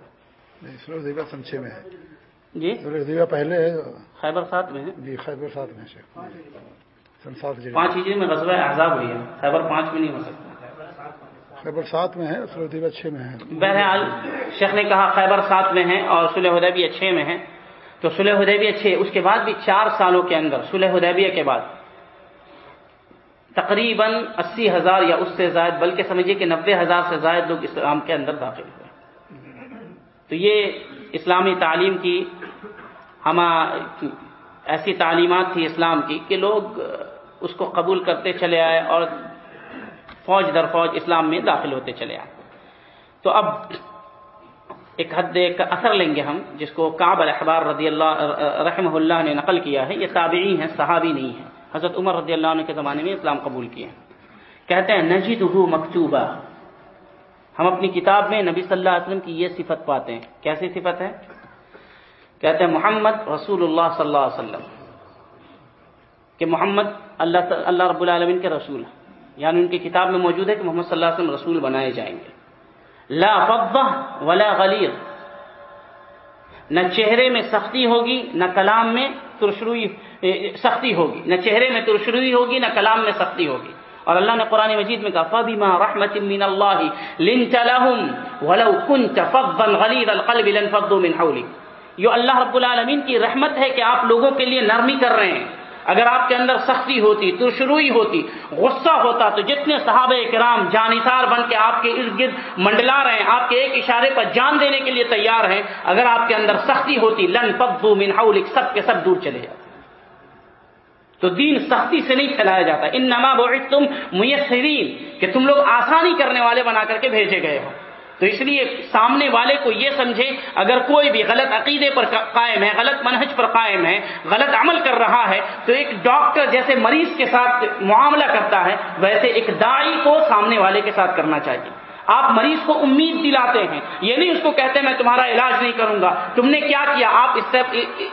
نہیں سورج دیوا سن چھ میں ہے۔ جی؟ دیوا پہلے ہے۔ خیبر سات میں جی خیبر سات میں جی پانچ ہجری میں غزوہ احزاب ہوئی ہے۔ خیبر پانچ میں نہیں ہو سکتا۔ خیبر سات میں ہے۔ سورج دیوا چھ میں ہے۔ بہرحال شیخ نے کہا خیبر سات میں ہے اور صلح حدیبیہ چھ میں ہے تو صلح حدیبیہ چھ اس کے بعد بھی چار سالوں کے اندر صلح حدیبیہ کے بعد۔ تقریباً اسی ہزار یا اس سے زائد بلکہ سمجھیے کہ نبے ہزار سے زائد لوگ اسلام کے اندر داخل ہوئے۔ تو یہ اسلامی تعلیم کی ہم ایسی تعلیمات تھی اسلام کی کہ لوگ اس کو قبول کرتے چلے آئے اور فوج در فوج اسلام میں داخل ہوتے چلے آئے۔ تو اب ایک حد ایک اثر لیں گے ہم، جس کو کعب الاحبار رضی اللہ، رحمہ اللہ نے نقل کیا ہے۔ یہ تابعی ہیں، صحابی نہیں ہیں۔ حضرت عمر رضی اللہ عنہ کے زمانے میں اسلام قبول کیے کہتے ہیں نجید مکتوبہ۔ ہم اپنی کتاب میں نبی صلی اللہ علیہ وسلم کی یہ صفت پاتے ہیں۔ کیسی صفت ہے؟ کہتے ہیں محمد رسول اللہ صلی اللہ علیہ وسلم، کہ محمد اللہ اللہ رب العالمین کے رسول ہیں۔ یعنی ان کی کتاب میں موجود ہے کہ محمد صلی اللہ علیہ وسلم رسول بنائے جائیں گے۔ لا فضہ ولا غلیر نہ چہرے میں سختی ہوگی، نہ کلام میں ترشروئی سختی ہوگی۔ نہ چہرے میں ترشروئی ہوگی، نہ کلام میں سختی ہوگی۔ اور اللہ نے قرآن مجید میں کہا، فبما رحمت من اللہ لنت لهم ولو كنت فظا غليظ القلب لانفضوا من حولك۔ یہ اللہ رب العالمین کی رحمت ہے کہ آپ لوگوں کے لیے نرمی کر رہے ہیں۔ اگر آپ کے اندر سختی ہوتی ترشروئی ہوتی۔ غصہ ہوتا تو جتنے صحابہ کرام جانثار بن کے آپ کے ارد گرد منڈلا رہے ہیں، آپ کے ایک اشارے پر جان دینے کے لیے تیار ہیں، اگر آپ کے اندر سختی ہوتی، لن پبو من حولک، سب کے سب دور چلے جاتے۔ تو دین سختی سے نہیں پھیلایا جاتا۔ ان نما بوڑھ تم میسرین، کہ تم لوگ آسانی کرنے والے بنا کر کے بھیجے گئے ہو۔ تو اس لیے سامنے والے کو یہ سمجھے اگر کوئی بھی غلط عقیدے پر قائم ہے، غلط منہج پر قائم ہے، غلط عمل کر رہا ہے، تو ایک ڈاکٹر جیسے مریض کے ساتھ معاملہ کرتا ہے، ویسے ایک دائی کو سامنے والے کے ساتھ کرنا چاہیے۔ آپ مریض کو امید دلاتے ہیں یہ نہیں اس کو کہتے میں تمہارا علاج نہیں کروں گا۔ تم نے کیا کیا؟ آپ اس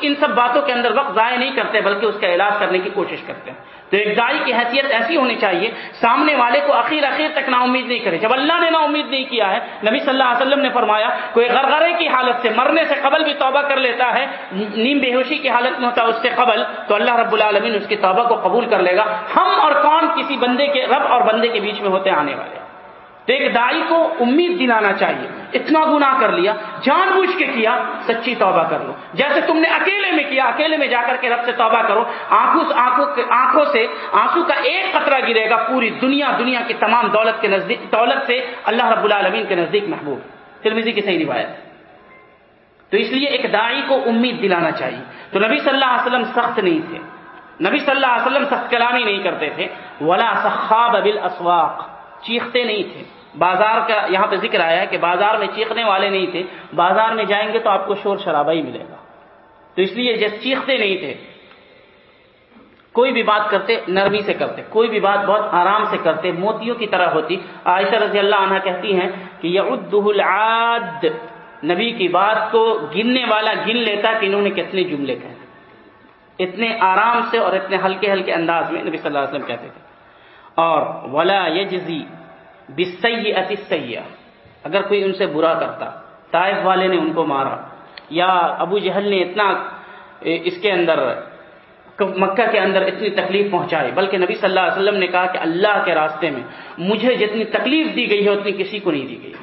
ان سب باتوں کے اندر وقت ضائع نہیں کرتے بلکہ اس کا علاج کرنے کی کوشش کرتے ہیں۔ تو ایک دائی کی حیثیت ایسی ہونی چاہیے، سامنے والے کو اخیر اخیر تک نا امید نہیں کرے۔ جب اللہ نے نا امید نہیں کیا ہے، نبی صلی اللہ علیہ وسلم نے فرمایا، کوئی غرغرے کی حالت سے مرنے سے قبل بھی توبہ کر لیتا ہے، نیم بے ہوشی کی حالت میں ہوتا ہے اس سے قبل، تو اللہ رب العالمین اس کی توبہ کو قبول کر لے گا۔ ہم اور کون کسی بندے کے رب اور بندے کے بیچ میں ہوتے آنے والے۔ تو ایک دائی کو امید دلانا چاہیے۔ اتنا گناہ کر لیا، جان بوجھ کے کیا، سچی توبہ کر لو۔ جیسے تم نے اکیلے میں کیا، اکیلے میں جا کر کے رب سے توبہ کرو، آنکھوں آنکھوں آنکھوں سے، آنسو کا ایک قطرہ گرے گا، پوری دنیا دنیا کی تمام دولت کے نزدیک، دولت سے اللہ رب العالمین کے نزدیک محبوب۔ ترمیزی کی صحیح روایت تو اس لیے ایک دائی کو امید دلانا چاہیے۔ تو نبی صلی اللہ علیہ وسلم سخت نہیں تھے۔ نبی صلی اللہ علیہ وسلم سخت کلامی نہیں کرتے تھے۔ ولا صحاب اسواق چیختے نہیں تھے۔ بازار کا یہاں پہ ذکر آیا ہے کہ بازار میں چیخنے والے نہیں تھے، بازار میں جائیں گے تو آپ کو شور شرابہ ہی ملے گا۔ تو اس لیے جیسے چیختے نہیں تھے، کوئی بھی بات کرتے نرمی سے کرتے، کوئی بھی بات بہت آرام سے کرتے، موتیوں کی طرح ہوتی۔ عائشہ رضی اللہ عنہ کہتی ہیں کہ یہ العاد، نبی کی بات کو گننے والا گن لیتا کہ انہوں نے کتنے جملے کہے۔ اتنے آرام سے اور اتنے ہلکے ہلکے انداز میں نبی صلی اللہ علیہ وسلم کہتے تھے۔ اور ولا یجزی بسی سیاح اگر کوئی ان سے برا کرتا، طائف والے نے ان کو مارا، یا ابو جہل نے اتنا اس کے اندر، مکہ کے اندر اتنی تکلیف پہنچائی، بلکہ نبی صلی اللہ علیہ وسلم نے کہا کہ اللہ کے راستے میں مجھے جتنی تکلیف دی گئی ہے، اتنی کسی کو نہیں دی گئی۔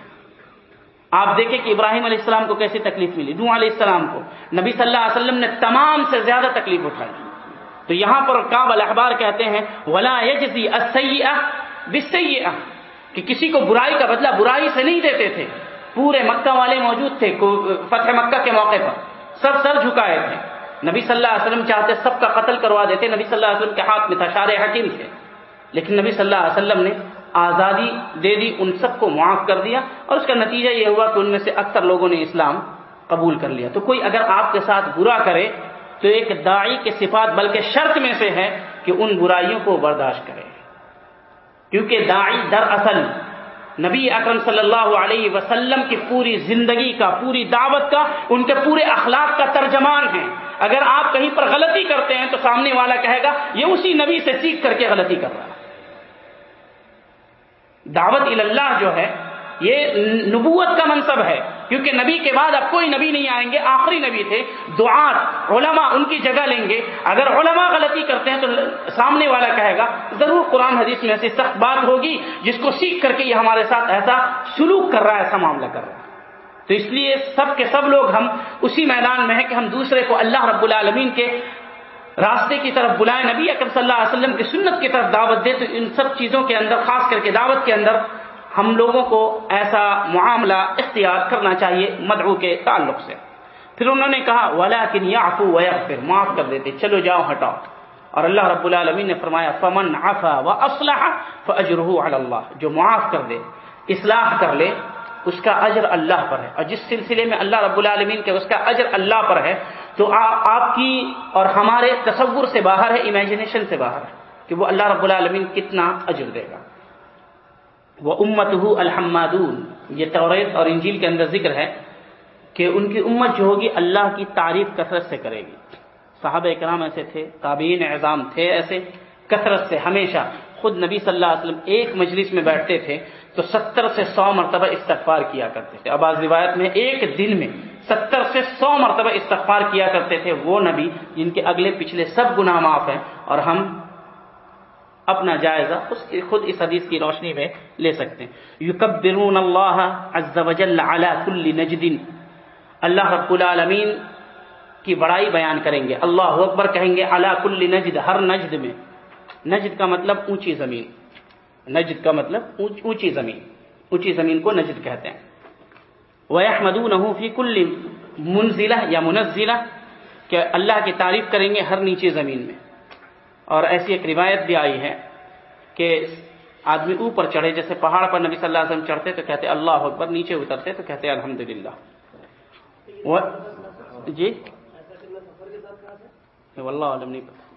آپ دیکھیں کہ ابراہیم علیہ السلام کو کیسی تکلیف ملی نو علیہ السلام کو۔ نبی صلی اللہ علیہ وسلم نے تمام سے زیادہ تکلیف اٹھائی۔ تو یہاں پر کاب الاحبار کہتے ہیں، ولا یجزی السیئہ کہ کسی کو برائی کا بدلہ برائی سے نہیں دیتے تھے۔ پورے مکہ والے موجود تھے فتح مکہ کے موقع پر۔ سب سر جھکائے تھے۔ نبی صلی اللہ علیہ وسلم چاہتے سب کا قتل کروا دیتے، نبی صلی اللہ علیہ وسلم کے ہاتھ میں تھا، شار حکیم تھے۔ لیکن نبی صلی اللہ علیہ وسلم نے آزادی دے دی، ان سب کو معاف کر دیا۔ اور اس کا نتیجہ یہ ہوا کہ ان میں سے اکثر لوگوں نے اسلام قبول کر لیا۔ تو کوئی اگر آپ کے ساتھ برا کرے، تو ایک داعی کے صفات بلکہ شرط میں سے ہے کہ ان برائیوں کو برداشت کرے۔ کیونکہ داعی در اصل نبی اکرم صلی اللہ علیہ وسلم کی پوری زندگی کا، پوری دعوت کا، ان کے پورے اخلاق کا ترجمان ہے اگر آپ کہیں پر غلطی کرتے ہیں تو سامنے والا کہے گا، یہ اسی نبی سے سیکھ کر کے غلطی کر رہا ہے۔ دعوت اللہ جو ہے، یہ نبوت کا منصب ہے۔ کیونکہ نبی کے بعد اب کوئی نبی نہیں آئیں گے، آخری نبی تھے۔ دعات، علماء ان کی جگہ لیں گے۔ اگر علماء غلطی کرتے ہیں تو سامنے والا کہے گا، ضرور قرآن حدیث میں ایسی سخت بات ہوگی جس کو سیکھ کر کے یہ ہمارے ساتھ ایسا سلوک کر رہا ہے، ایسا معاملہ کر رہا ہے۔ تو اس لیے سب کے سب لوگ ہم اسی میدان میں ہیں کہ ہم دوسرے کو اللہ رب العالمین کے راستے کی طرف بلائیں، نبی اکرم صلی اللہ علیہ وسلم کی سنت کی طرف دعوت دے تو ان سب چیزوں کے اندر، خاص کر کے دعوت کے اندر ہم لوگوں کو ایسا معاملہ اختیار کرنا چاہیے مدعو کے تعلق سے۔ پھر انہوں نے کہا ولا کن یا پھر معاف کر دیتے، چلو جاؤ، ہٹاؤ۔ اور اللہ رب العالمین نے فرمایا، فمن عفا و اسلح فاجره اللہ جو معاف کر دے، اصلاح کر لے، اس کا اجر اللہ پر ہے۔ اور جس سلسلے میں اللہ رب العالمین کے اس کا اجر اللہ پر ہے، تو آپ کی اور ہمارے تصور سے باہر ہے امیجنیشن سے باہر ہے کہ وہ اللہ رب العالمین کتنا اجر دے گا۔ وہ امت ہو الحمادون، یہ توریت اور انجیل کے اندر ذکر ہے کہ ان کی امت جو ہوگی اللہ کی تعریف کثرت سے کرے گی۔ صحابہ اکرام ایسے تھے، تابعین اعظام تھے ایسے، کثرت سے، ہمیشہ۔ خود نبی صلی اللہ علیہ وسلم ایک مجلس میں بیٹھتے تھے تو ستر سے سو مرتبہ استغفار کیا کرتے تھے۔ اب آج روایت میں ایک دن میں ستر سے سو مرتبہ استغفار کیا کرتے تھے وہ نبی جن کے اگلے پچھلے سب گناہ معاف ہیں اور ہم اپنا جائزہ اس کی خود اس حدیث کی روشنی میں لے سکتے ہیں۔ یکبرون اللہ عز وجل علی کل نجد۔ اللہ رب العالمین کی بڑائی بیان کریں گے۔ اللہ اکبر کہیں گے علی کل نجد، ہر نجد میں۔ نجد کا مطلب اونچی زمین۔ نجد کا مطلب اونچی زمین۔ اونچی زمین کو نجد کہتے ہیں۔ وَيَحْمَدُونَهُ فِي كُلِّ منزلہ یا منزلہ کہ اللہ کی تعریف کریں گے ہر نیچے زمین میں۔ اور ایسی ایک روایت بھی آئی ہے کہ آدمی اوپر چڑھے، جیسے پہاڑ پر نبی صلی اللہ علیہ وسلم چڑھتے تو کہتے اللہ اکبر، نیچے اترتے تو کہتے الحمد للہ جی؟ واللہ علم نہیں پتا۔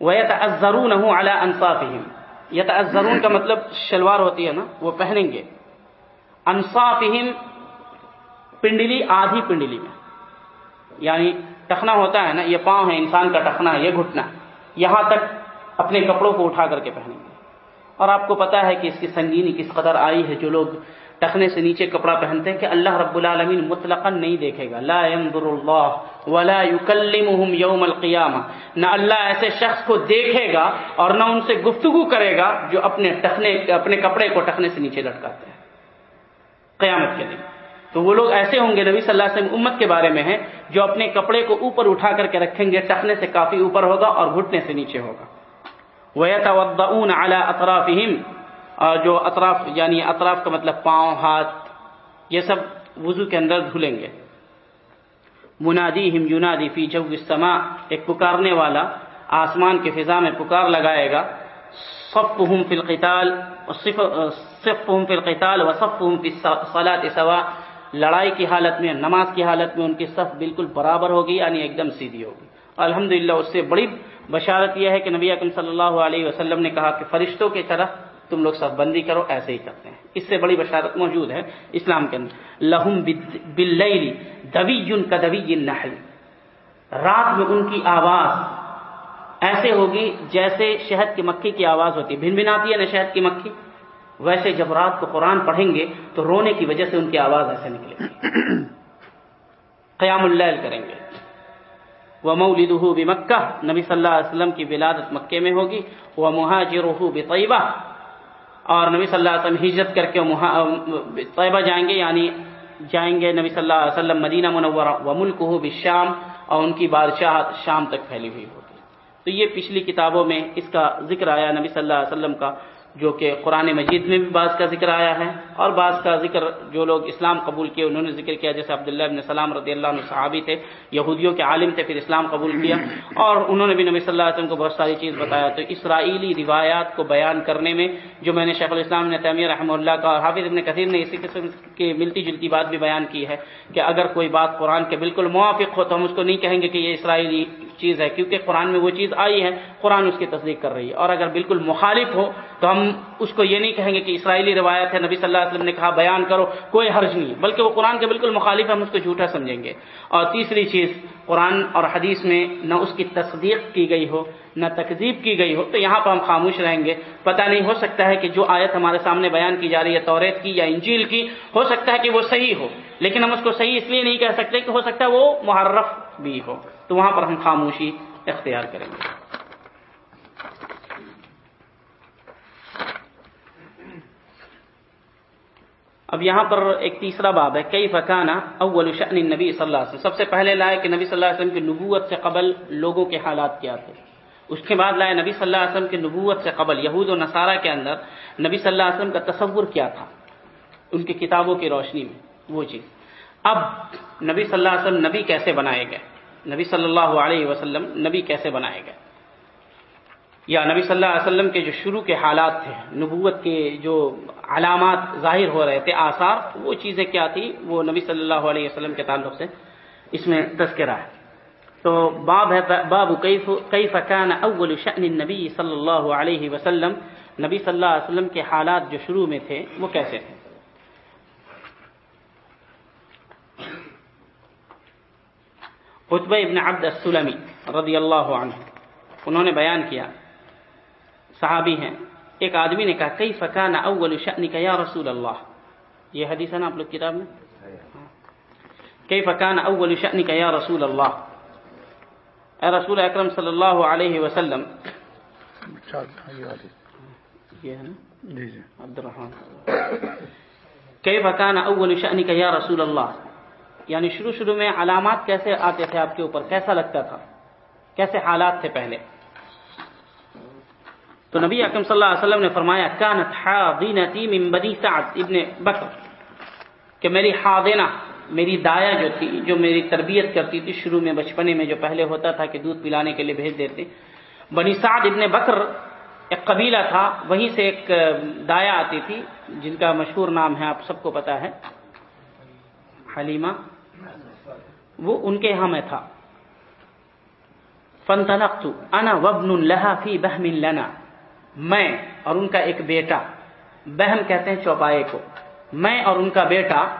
وہ ضرور نہ انصافہم یتعذرون کا مطلب شلوار ہوتی ہے نا، وہ پہنیں گے۔ انصافہم پنڈلی، آدھی پنڈلی میں۔ یعنی ٹخنا ہوتا ہے نا، یہ پاؤں ہے انسان کا ٹخنا ہے، یہ گھٹنا یہاں تک اپنے کپڑوں کو اٹھا کر کے پہنیں گے۔ اور آپ کو پتا ہے کہ اس کی سنگینی کس قدر آئی ہے جو لوگ ٹخنے سے نیچے کپڑا پہنتے ہیں کہ اللہ رب العالمین مطلقا نہیں دیکھے گا۔ لا ينظر اللہ ولا يكلمهم يوم القیامہ۔ نہ اللہ ایسے شخص کو دیکھے گا اور نہ ان سے گفتگو کرے گا جو اپنے ٹخنے، اپنے کپڑے کو ٹخنے سے نیچے لٹکاتے ہیں۔ قیامت کے دن۔ تو وہ لوگ ایسے ہوں گے نبی صلی اللہ علیہ وسلم امت کے بارے میں ہیں جو اپنے کپڑے کو اوپر اٹھا کر کے رکھیں گے ٹخنے سے کافی اوپر ہوگا اور گھٹنے سے نیچے ہوگا۔ وَيَتَوَضَّعُونَ عَلَىٰ أَطْرَافِهِمْ۔ اور جو اطراف یعنی اطراف کا مطلب پاؤں، ہاتھ، یہ سب وضو کے اندر دھلیں گے۔ منادیہم ینادی فی جو السماء۔ ایک پکارنے والا آسمان کے فضا میں پکار لگائے گا۔ صفہم فی القتال۔ صفہم فی القتال۔ وصفہم فی الصلاة سوا لڑائی کی حالت میں، نماز کی حالت میں ان کی صف بالکل برابر ہوگی یعنی ایک دم سیدھی ہوگی۔ الحمدللہ، اس سے بڑی بشارت یہ ہے کہ نبی اکم صلی اللہ علیہ وسلم نے کہا کہ فرشتوں کی طرح تم لوگ سب بندی کرو، ایسے ہی کرتے ہیں۔ اس سے بڑی بشارت موجود ہے اسلام کے اندر۔ لہم بلیلی دوی کا دوی نحل رات میں ان کی آواز ایسے ہوگی جیسے شہد کی مکھی کی آواز ہوتی ہے۔ بھن بھن آتی ہے نا شہد کی مکھی؟ ویسے جب رات کو قرآن پڑھیں گے تو رونے کی وجہ سے ان کی آواز ایسے نکلے گی۔ قیام اللیل کریں گے۔ وہ مولد مکہ نبی صلی اللہ علیہ وسلم کی ولادت مکے میں ہوگی۔ وہ مہاجر طیبہ اور نبی صلی اللہ علیہ وسلم ہجرت کر کے طیبہ جائیں گے یعنی جائیں گے نبی صلی اللہ علیہ وسلم مدینہ منورہ۔ و ملک ہو شام اور ان کی بادشاہ شام تک پھیلی ہوئی ہوگی۔ تو یہ پچھلی کتابوں میں اس کا ذکر آیا نبی صلی اللہ علیہ وسلم کا۔ جو کہ قرآن مجید میں بھی بعض کا ذکر آیا ہے اور بعض کا ذکر جو لوگ اسلام قبول کیے، انہوں نے ذکر کیا، جیسے عبداللہ ابن سلام رضی اللہ عنہ صحابی تھے، یہودیوں کے عالم تھے، پھر اسلام قبول کیا اور انہوں نے بھی نبی صلی اللہ علیہ وسلم کو بہت ساری چیز بتایا۔ تو اسرائیلی روایات کو بیان کرنے میں جو میں نے شیخ الاسلام نے تعمیر رحمہ اللہ کا اور حافظ ابن کثیر نے اسی قسم کی ملتی جلتی بات بھی بیان کی ہے کہ اگر کوئی بات قرآن کے بالکل موافق ہو تو ہم اس کو نہیں کہیں گے کہ یہ اسرائیلی چیز ہے، کیونکہ قرآن میں وہ چیز آئی ہے، قرآن اس کی تصدیق کر رہی ہے۔ اور اگر بالکل مخالف ہو تو ہم اس کو یہ نہیں کہیں گے کہ اسرائیلی روایت ہے، نبی صلی اللہ علیہ وسلم نے کہا بیان کرو، کوئی حرج نہیں بلکہ وہ قرآن کے بالکل مخالف ہے، ہم اس کو جھوٹا سمجھیں گے۔ اور تیسری چیز، قرآن اور حدیث میں نہ اس کی تصدیق کی گئی ہو نہ تکذیب کی گئی ہو، تو یہاں پر ہم خاموش رہیں گے۔ پتہ نہیں، ہو سکتا ہے کہ جو آیت ہمارے سامنے بیان کی جا رہی ہے، توریت کی یا انجیل کی، ہو سکتا ہے کہ وہ صحیح ہو۔ لیکن ہم اس کو صحیح اس لیے نہیں کہہ سکتے کہ ہو سکتا ہے وہ محرف بھی ہو۔ تو وہاں پر ہم خاموشی اختیار کریں گے۔ اب یہاں پر ایک تیسرا باب ہے کئی فکانا اول شأن نبی صلی اللہ علیہ وسلم؟ سب سے پہلے لائے کہ نبی صلی اللہ علیہ وسلم کی نبوت سے قبل لوگوں کے حالات کیا تھے؟ اس کے بعد لائے نبی صلی اللہ علیہ وسلم کی نبوت سے قبل، یہود و نصارہ کے اندر نبی صلی اللہ علیہ وسلم کا تصور کیا تھا؟ ان کی کتابوں کی روشنی میں، وہ چیز۔ اب نبی صلی اللہ علیہ وسلم نبی کیسے بنائے گئے؟ نبی صلی اللہ علیہ وسلم نبی کیسے بنائے گئے؟ یا نبی صلی اللہ علیہ وسلم کے جو شروع کے حالات تھے، نبوت کے جو علامات ظاہر ہو رہے تھے، آثار، وہ چیزیں کیا تھی وہ نبی صلی اللہ علیہ وسلم کے تعلق سے اس میں تذکرہ ہے۔ تو باب ہے باب کئی فقان اول شأن نبی صلی اللہ علیہ وسلم؟ نبی صلی اللہ علیہ وسلم کے حالات جو شروع میں تھے وہ کیسے تھے؟ قطب ابن عبد السلمی رضی اللہ عنہ انہوں نے بیان کیا صحابی ہیں ایک آدمی نے کہا کئی فکان اول شأن کا یا رسول اللہ؟ یہ حدیث ہے نا آپ لوگ کتاب میں؟ کئی فکان اول شأن کا یا رسول اللہ؟ اے رسول اکرم صلی اللہ علیہ وسلم۔ یہ ہے نا؟ عبد الرحمان کئی فکان اول شأن کا یا رسول اللہ؟ یعنی شروع شروع میں علامات کیسے آتے تھے آپ کے اوپر؟ کیسا لگتا تھا؟ کیسے حالات تھے پہلے؟ تو نبی اکم صلی اللہ علیہ وسلم نے فرمایا کانت حاضینتی من بنی سعد ابن بکر کہ میری حاضنہ میری دایا جو تھی، جو میری تربیت کرتی تھی شروع میں بچپنے میں، جو پہلے ہوتا تھا کہ دودھ پلانے کے لیے بھیج دیتے۔ بنی سعد ابن بکر ایک قبیلہ تھا، وہیں سے ایک دایا آتی تھی، جن کا مشہور نام ہے، آپ سب کو پتا ہے، حلیمہ۔ وہ ان کے یہاں میں تھا۔ فنطلقت انا وابن لها في بهم لنا۔ میں اور ان کا ایک بیٹا۔ بہم کہتے ہیں چوپائے کو۔ میں اور ان کا بیٹا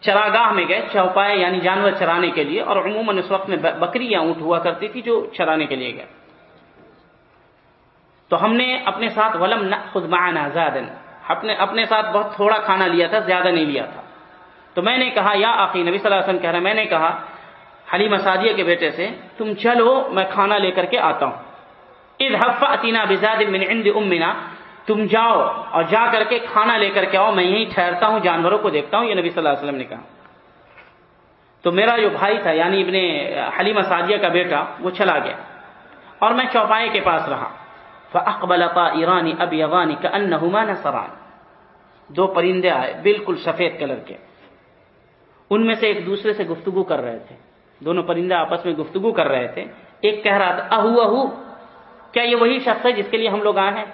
چراگاہ میں گئے، چوپائے یعنی جانور چرانے کے لیے، اور عموماً اس وقت میں بکری یا اونٹ ہوا کرتی تھی جو چرانے کے لیے گئے۔ تو ہم نے اپنے ساتھ ولم خود معنا زادن۔ اپنے اپنے ساتھ بہت تھوڑا کھانا لیا تھا، زیادہ نہیں لیا تھا۔ تو میں نے کہا، یا آخی، نبی صلی اللہ علیہ وسلم کہہ رہا میں نے کہا حلیم سعدیہ کے بیٹے سے، تم چلو، میں کھانا لے کر کے آتا ہوں۔ اد حفا بزاد من عند امنا تم جاؤ اور جا کر کے کھانا لے کر کے آؤ، میں یہیں ٹھہرتا ہوں، جانوروں کو دیکھتا ہوں، یہ نبی صلی اللہ علیہ وسلم نے کہا۔ تو میرا جو بھائی تھا یعنی ابن حلیم سعدیہ کا بیٹا، وہ چلا گیا۔ اور میں چوپائے کے پاس رہا۔ فاقبل طائران ابيضان كانهما نصران۔ دو پرندے آئے، بالکل سفید کلر کے۔ ان میں سے ایک دوسرے سے گفتگو کر رہے تھے۔ دونوں پرندے آپس میں گفتگو کر رہے تھے۔ ایک کہہ رہا تھا، اہو اہو، کیا یہ وہی شخص ہے جس کے لیے ہم لوگ آئے ہیں؟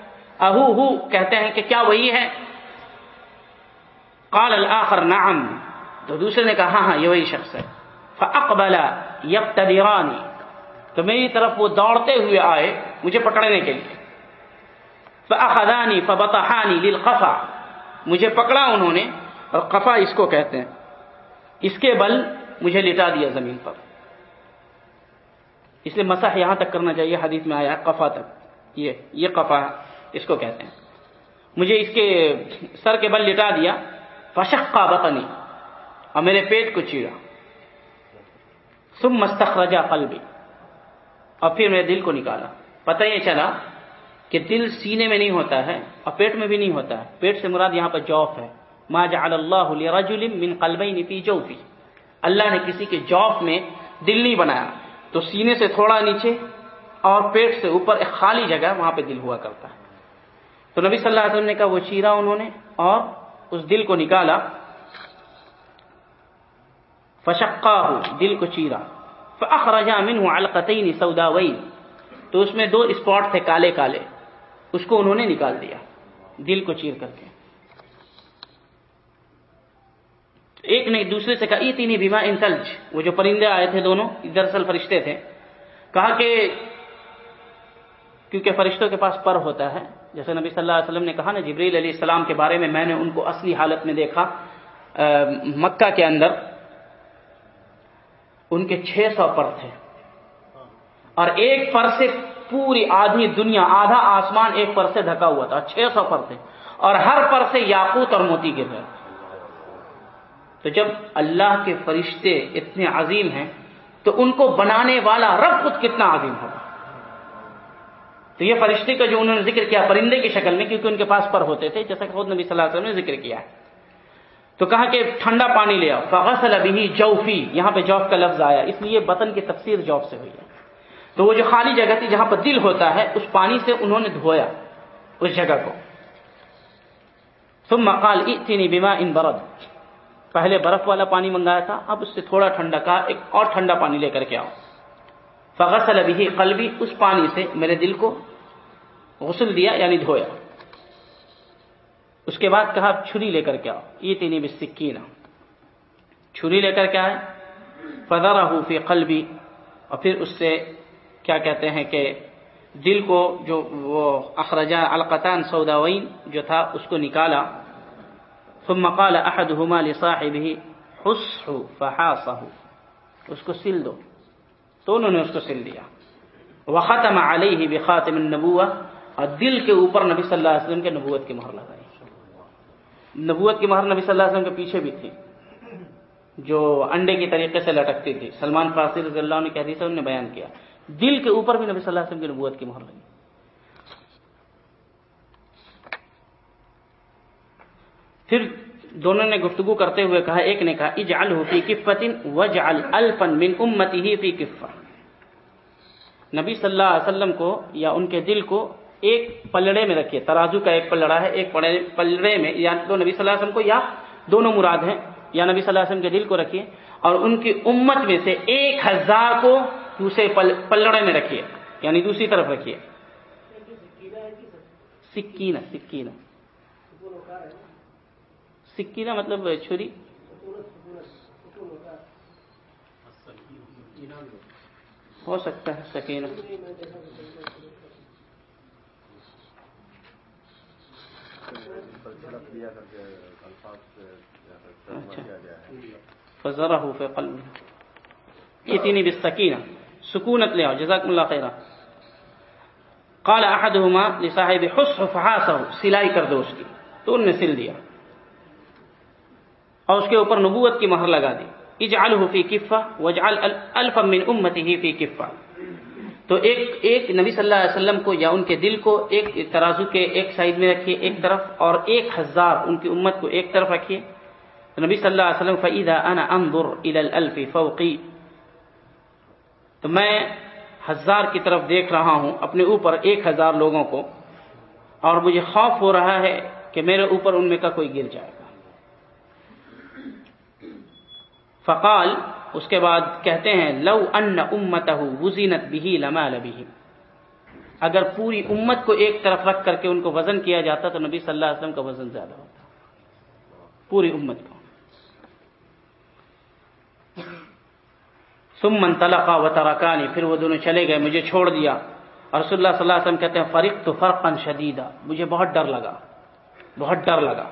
اہو ہو کہتے ہیں کہ کیا وہی ہے؟ قال الاخر نعم۔ تو دوسرے نے کہا ہاں ہاں یہ وہی شخص ہے۔ فاقبل يقتدران تو میری طرف وہ دوڑتے ہوئے آئے مجھے پکڑنے کے لیے۔ فاخذانی فبطحانی للقفا مجھے پکڑا انہوں نے اور قفا اس کو کہتے ہیں۔ اس کے بل مجھے لٹا دیا زمین پر۔ اس لیے مسح یہاں تک کرنا چاہیے، حدیث میں آیا قفا تک۔ یہ یہ قفا اس کو کہتے ہیں۔ مجھے اس کے سر کے بل لٹا دیا۔ فشقا بطنی اور میرے پیٹ کو چیڑا ثم مستخرجا قلبی اور پھر میرے دل کو نکالا۔ پتہ یہ چلا کہ دل سینے میں نہیں ہوتا ہے اور پیٹ میں بھی نہیں ہوتا ہے۔ پیٹ سے مراد یہاں پر جوف ہے۔ ما جعل اللہ لرجل من قلبین فی جوفی اللہ نے کسی کے جوف میں دل نہیں بنایا۔ تو سینے سے تھوڑا نیچے اور پیٹ سے اوپر ایک خالی جگہ وہاں پہ دل ہوا کرتا ہے۔ تو نبی صلی اللہ علیہ وسلم نے کہا وہ چیرا انہوں نے اور اس دل کو نکالا۔ فشقا دل کو چیرا۔ فاخرجا منه علقتين سوداوين تو اس میں دو اسپاٹ تھے کالے کالے۔ اس کو انہوں نے نکال دیا۔ دل کو چیر کر کے۔ ایک نے دوسرے سے کہا تینی بیما انتلج وہ جو پرندے آئے تھے دونوں، دراصل فرشتے تھے۔ کہا کہ کیونکہ فرشتوں کے پاس پر ہوتا ہے جیسے نبی صلی اللہ علیہ وسلم نے کہا نا، جبریل علیہ السلام کے بارے میں میں نے ان کو اصلی حالت میں دیکھا مکہ کے اندر ان کے چھ سو پر تھے۔ اور ایک پر سے پوری آدھی دنیا، آدھا آسمان ایک پر سے ڈھکا ہوا تھا، چھ سو پر تھے۔ اور ہر پر سے یاقوت اور موتی کے تھے۔ تو جب اللہ کے فرشتے اتنے عظیم ہیں، تو ان کو بنانے والا رب خود کتنا عظیم ہوگا؟ تو یہ فرشتے کا جو انہوں نے ذکر کیا پرندے کی شکل میں، کیونکہ ان کے پاس پر ہوتے تھے، جیسا کہ خود نبی صلی اللہ علیہ وسلم نے ذکر کیا تو کہا کہ ٹھنڈا پانی لے آؤ۔ فغسل ابھی جوفی یہاں پہ جوف کا لفظ آیا۔ اس لیے بطن کی تفسیر جوف سے ہوئی ہے۔ تو وہ جو خالی جگہ تھی جہاں پر دل ہوتا ہے، اس پانی سے انہوں نے دھویا اس جگہ کو۔ ثم قال ائتنی بما ان برد۔ پہلے برف والا پانی منگایا تھا، اب اس سے تھوڑا ٹھنڈا کہا، ایک اور ٹھنڈا پانی لے کر کے آؤ۔ فغسل ابھی قلبی، اس پانی سے میرے دل کو غسل دیا یعنی دھویا۔ اس کے بعد کہا، چھری لے کر کے آؤ۔ یہ تینی بسکینہ۔ چھری لے کر کے آئے۔ فضا فی قلبی۔ اور پھر اس سے کیا کہتے ہیں کہ دل کو جو وہ اخرجا القطان سوداوین جو تھا، اس کو نکالا۔ ثم قال احدهما لصاحبه حسه فحاصه اس کو سل دو۔ تو انہوں نے اس کو سل دیا وختم علیہ بخاتم النبوہ اور دل کے اوپر نبی صلی اللہ علیہ وسلم کے نبوت کی مہر لگائی۔ نبوت کی مہر نبی صلی اللہ علیہ وسلم کے پیچھے بھی تھی، جو انڈے کی طریقے سے لٹکتی تھی۔ سلمان فارسی رضی اللہ عنہ کی حدیث انہوں نے بیان کیا۔ دل کے اوپر بھی نبی صلی اللہ علیہ وسلم کی نبوت کی مہر لگی پھر دونوں نے گفتگو کرتے ہوئے کہا، ایک نے کہا اجعل فی کفتن وجعل الفن من امتی فی کفہ۔ نبی صلی اللہ علیہ وسلم کو یا ان کے دل کو ایک پلڑے میں رکھیے، ترازو کا ایک پلڑا ہے، ایک پلڑے میں، یا تو نبی صلی اللہ علیہ وسلم کو یا دونوں مراد ہیں، یا نبی صلی اللہ علیہ وسلم کے دل کو رکھیے اور ان کی امت میں سے ایک ہزار کو دوسرے پلڑے میں رکھیے یعنی دوسری طرف رکھیے۔ سکینہ سکینہ۔ سکی نا مطلب چھری؟ ہو سکتا ہے سکینا اچھا۔ ذرا فی قلب۔ اتنی سکینا سکونت لے آؤ۔ جزاک اللہ خیرہ۔ قال احدهما لصاحب خوش حاسه سلائی کر دو اس کی۔ تو ان نے سل دیا۔ اور اس کے اوپر نبوت کی مہر لگا دی۔ اجعله فی کفہ واجعل الف من امته فی کفہ۔ تو ایک ایک نبی صلی اللہ علیہ وسلم کو یا ان کے دل کو ایک ترازو کے ایک سائڈ میں رکھیے ایک طرف اور ایک ہزار ان کی امت کو ایک طرف رکھیے۔ تو نبی صلی اللہ علیہ وسلم فعیدہ انا انظر الى الالف فوقی تو میں ہزار کی طرف دیکھ رہا ہوں اپنے اوپر ایک ہزار لوگوں کو اور مجھے خوف ہو رہا ہے کہ میرے اوپر ان میں کا کوئی گر جائے گا فقال، اس کے بعد کہتے ہیں، لو ان امت وزینت بھی لما لبی اگر پوری امت کو ایک طرف رکھ کر کے ان کو وزن کیا جاتا تو نبی صلی اللہ علیہ وسلم کا وزن زیادہ ہوتا۔ پوری امت کو۔ سم من تلقا و ترکانی پھر وہ دونوں چلے گئے، مجھے چھوڑ دیا۔ اور رسول اللہ صلی اللہ علیہ وسلم کہتے ہیں فرق تو فرقا شدیدہ مجھے بہت ڈر لگا۔ بہت ڈر لگا۔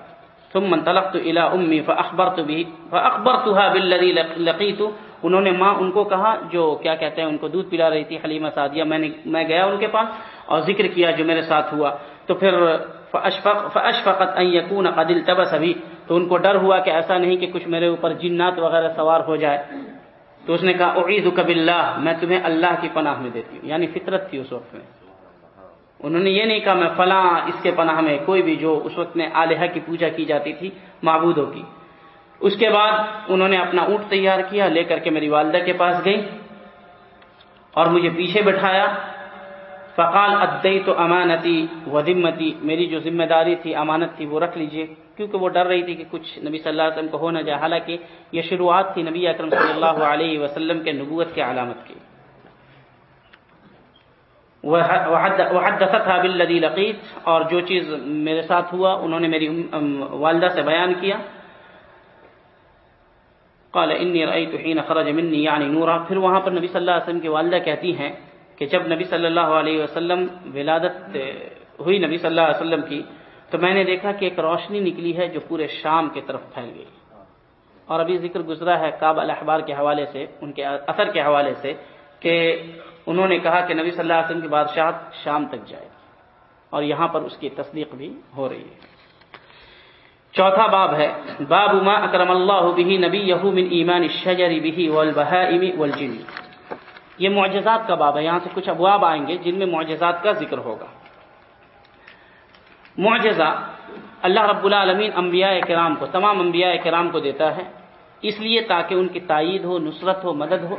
ثم انطلقت الى امي فاخبرت به، فاخبرتها بالذي لقيت. انہوں نے ماں ان کو کہا، جو کیا کہتے ہیں، ان کو دودھ پلا رہی تھی، حلیمہ سعدیہ، میں نے میں گیا ان کے پاس اور ذکر کیا جو میرے ساتھ ہوا۔ تو پھر فاشفق، فاشفقت ان يكون قد التبس بھی تو ان کو ڈر ہوا کہ ایسا نہیں کہ کچھ میرے اوپر جنات وغیرہ سوار ہو جائے۔ تو اس نے کہا، اعیذک باللہ، میں تمہیں اللہ کی پناہ میں دیتی ہوں۔ یعنی فطرت تھی اس وقت میں۔ انہوں نے یہ نہیں کہا میں فلاں اس کے پناہ میں کوئی بھی جو اس وقت میں آلیہ کی پوجا کی جاتی تھی معبودوں کی اس کے بعد انہوں نے اپنا اونٹ تیار کیا، لے کر کے میری والدہ کے پاس گئی اور مجھے پیچھے بٹھایا۔ فقال ادئی تو امانتی و ذمتی، میری جو ذمہ داری تھی، امانت تھی، وہ رکھ لیجیے۔ کیونکہ وہ ڈر رہی تھی کہ کچھ نبی صلی اللہ علیہ وسلم کو ہو نہ جائے۔ حالانکہ یہ شروعات تھی نبی اکرم صلی اللہ علیہ وسلم کے نبوت کے علامت کی۔ وحدثتها بالذي لقيت، اور جو چیز میرے ساتھ ہوا، انہوں نے میری والدہ سے بیان کیا۔ قال، انی رأيت حين خرج مني يعني یعنی نورا. پھر وہاں پر نبی صلی اللہ علیہ وسلم کی والدہ کہتی ہیں کہ جب نبی صلی اللہ علیہ وسلم ولادت، ہوئی نبی صلی اللہ علیہ وسلم کی، تو میں نے دیکھا کہ ایک روشنی نکلی ہے جو پورے شام کی طرف پھیل گئی۔ اور ابھی ذکر گزرا ہے کعب الاحبار کے حوالے سے، ان کے اثر کے حوالے سے کہ انہوں نے کہا کہ نبی صلی اللہ علیہ وسلم کی بادشاہت شام تک جائے گی اور یہاں پر اس کی تصدیق بھی ہو رہی ہے۔ چوتھا باب ہے، باب ما اکرم اللہ به نبی من ایمان الشجر به والبہائم والجن۔ یہ معجزات کا باب ہے، یہاں سے کچھ ابواب آئیں گے جن میں معجزات کا ذکر ہوگا۔ معجزہ اللہ رب العالمین انبیاء کرام کو، تمام انبیاء کرام کو دیتا ہے، اس لیے تاکہ ان کی تائید ہو، نصرت ہو، مدد ہو۔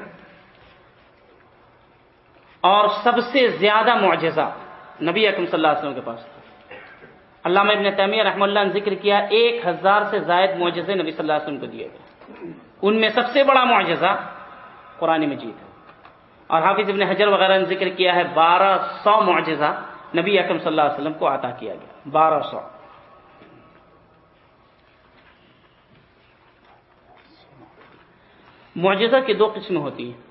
اور سب سے زیادہ معجزہ نبی اکم صلی اللہ علیہ وسلم کے پاس علامہ ابن تیمیہ رحم اللہ نے ذکر کیا، ایک ہزار سے زائد معجزے نبی صلی اللہ علیہ وسلم کو دیے گئے۔ ان میں سب سے بڑا معجزہ قرآن مجید ہے۔ اور حافظ ابن حجر وغیرہ نے ذکر کیا ہے، بارہ سو معجزہ نبی اکم صلی اللہ علیہ وسلم کو عطا کیا گیا۔ بارہ سو۔ معجزہ کی دو قسم ہوتی ہیں۔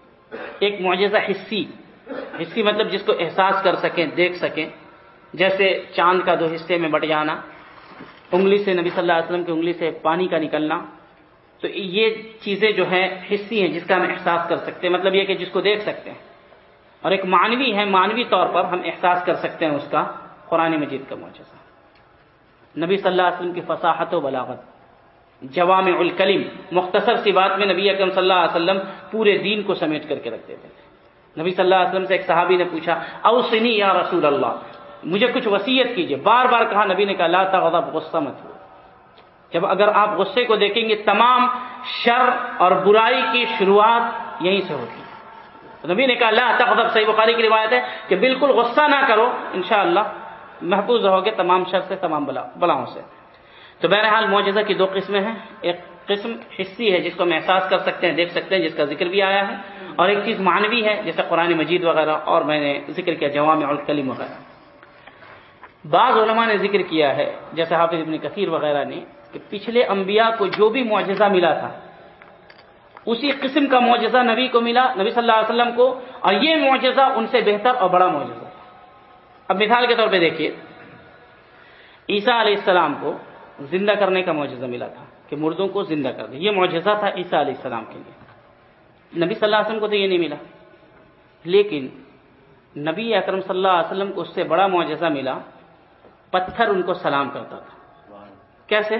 ایک معجزہ حصی حصی مطلب جس کو احساس کر سکیں، دیکھ سکیں۔ جیسے چاند کا دو حصے میں بٹ جانا، انگلی سے نبی صلی اللہ علیہ وسلم کی انگلی سے پانی کا نکلنا۔ تو یہ چیزیں جو ہیں، حصی ہیں جس کا ہم احساس کر سکتے ہیں۔ مطلب یہ کہ جس کو دیکھ سکتے ہیں۔ اور ایک مانوی ہے مانوی طور پر ہم احساس کر سکتے ہیں اس کا۔ قرآن مجید کا معجزہ۔ نبی صلی اللہ علیہ وسلم کی فصاحت و بلاغت۔ جوام الکلیم مختصر سی بات میں نبی اکرم صلی اللہ علیہ وسلم پورے دین کو سمیٹ کر کے رکھ دیتے تھے۔ نبی صلی اللہ علیہ وسلم سے ایک صحابی نے پوچھا او سنی یا رسول اللہ؟ مجھے کچھ وسیعت کیجیے بار بار کہا نبی نے کہا، لا تغضب، غصہ مت ہو۔ جب اگر آپ غصے کو دیکھیں گے، تمام شر اور برائی کی شروعات یہیں سے ہوتی ہے۔ نبی نے کہا، لا تغضب، صحیح بخاری کی روایت ہے کہ بالکل غصہ نہ کرو، انشاءاللہ محفوظ رہو گے تمام شر سے، تمام بلاؤں سے۔ تو بہرحال معجزہ کی دو قسمیں ہیں۔ ایک قسم حصی ہے جس کو ہم احساس کر سکتے ہیں، دیکھ سکتے ہیں، جس کا ذکر بھی آیا ہے۔ اور ایک چیز معنوی ہے، جیسے قرآن مجید وغیرہ، اور میں نے ذکر کیا جوام الکلیم وغیرہ۔ بعض علماء نے ذکر کیا ہے، جیسے حافظ ابن کثیر وغیرہ نے، کہ پچھلے انبیاء کو جو بھی معجزہ ملا تھا، اسی قسم کا معجزہ نبی کو ملا، نبی صلی اللہ علیہ وسلم کو، اور یہ معجزہ ان سے بہتر اور بڑا معجزہ۔ اب مثال کے طور پہ دیکھیے، عیسیٰ علیہ السلام کو زندہ کرنے کا معجزہ ملا تھا، کہ مردوں کو زندہ کر دے۔ یہ معجزہ تھا عیسیٰ علیہ السلام کے لیے۔ نبی صلی اللہ علیہ وسلم کو تو یہ نہیں ملا۔ لیکن نبی اکرم صلی اللہ علیہ وسلم کو اس سے بڑا معجزہ ملا۔ پتھر ان کو سلام کرتا تھا۔ کیسے؟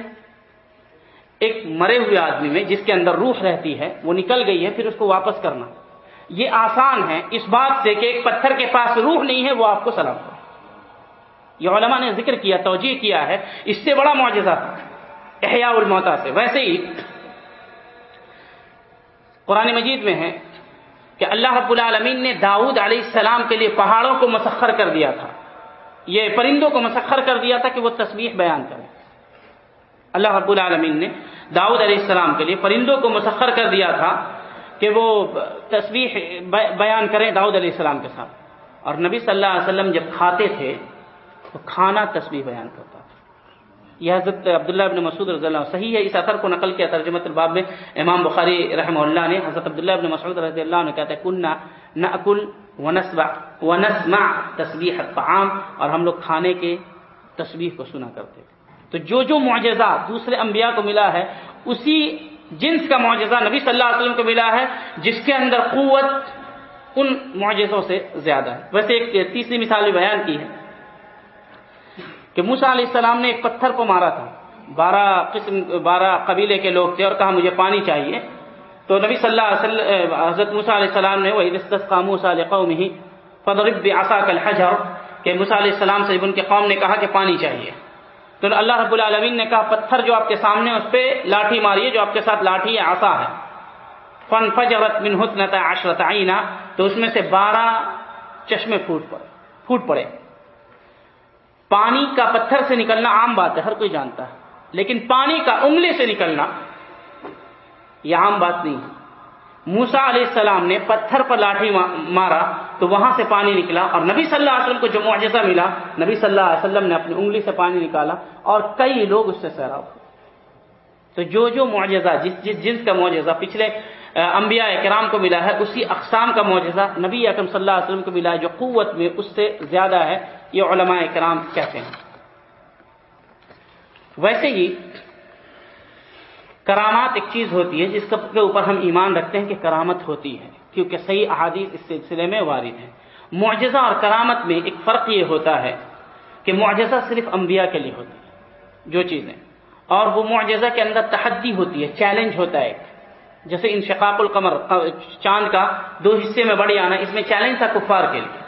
ایک مرے ہوئے آدمی میں جس کے اندر روح رہتی ہے، وہ نکل گئی ہے، پھر اس کو واپس کرنا۔ یہ آسان ہے۔ اس بات سے کہ ایک پتھر کے پاس روح نہیں ہے، وہ آپ کو سلام کرے۔ یہ علماء نے ذکر کیا توجہ کیا ہے۔ اس سے بڑا معجزہ تھا، احیاء الموتا سے۔ ویسے ہی قرآن مجید میں ہے کہ اللہ رب العالمین نے داؤد علیہ السلام کے لیے پہاڑوں کو مسخر کر دیا تھا۔ یہ پرندوں کو مسخر کر دیا تھا کہ وہ تصویر بیان کریں۔ اللہ رب العالمین نے داؤد علیہ السلام کے لیے پرندوں کو مسخر کر دیا تھا کہ وہ تصویر بیان کریں داؤد علیہ السلام کے ساتھ۔ اور نبی صلی اللہ علیہ وسلم جب کھاتے تھے تو کھانا تصویر بیان کرتا یہ حضرت عبداللہ ابن مسعود رضی اللہ صحیح ہے، اس اثر کو نقل کیا ترجمت الباب میں امام بخاری رحمہ اللہ نے۔ حضرت عبداللہ ابن مسعود رضی اللہ عنہ کہتے ہیں، کننا نأکل ونسبع ونسمع تسبیح الطعام اور ہم لوگ کھانے کے تسبیح کو سنا کرتے تھے۔ تو جو جو معجزات دوسرے انبیاء کو ملا ہے، اسی جنس کا معجزہ نبی صلی اللہ علیہ وسلم کو ملا ہے، جس کے اندر قوت ان معجزوں سے زیادہ ہے۔ ویسے ایک تیسری مثال بھی بیان کی ہے۔ کہ موسا علیہ السلام نے ایک پتھر کو مارا تھا۔ بارہ قسم، بارہ قبیلے کے لوگ تھے اور کہا مجھے پانی چاہیے۔ تو نبی صلی اللہ علیہ وسلم حضرت موسا علیہ السلام نے وہی موسا علیہ قوم ہی فضرب آسا کل حجر کہ موسا علیہ السلام سے ان کے قوم نے کہا کہ پانی چاہیے۔ تو اللہ رب العالمین نے کہا، پتھر جو آپ کے سامنے اس پہ لاٹھی ماری ہے جو آپ کے ساتھ لاٹھی آسا ہے۔ فن فجرت من حسنت عشرت آئینہ تو اس میں سے بارہ چشمے پھوٹ پڑے۔ پھوٹ پڑے۔ پانی کا پتھر سے نکلنا عام بات ہے، ہر کوئی جانتا ہے۔ لیکن پانی کا انگلی سے نکلنا یہ عام بات نہیں ہے۔ موسا علیہ السلام نے پتھر پر لاٹھی مارا تو وہاں سے پانی نکلا اور نبی صلی اللہ علیہ وسلم کو جو معجزہ ملا، نبی صلی اللہ علیہ وسلم نے اپنی انگلی سے پانی نکالا اور کئی لوگ اس سے سیراب ہوئے۔ تو جو جو معجزہ، جس جس جنس کا معجزہ پچھلے انبیاء کرام کو ملا ہے، اسی اقسام کا معجزہ نبی اکرم صلی اللہ علیہ وسلم کو ملا ہے، جو قوت میں اس سے زیادہ ہے۔ یہ علماء کرام کہتے ہیں۔ ویسے ہی کرامات ایک چیز ہوتی ہے جس کے اوپر ہم ایمان رکھتے ہیں کہ کرامت ہوتی ہے، کیونکہ صحیح احادیث اس سلسلے میں وارد ہے معجزہ اور کرامت میں ایک فرق یہ ہوتا ہے کہ معجزہ صرف انبیاء کے لیے ہوتی ہے، جو چیزیں۔ اور وہ معجزہ کے اندر تحدی ہوتی ہے، چیلنج ہوتا ہے۔ جیسے انشقاق القمر، چاند کا دو حصے میں بڑی آنا اس میں چیلنج تھا کفار کے لیے۔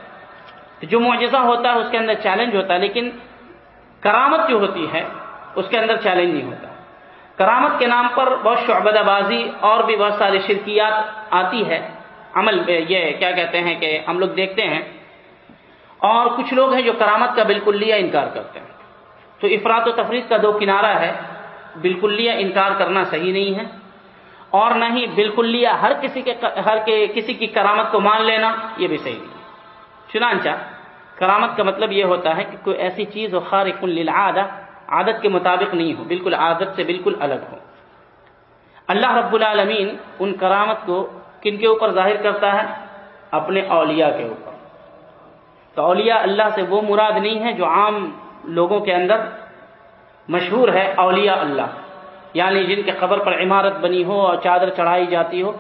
جو معجزہ ہوتا ہے اس کے اندر چیلنج ہوتا ہے، لیکن کرامت جو ہوتی ہے، اس کے اندر چیلنج نہیں ہوتا۔ کرامت کے نام پر بہت شعبدہ بازی اور بھی بہت ساری شرکیات آتی ہے۔ عمل، یہ کیا کہتے ہیں کہ ہم لوگ دیکھتے ہیں۔ اور کچھ لوگ ہیں جو کرامت کا بالکل لیا انکار کرتے ہیں۔ تو افراد و تفریح کا دو کنارہ ہے۔ بالکل لیا انکار کرنا صحیح نہیں ہے۔ اور نہ ہی بالکل لیا ہر کسی کے، ہر کے، کسی کی کرامت کو مان لینا، یہ بھی صحیح نہیں۔ چنانچہ کرامت کا مطلب یہ ہوتا ہے کہ کوئی ایسی چیز ہو، خارق للعادہ، عادت کے مطابق نہیں ہو، بالکل عادت سے بالکل الگ ہو۔ اللہ رب العالمین ان کرامت کو کن کے اوپر ظاہر کرتا ہے؟ اپنے اولیاء کے اوپر۔ تو اولیاء اللہ سے وہ مراد نہیں ہے جو عام لوگوں کے اندر مشہور ہے، اولیاء اللہ۔ یعنی جن کے قبر پر عمارت بنی ہو اور چادر چڑھائی جاتی ہو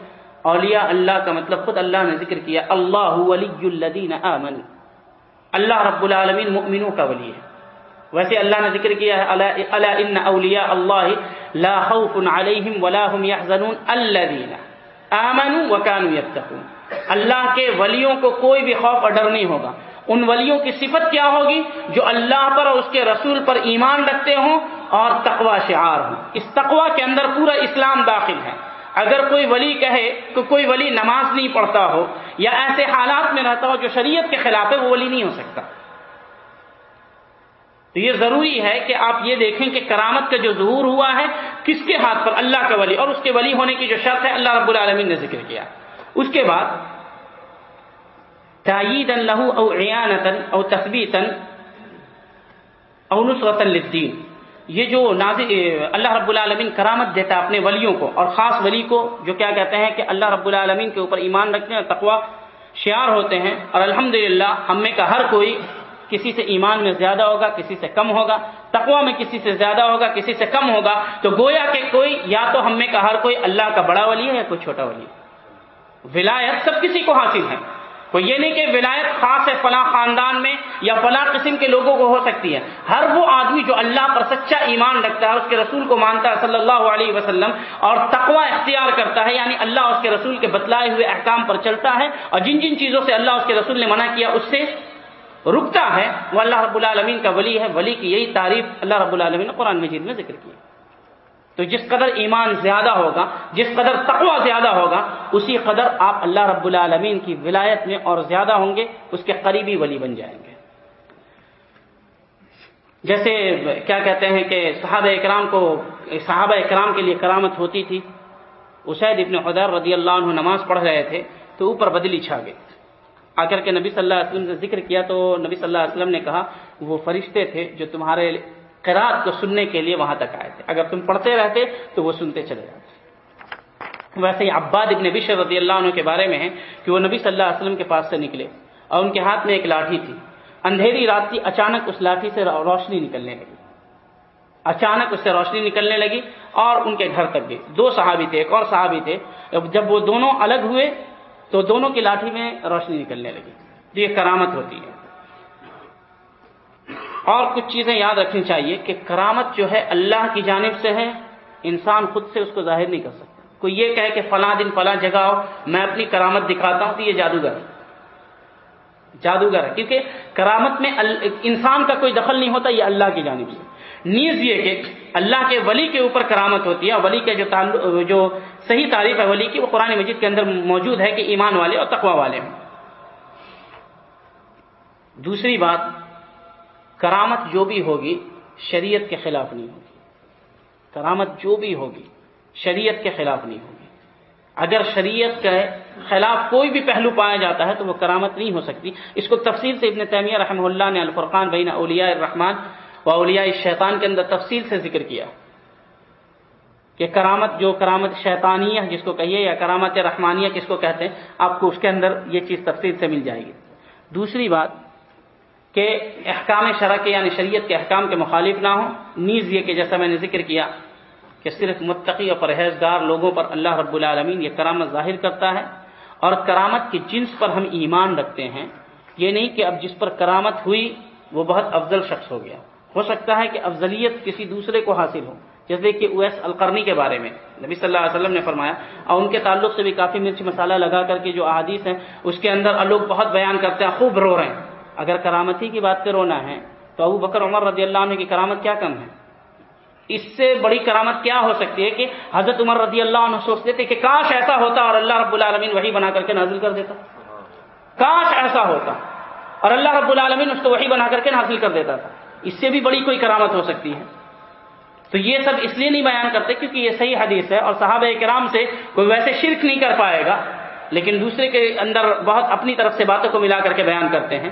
اولیاء اللہ کا مطلب خود اللہ نے ذکر کیا، اللہ ولی الذین آمنوا۔ اللہ رب العالمین مؤمنوں کا ولی ہے۔ ویسے اللہ نے ذکر کیا ہے، الا ان اولیاء اللہ لا خوف علیہم ولا هم يحزنون الذين آمنوا وكانوا يتقون اللہ کے ولیوں کو کوئی بھی خوف اور ڈر نہیں ہوگا۔ ان ولیوں کی صفت کیا ہوگی؟ جو اللہ پر اور اس کے رسول پر ایمان رکھتے ہوں اور تقوا شعار ہوں۔ اس تقوا کے اندر پورا اسلام داخل ہے۔ اگر کوئی ولی کہے کہ کوئی ولی نماز نہیں پڑھتا ہو یا ایسے حالات میں رہتا ہو جو شریعت کے خلاف ہے، وہ ولی نہیں ہو سکتا۔ تو یہ ضروری ہے کہ آپ یہ دیکھیں کہ کرامت کا جو ظہور ہوا ہے، کس کے ہاتھ پر؟ اللہ کا ولی۔ اور اس کے ولی ہونے کی جو شرط ہے، اللہ رب العالمین نے ذکر کیا۔ اس کے بعد تائید له او عیانتا او تثبیتا او نصرتا للدین۔ یہ جو نازل اللہ رب العالمین کرامت دیتا ہے اپنے ولیوں کو اور خاص ولی کو جو کیا کہتے ہیں کہ اللہ رب العالمین کے اوپر ایمان رکھتے ہیں تقوا شعار ہوتے ہیں اور الحمدللہ ہم میں کا ہر کوئی کسی سے ایمان میں زیادہ ہوگا، کسی سے کم ہوگا تقوا میں کسی سے زیادہ ہوگا، کسی سے کم ہوگا، تو گویا کہ کوئی یا تو ہم میں کا ہر کوئی اللہ کا بڑا ولی ہے یا کوئی چھوٹا ولی ہے۔ ولایت سب کسی کو حاصل ہے۔ کوئی یہ نہیں کہ ولایت خاص ہے فلاں خاندان میں یا فلاں قسم کے لوگوں کو ہو سکتی ہے۔ ہر وہ آدمی جو اللہ پر سچا ایمان رکھتا ہے، اس کے رسول کو مانتا ہے صلی اللہ علیہ وسلم اور تقوا اختیار کرتا ہے یعنی اللہ اس کے رسول کے بتلائے ہوئے احکام پر چلتا ہے اور جن جن چیزوں سے اللہ اس کے رسول نے منع کیا، اس سے رکتا ہے۔ وہ اللہ رب العالمین کا ولی ہے۔ ولی کی یہی تعریف اللہ رب العالمین نے قرآن مجید میں ذکر کیا تو جس قدر ایمان زیادہ ہوگا، جس قدر تقوی زیادہ ہوگا، اسی قدر آپ اللہ رب العالمین کی ولایت میں اور زیادہ ہوں گے، اس کے قریبی ولی بن جائیں گے۔ جیسے کیا کہتے ہیں کہ صحابہ اکرام کو، صحابہ اکرام کے لیے کرامت ہوتی تھی۔ اسید ابن حدر رضی اللہ عنہ نماز پڑھ رہے تھے تو اوپر بدلی چھا گئے آ کر کے نبی صلی اللہ علیہ وسلم سے ذکر کیا تو نبی صلی اللہ علیہ وسلم نے کہا، وہ فرشتے تھے جو تمہارے قرات کو سننے کے لیے وہاں تک آئے تھے۔ اگر تم پڑھتے رہتے تو وہ سنتے چلے جاتے۔ ویسے ہی عباد ابن بشر رضی اللہ عنہ کے بارے میں ہے کہ وہ نبی صلی اللہ علیہ وسلم کے پاس سے نکلے اور ان کے ہاتھ میں ایک لاٹھی تھی۔ اندھیری رات کی اچانک اس لاٹھی سے روشنی نکلنے لگی۔ اچانک اس سے روشنی نکلنے لگی اور ان کے گھر تک گئی۔ دو صحابی تھے، ایک اور صحابی تھے۔ جب وہ دونوں الگ ہوئے تو دونوں کی لاٹھی میں روشنی نکلنے لگی۔ تو یہ کرامت ہوتی ہے۔ اور کچھ چیزیں یاد رکھنی چاہیے کہ کرامت جو ہے اللہ کی جانب سے ہے، انسان خود سے اس کو ظاہر نہیں کر سکتا۔ کوئی یہ کہے کہ فلاں دن فلاں جگہ ہو میں اپنی کرامت دکھاتا ہوں تو یہ جادوگر ہے۔ جادوگر ہے، کیونکہ کرامت میں انسان کا کوئی دخل نہیں ہوتا، یہ اللہ کی جانب سے۔ نیز یہ کہ اللہ کے ولی کے اوپر کرامت ہوتی ہے ولی کے جو تعلق، جو صحیح تعریف ہے ولی کی، وہ قرآن مجید کے اندر موجود ہے کہ ایمان والے اور تقوا والے ہیں۔ دوسری بات کرامت جو بھی ہوگی، شریعت کے خلاف نہیں ہوگی۔ کرامت جو بھی ہوگی، شریعت کے خلاف نہیں ہوگی۔ اگر شریعت کے خلاف کوئی بھی پہلو پایا جاتا ہے تو وہ کرامت نہیں ہو سکتی۔ اس کو تفصیل سے ابن تیمیہ رحمہ اللہ نے الفرقان بین اولیاء الرحمان و اولیاء الشیطان کے اندر تفصیل سے ذکر کیا کہ کرامت جو کرامت شیطانیہ جس کو کہیے یا کرامت رحمانیہ کس کو کہتے ہیں، آپ کو اس کے اندر یہ چیز تفصیل سے مل جائے گی۔ دوسری بات کہ احکام شرح کے یعنی شریعت کے احکام کے مخالف نہ ہوں۔ نیز یہ کہ جیسا میں نے ذکر کیا کہ صرف متقی اور پرہیزگار لوگوں پر اللہ رب العالمین یہ کرامت ظاہر کرتا ہے اور کرامت کی جنس پر ہم ایمان رکھتے ہیں۔ یہ نہیں کہ اب جس پر کرامت ہوئی وہ بہت افضل شخص ہو گیا۔ ہو سکتا ہے کہ افضلیت کسی دوسرے کو حاصل ہو، جیسے کہ اویس القرنی کے بارے میں۔ نبی صلی اللہ علیہ وسلم نے فرمایا، اور ان کے تعلق سے بھی کافی مرچ مسالہ لگا کر کے جو احادیث ہیں، اس کے اندر لوگ بہت بیان کرتے ہیں، خوب رو رہے ہیں۔ اگر کرامتی کی بات پہ رونا ہے تو ابو بکر عمر رضی اللہ عنہ کی کرامت کیا کم ہے؟ اس سے بڑی کرامت کیا ہو سکتی ہے کہ حضرت عمر رضی اللہ عنہ سوچتے تھے کہ کاش ایسا ہوتا اور اللہ رب العالمین وہی بنا کر کے نازل کر دیتا۔ کاش ایسا ہوتا اور اللہ رب العالمین اس کو وہی بنا کر کے نازل کر دیتا تھا۔ اس سے بھی بڑی کوئی کرامت ہو سکتی ہے۔ تو یہ سب اس لیے نہیں بیان کرتے کیونکہ یہ صحیح حدیث ہے اور صحابہ کرام سے کوئی ویسے شرک نہیں کر پائے گا، لیکن دوسرے کے اندر بہت اپنی طرف سے باتوں کو ملا کر کے بیان کرتے ہیں۔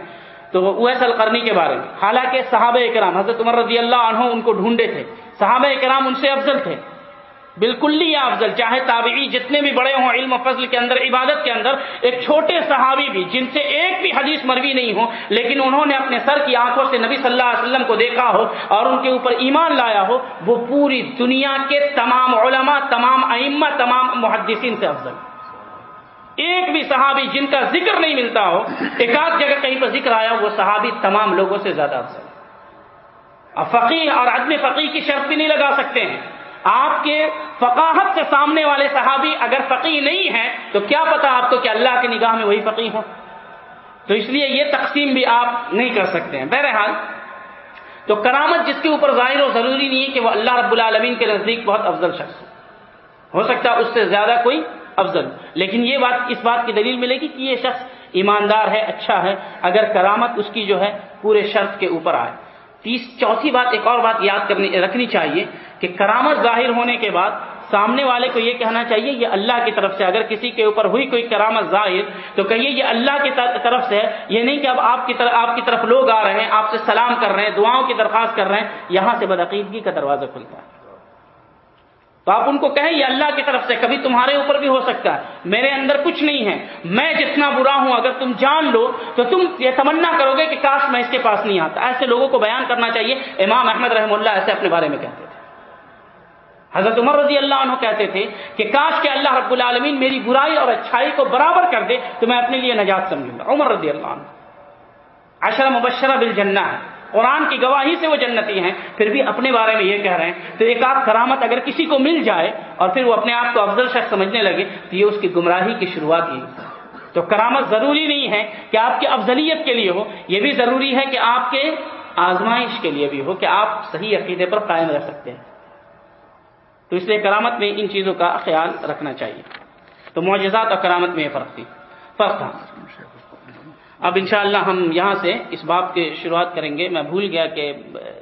تو اویس القرنی کے بارے میں۔ حالانکہ صحابہ کرام حضرت عمر رضی اللہ عنہ ان کو ڈھونڈے تھے۔ صحابہ کرام ان سے افضل تھے۔ بالکل نہیں افضل، چاہے تابعی جتنے بھی بڑے ہوں، علم و فضل کے اندر، عبادت کے اندر، ایک چھوٹے صحابی بھی، جن سے ایک بھی حدیث مروی نہیں ہو، لیکن انہوں نے اپنے سر کی آنکھوں سے نبی صلی اللہ علیہ وسلم کو دیکھا ہو اور ان کے اوپر ایمان لایا ہو، وہ پوری دنیا کے تمام علماء، تمام ائمہ، تمام محدثین سے افضل۔ ایک بھی صحابی جن کا ذکر نہیں ملتا ہو، ایک آدھ جگہ کہیں پر ذکر آیا وہ صحابی تمام لوگوں سے زیادہ افضل فقی اور عدم فقی کی شرط بھی نہیں لگا سکتے ہیں۔ آپ کے فقاہت سے سامنے والے صحابی اگر فقی نہیں ہے تو کیا پتا آپ کو کہ اللہ کی نگاہ میں وہی فقی ہو تو اس لیے یہ تقسیم بھی آپ نہیں کر سکتے ہیں۔ بہرحال، تو کرامت جس کے اوپر ظاہر و ضروری نہیں ہے کہ وہ اللہ رب العالمین کے نزدیک بہت افضل شخص ہو سکتا ہے اس سے زیادہ کوئی افضل۔ لیکن یہ بات اس بات کی دلیل ملے گی کہ یہ شخص ایماندار ہے اچھا ہے، اگر کرامت اس کی جو ہے پورے شرط کے اوپر آئے۔ تیس، چوتھی بات، ایک اور بات یاد کرنی، رکھنی چاہیے کہ کرامت ظاہر ہونے کے بعد سامنے والے کو یہ کہنا چاہیے، یہ اللہ کی طرف سے، اگر کسی کے اوپر ہوئی کوئی کرامت ظاہر تو کہیے یہ اللہ کی طرف سے ہے۔ یہ نہیں کہ اب آپ کی طرف آپ کی طرف لوگ آ رہے ہیں، آپ سے سلام کر رہے ہیں، دعاؤں کی درخواست کر رہے ہیں، یہاں سے بدعقیدگی کا دروازہ کھلتا ہے۔ تو آپ ان کو کہیں، یہ اللہ کی طرف سے کبھی تمہارے اوپر بھی ہو سکتا ہے. میرے اندر کچھ نہیں ہے۔ میں جتنا برا ہوں، اگر تم جان لو، تو تم یہ تمنا کرو گے کہ کاش میں اس کے پاس نہیں آتا۔ ایسے لوگوں کو بیان کرنا چاہیے۔ امام احمد رحم اللہ ایسے اپنے بارے میں کہتے تھے۔ حضرت عمر رضی اللہ عنہ کہتے تھے کہ کاش کہ اللہ رب العالمین میری برائی اور اچھائی کو برابر کر دے، تو میں اپنے لیے نجات سمجھوں گا۔ عمر رضی اللہ عنہ۔ عشر مبشرہ بل ہے۔ قرآن کی گواہی سے وہ جنتی ہیں، پھر بھی اپنے بارے میں یہ کہہ رہے ہیں، تو ایک آدھ کرامت اگر کسی کو مل جائے اور پھر وہ اپنے آپ کو افضل شخص سمجھنے لگے، تو یہ اس کی گمراہی کی شروعات ہی تو کرامت ضروری نہیں ہے کہ آپ کی افضلیت کے لیے ہو، یہ بھی ضروری ہے کہ آپ کے آزمائش کے لیے بھی ہو، کہ آپ صحیح عقیدے پر قائم رہ سکتے ہیں۔ تو اس لیے کرامت میں ان چیزوں کا خیال رکھنا چاہیے۔ تو معجزات اور کرامت میں یہ فرق تھی۔ فرق تھا۔ اب انشاءاللہ ہم یہاں سے اس باب کی شروعات کریں گے۔ میں بھول گیا کہ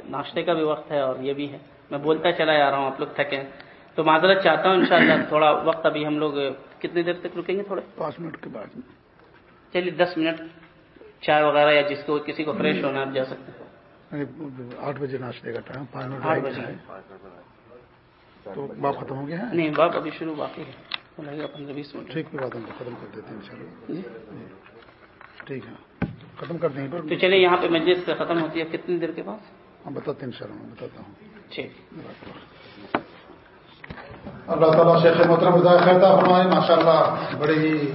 ناشتے کا بھی وقت ہے اور یہ بھی ہے۔ میں بولتا چلا جا رہا ہوں آپ لوگ تھکے تو معذرت چاہتا ہوں انشاءاللہ تھوڑا وقت ابھی ہم لوگ کتنی دیر تک رکیں گے تھوڑے؟ پانچ منٹ کے بعد۔ چلیے دس منٹ چائے وغیرہ یا جس کو کسی کو فریش ہونا آپ جا سکتے ہیں۔ آٹھ بجے ناشتے کا ٹائم پانچ منٹ بجے۔ تو باپ ختم ہو گیا نہیں باپ ابھی شروع باقی ہے۔ ٹھیک بات ہم ختم کر دیتے ہیں انشاءاللہ۔ ٹھیک ہے۔ ختم کر دیں۔ تو چلے یہاں پہ مجلس سے ختم ہوتی ہے۔ کتنی دیر کے پاس ہم بتاتے ہیں انشاءاللہ میں بتاتا ہوں۔ ٹھیک۔ اللہ تعالیٰ شیخ محترم خیر فرمائے ماشاء اللہ بڑے ہی